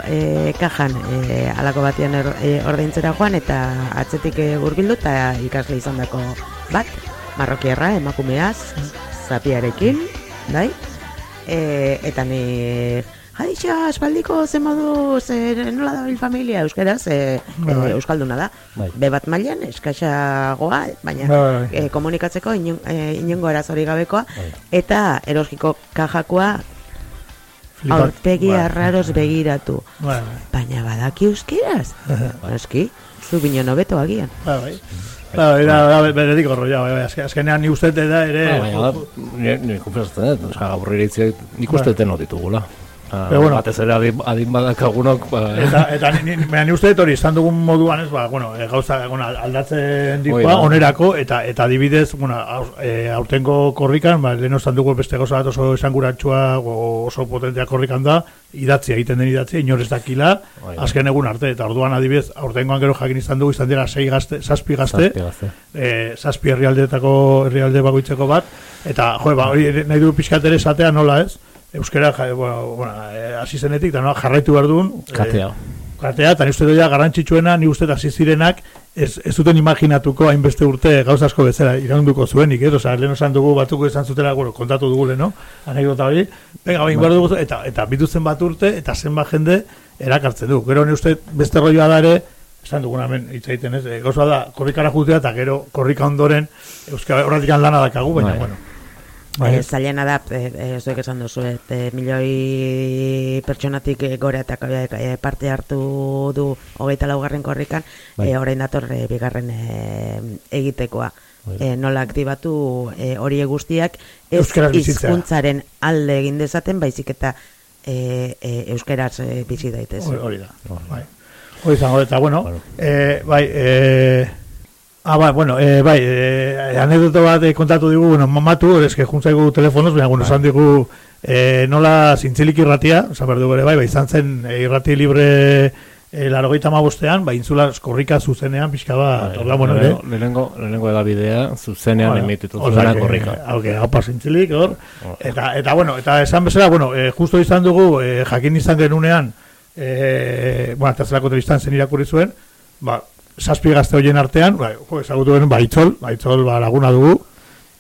e, kajan e, alako batean er, e, ordaintzera joan eta atzetik e, hurbildu eta ikasle izandako bat marrokierra, emakumeaz, zapiarekin, bai? E, eta ni Jaixa, espaldiko zen modu, ze nola da bil familia euskeraz, e, Bai, bai. e, euskalduna da. Bai. Be bat mailan eskaxagoa, baina Bai, bai. e, komunikatzeko inon, e, inongo arazorik gabekoa, Bai. eta erosiko kajakoa aurpegi Bai. arraroz begiratu. Bai, Baina badaki euskeraz? Eski, zu bino nobeto agian. Bai, bai. Ba, era, da, beredik horro, ja, bai, bai, azken- azkenean ni uste da ere... Baina, ni- ni konfesatzen dut, osea, aurrera itziak nik uste Bai. ditugula. Ah, Pero bueno. batez ere adin, adin badakagunok, ba, Eta, eta ni, ni, ni uste dut hori, izan dugun moduan ez, ba, bueno, e, gauza bueno, aldatzen dikoa, da. onerako, eta eta adibidez, bueno, e, aurtengo korrikan, ba, leheno izan dugu beste gauza bat oso esanguratsua, oso potentea korrikan da, idatzia, egiten den idatzia, inor ez dakila, Hoi da. azken egun arte, eta orduan adibidez, aurtengoan gero jakin izan dugu, izan dira sei gazte, zazpi gazte, Zazpi gazte. e, zazpi herrialdeetako herrialde bakoitzeko bat, eta, jo, ba, hori nahi du pixkat ere esatea nola ez, Euskara, ja, bueno, eh, hasi zenetik, eta nola jarraitu behar duen. Katea. katea, eta uste doia garrantzitsuena, ni uste hasi zirenak, ez, ez duten imaginatuko hainbeste urte gauza asko bezala iraunduko zuenik, ez? Osa, lehen esan dugu batzuko izan zutela, bueno, kontatu dugu no? Anekdota hori, venga, bain behar dugu, eta, eta bitutzen bat urte, eta zenbat jende erakartzen du. Gero, ni uste beste rolloa da ere, esan duguna hemen hitz egiten, ez? E, gauza da, korrikara jutea, eta gero korrika ondoren, euskara horretik lana dakagu, baina, Bai. bueno. Bai, zailena da, e, e, zuek esan duzu, e, milioi pertsonatik e, gora eta e, parte hartu du hogeita laugarren korrikan, Bai. e, orain dator e, bigarren e, egitekoa. E, nola aktibatu e, hori guztiak ez hizkuntzaren alde egin dezaten, baizik eta e, e, euskaraz e, bizi daitez. Hori, hori da. Bai. Hori izango, eta bueno, eh, bai, eh, ah, bai, bueno, eh, bai, eh, anekdoto bat eh, kontatu digu, bueno, mamatu, eske juntzaigu telefonoz, baina, bueno, esan digu, eh, nola zintzilik irratia, esan behar dugu ere, bai, bai, izan zen eh, irrati libre eh, larogeita mabostean, bai, intzula korrika zuzenean, pixka bat, Bai, bueno, ere, lehenengo- lehenengo, lehenengo edabidea, zuzenean Bueno, emititu que, korrika. hau que, hau pasintzilik, hor. Eta, eta, bueno, eta esan bezala, bueno, eh, justo izan dugu, eh, jakin izan genunean, eh, bueno, terzelako telebistan zen irakurri zuen, ba, zazpi gazte horien artean, ba, jo, ezagutu genuen, ba, Aitzol, ba, Aitzol, ba, laguna dugu,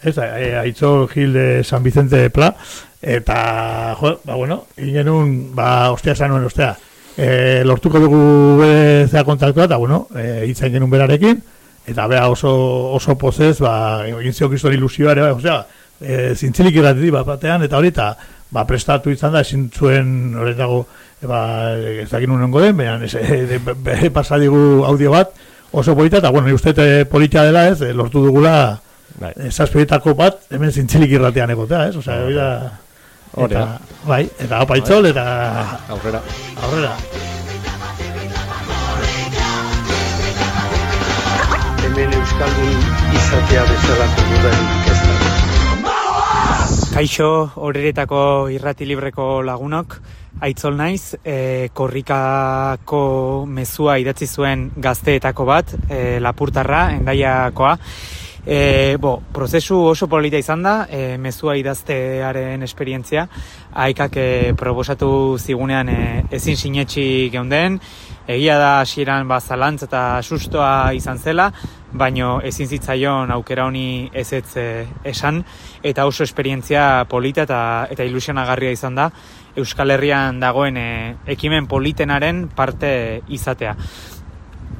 ez, eh, Aitzol Gil de San Vicente de Pla, eta, jo, ba, bueno, ingenun, ba, ostia esan nuen, ostia, eh, lortuko dugu zea kontaktua, eta, bueno, eh, hitzen genuen berarekin, eta bea oso, oso pozez, ba, egin zio kriston ilusioa ere, bai, osea, e, zintzilik irratitik bat batean, eta hori, eta ba, prestatu izan da, ezin zuen horretago, e, ba, ez dakit nunengo den, baina e, pasadigu audio bat, oso polita, eta bueno, ni uste e, polita dela ez, e, lortu dugula Bai. e, zazpietako bat, hemen zintzilik irratean egotea, ez, osea, hori da, eta, da. bai, eta hau paitzol, eta Aurrera. aurrera. Hemen Euskaldun izatea bezalako dudarik ez da. Kaixo, horretako irrati libreko lagunok, aitzol naiz, e, korrikako mezua idatzi zuen gazteetako bat, e, lapurtarra, endaiakoa. E, bo, prozesu oso polita izan da, e, mezua idaztearen esperientzia, haikak e, proposatu zigunean e, ezin sinetxi geunden, egia da hasieran ba, zalantza eta sustoa izan zela, baino ezin zitzaion aukera honi ezetz e, esan, eta oso esperientzia polita eta, eta ilusionagarria izan da, Euskal Herrian dagoen e, ekimen politenaren parte izatea.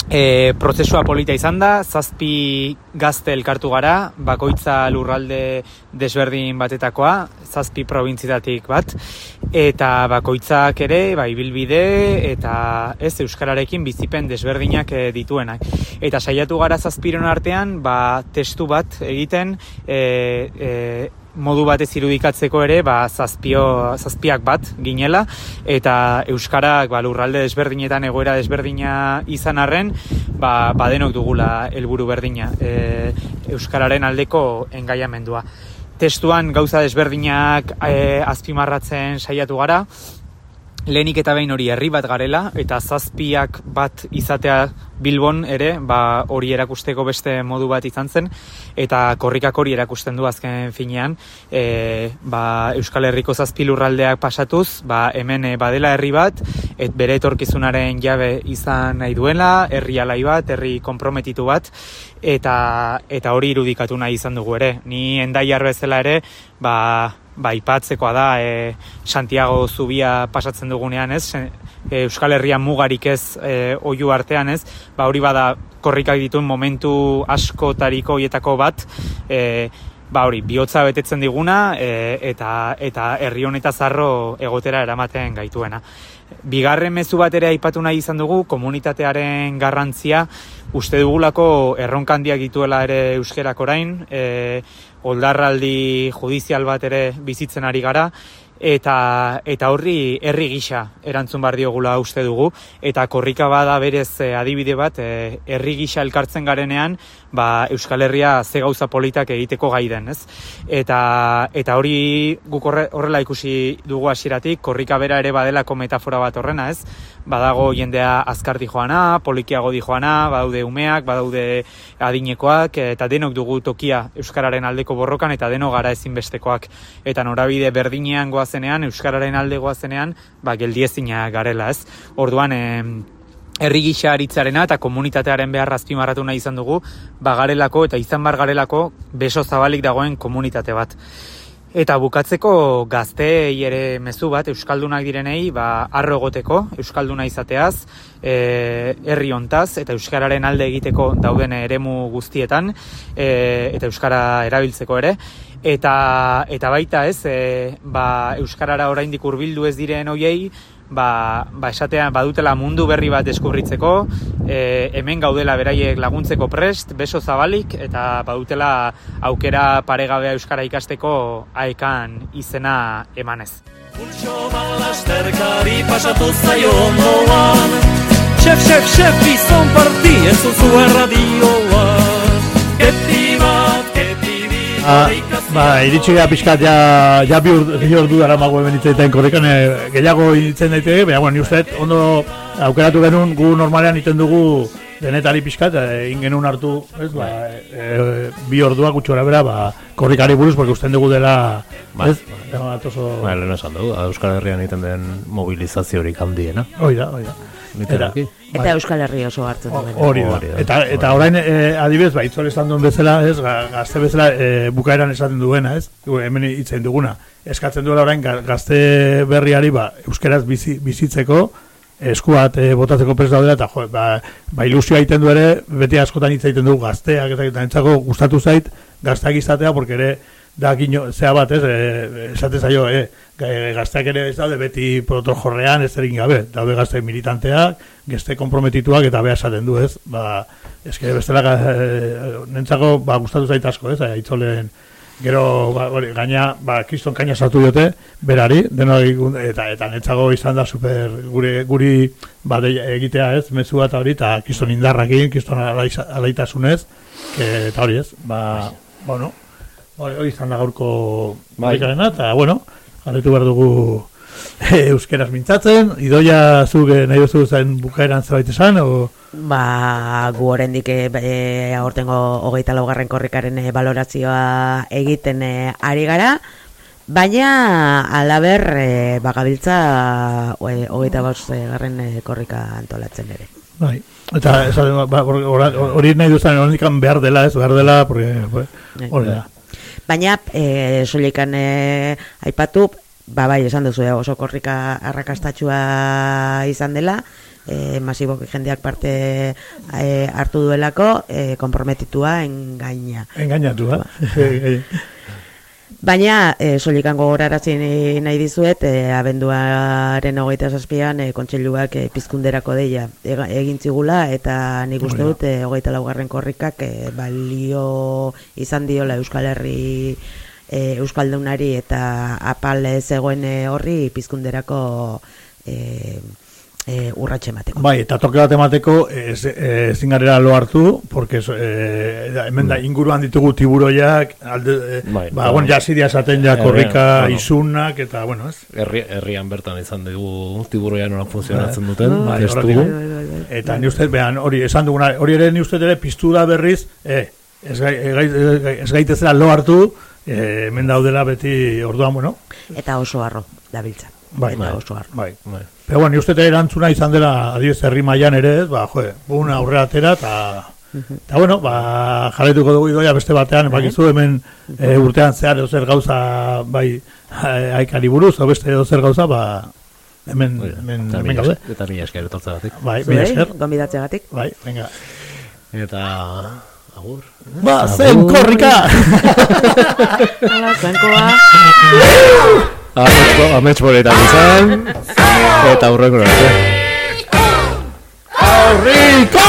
E, prozesua polita izan da, zazpi gazte elkartu gara, bakoitza lurralde desberdin batetakoa, zazpi probintzitatik bat, eta bakoitzak ere, bai bilbide, eta ez euskararekin bizipen desberdinak e, dituenak. Eta saiatu gara zazpiron artean, ba, testu bat egiten, e, e, modu batez irudikatzeko ere ba, zazpio, zazpiak bat ginela eta euskarak ba, lurralde desberdinetan egoera desberdina izan arren ba, badenok dugula helburu berdina e, euskararen aldeko engaiamendua. Testuan gauza desberdinak e, azpimarratzen saiatu gara, lehenik eta behin hori herri bat garela, eta zazpiak bat izatea Bilbon ere, ba, hori erakusteko beste modu bat izan zen, eta korrikak hori erakusten du azken finean, e, ba, Euskal Herriko zazpi lurraldeak pasatuz, ba, hemen e, badela herri bat, et bere etorkizunaren jabe izan nahi duela, herri alai bat, herri konprometitu bat, eta eta hori irudikatu nahi izan dugu ere. Ni endaiar bezala ere, ba, ba ipatzekoa da e, Santiago zubia pasatzen dugunean, ez? E, Euskal Herria mugarik ez e, oiu artean, ez? Ba hori bada korrikak dituen momentu askotariko hoietako bat, e, ba hori, bihotza betetzen diguna e, eta eta herri honetaz harro egotera eramaten gaituena. Bigarren mezu bat ere aipatu nahi izan dugu komunitatearen garrantzia uste dugulako erronka handiak dituela ere euskerak orain, e, oldarraldi judizial bat ere bizitzen ari gara eta eta horri herri gisa erantzun bar diogula uste dugu eta korrika bada berez eh, adibide bat eh, herri gisa elkartzen garenean ba Euskal Herria ze gauza politak egiteko gai den, ez? Eta eta hori guk horre- horrela ikusi dugu hasieratik korrika bera ere badelako metafora bat horrena, ez? Badago jendea azkar joana, polikiago joana, badaude umeak, badaude adinekoak eta denok dugu tokia euskararen aldeko borrokan eta denok gara ezinbestekoak eta norabide berdinean goazenean euskararen alde goazenean ba geldiezina garela, ez? Orduan em, herri gisa aritzarena eta komunitatearen beharra azpimarratu nahi izan dugu, bagarelako eta izan bar garelako beso zabalik dagoen komunitate bat. Eta bukatzeko gazteei ere mezu bat, Euskaldunak direnei, ba, arro egoteko, Euskalduna izateaz, e, herri hontaz, eta Euskararen alde egiteko dauden eremu guztietan, e, eta Euskara erabiltzeko ere. Eta, eta baita ez, e, ba, Euskarara oraindik hurbildu ez diren hoiei, ba, ba esatean badutela mundu berri bat deskubritzeko, e, hemen gaudela beraiek laguntzeko prest, beso zabalik, eta badutela aukera paregabea euskara ikasteko aekan izena emanez. Pultxo balasterkari pasatu zaio ondoan Xef, xef, xef, bizon parti ez duzu erradioa bi, Ah, ba, iritsi gara pixkat, ja, ja bi ur- bi ordu dara mago hemen itzaiten korrekan, e, gehiago itzen daiteke, baina, bueno, uste, ondo aukeratu genuen, gu normalean iten dugu denetari pixkat, e, egin genuen hartu, ez, ba, e, bi orduak gutxora bera, ba, korrikari buruz, porque usten dugu dela, Bai, ez, bat oso... Ba, lehen esan dugu, Euskal Herrian egiten den mobilizaziorik handiena. Hoi da, hoi da. Literalki. Eta Euskal Herri oso hartzen duen. Hori da. Eta, eta orain e, adibidez, ba, itzol esan duen bezala, ez, ga- gazte bezala e, bukaeran esaten duena, ez, hemen hitzen duguna. Eskatzen duela orain ga- gazte berriari, ba, euskeraz bizi, bizitzeko, eskuat e, botatzeko prest daudela, eta jo, ba, ba ilusioa egiten du ere, beti askotan hitz egiten dugu gazteak, eta, eta entzako gustatu zait, gazteak izatea, porque ere, da gino, zea bat, ez, e, esate zaio, e, ga- gazteak ere ez daude beti protol jorrean, ez egin gabe, daude gazte militanteak, gazte komprometituak eta beha esaten du, ez, ba, eske bestela, e, nentzako, ba, gustatu zait asko, ez, aitzolen, gero, ba, hori, gaina, ba, kriston kaina sartu diote, berari, deno eta, eta netzago izan da super, gure, guri, ba, de, egitea, ez, mezua eta hori, eta kriston indarrakin, kriston alaitasunez, que, eta hori, ez, ba, bueno, hori, hori izan da gaurko Bai. baikarena, eta, bueno, jarretu behar dugu euskeraz mintzatzen, idoia zuk eh, nahi duzu zen bukaeran zerbait esan, o... Ba, gu oraindik e, e, aurtengo hogeita laugarren korrikaren e, balorazioa egiten e, ari gara, baina alaber e, bagabiltza e, hogeita bost e, garren e, korrika antolatzen ere. Bai. Eta ba, hori hori nahi duzan, hori behar dela, ez, behar dela, porque, pues, hori da. Baina, e, solikan e, aipatu, ba bai, esan duzu, eh, oso korrika arrakastatxua izan dela, e, masiboki jendeak parte e, hartu duelako, e, konprometitua engaina. Engainatu, ba. Baina, e, solikan gogorarazi nahi dizuet, e, abenduaren hogeita zazpian, e, kontxeluak e, pizkunderako deia egin zigula, eta nik uste dut, e, hogeita laugarren korrikak e, balio izan diola Euskal Herri e, Euskaldunari eta apal zegoen horri pizkunderako e, e, urratxe emateko. Bai, eta toke bat emateko ez, ezin garela lo hartu, porque eh, da- hemen da inguruan ditugu tiburoiak, alde, eh, Bai, ba, bai. bueno, ja zidia esaten ja korrika bueno. izunak, eta, bueno, ez? Herri, herrian bertan izan dugu tiburoia nola funtzionatzen duten, Bai, testu. horretik. Eta ni uste, behan, hori esan duguna, hori ere ni uste ere piztu da berriz, eh, ez, gai, ez, gai- ez gaitezela lo hartu, eh, hemen daudela beti orduan, bueno, Eta oso harro, dabiltza. Bai, eta bai. oso harro. Bai, bai. Pero bueno, ni uste erantzuna izan dela adibidez herri mailan ere, ez, ba, jo, una aurrera atera eta Eta bueno, ba, jarretuko dugu idoia beste batean, bakizu hemen e, urtean zehar edo zer gauza, bai, a- aikari buruz, o beste edo zer gauza, ba, hemen, hemen, Eta hemen gaude. Eta mila esker etortzagatik. Bai, mila esker. Gonbidatzeagatik. Bai, venga. Eta, agur. Ba, zen korrika! Hala, zenkoa. Amets, boletan izan, eta aurreko arte. Korrika!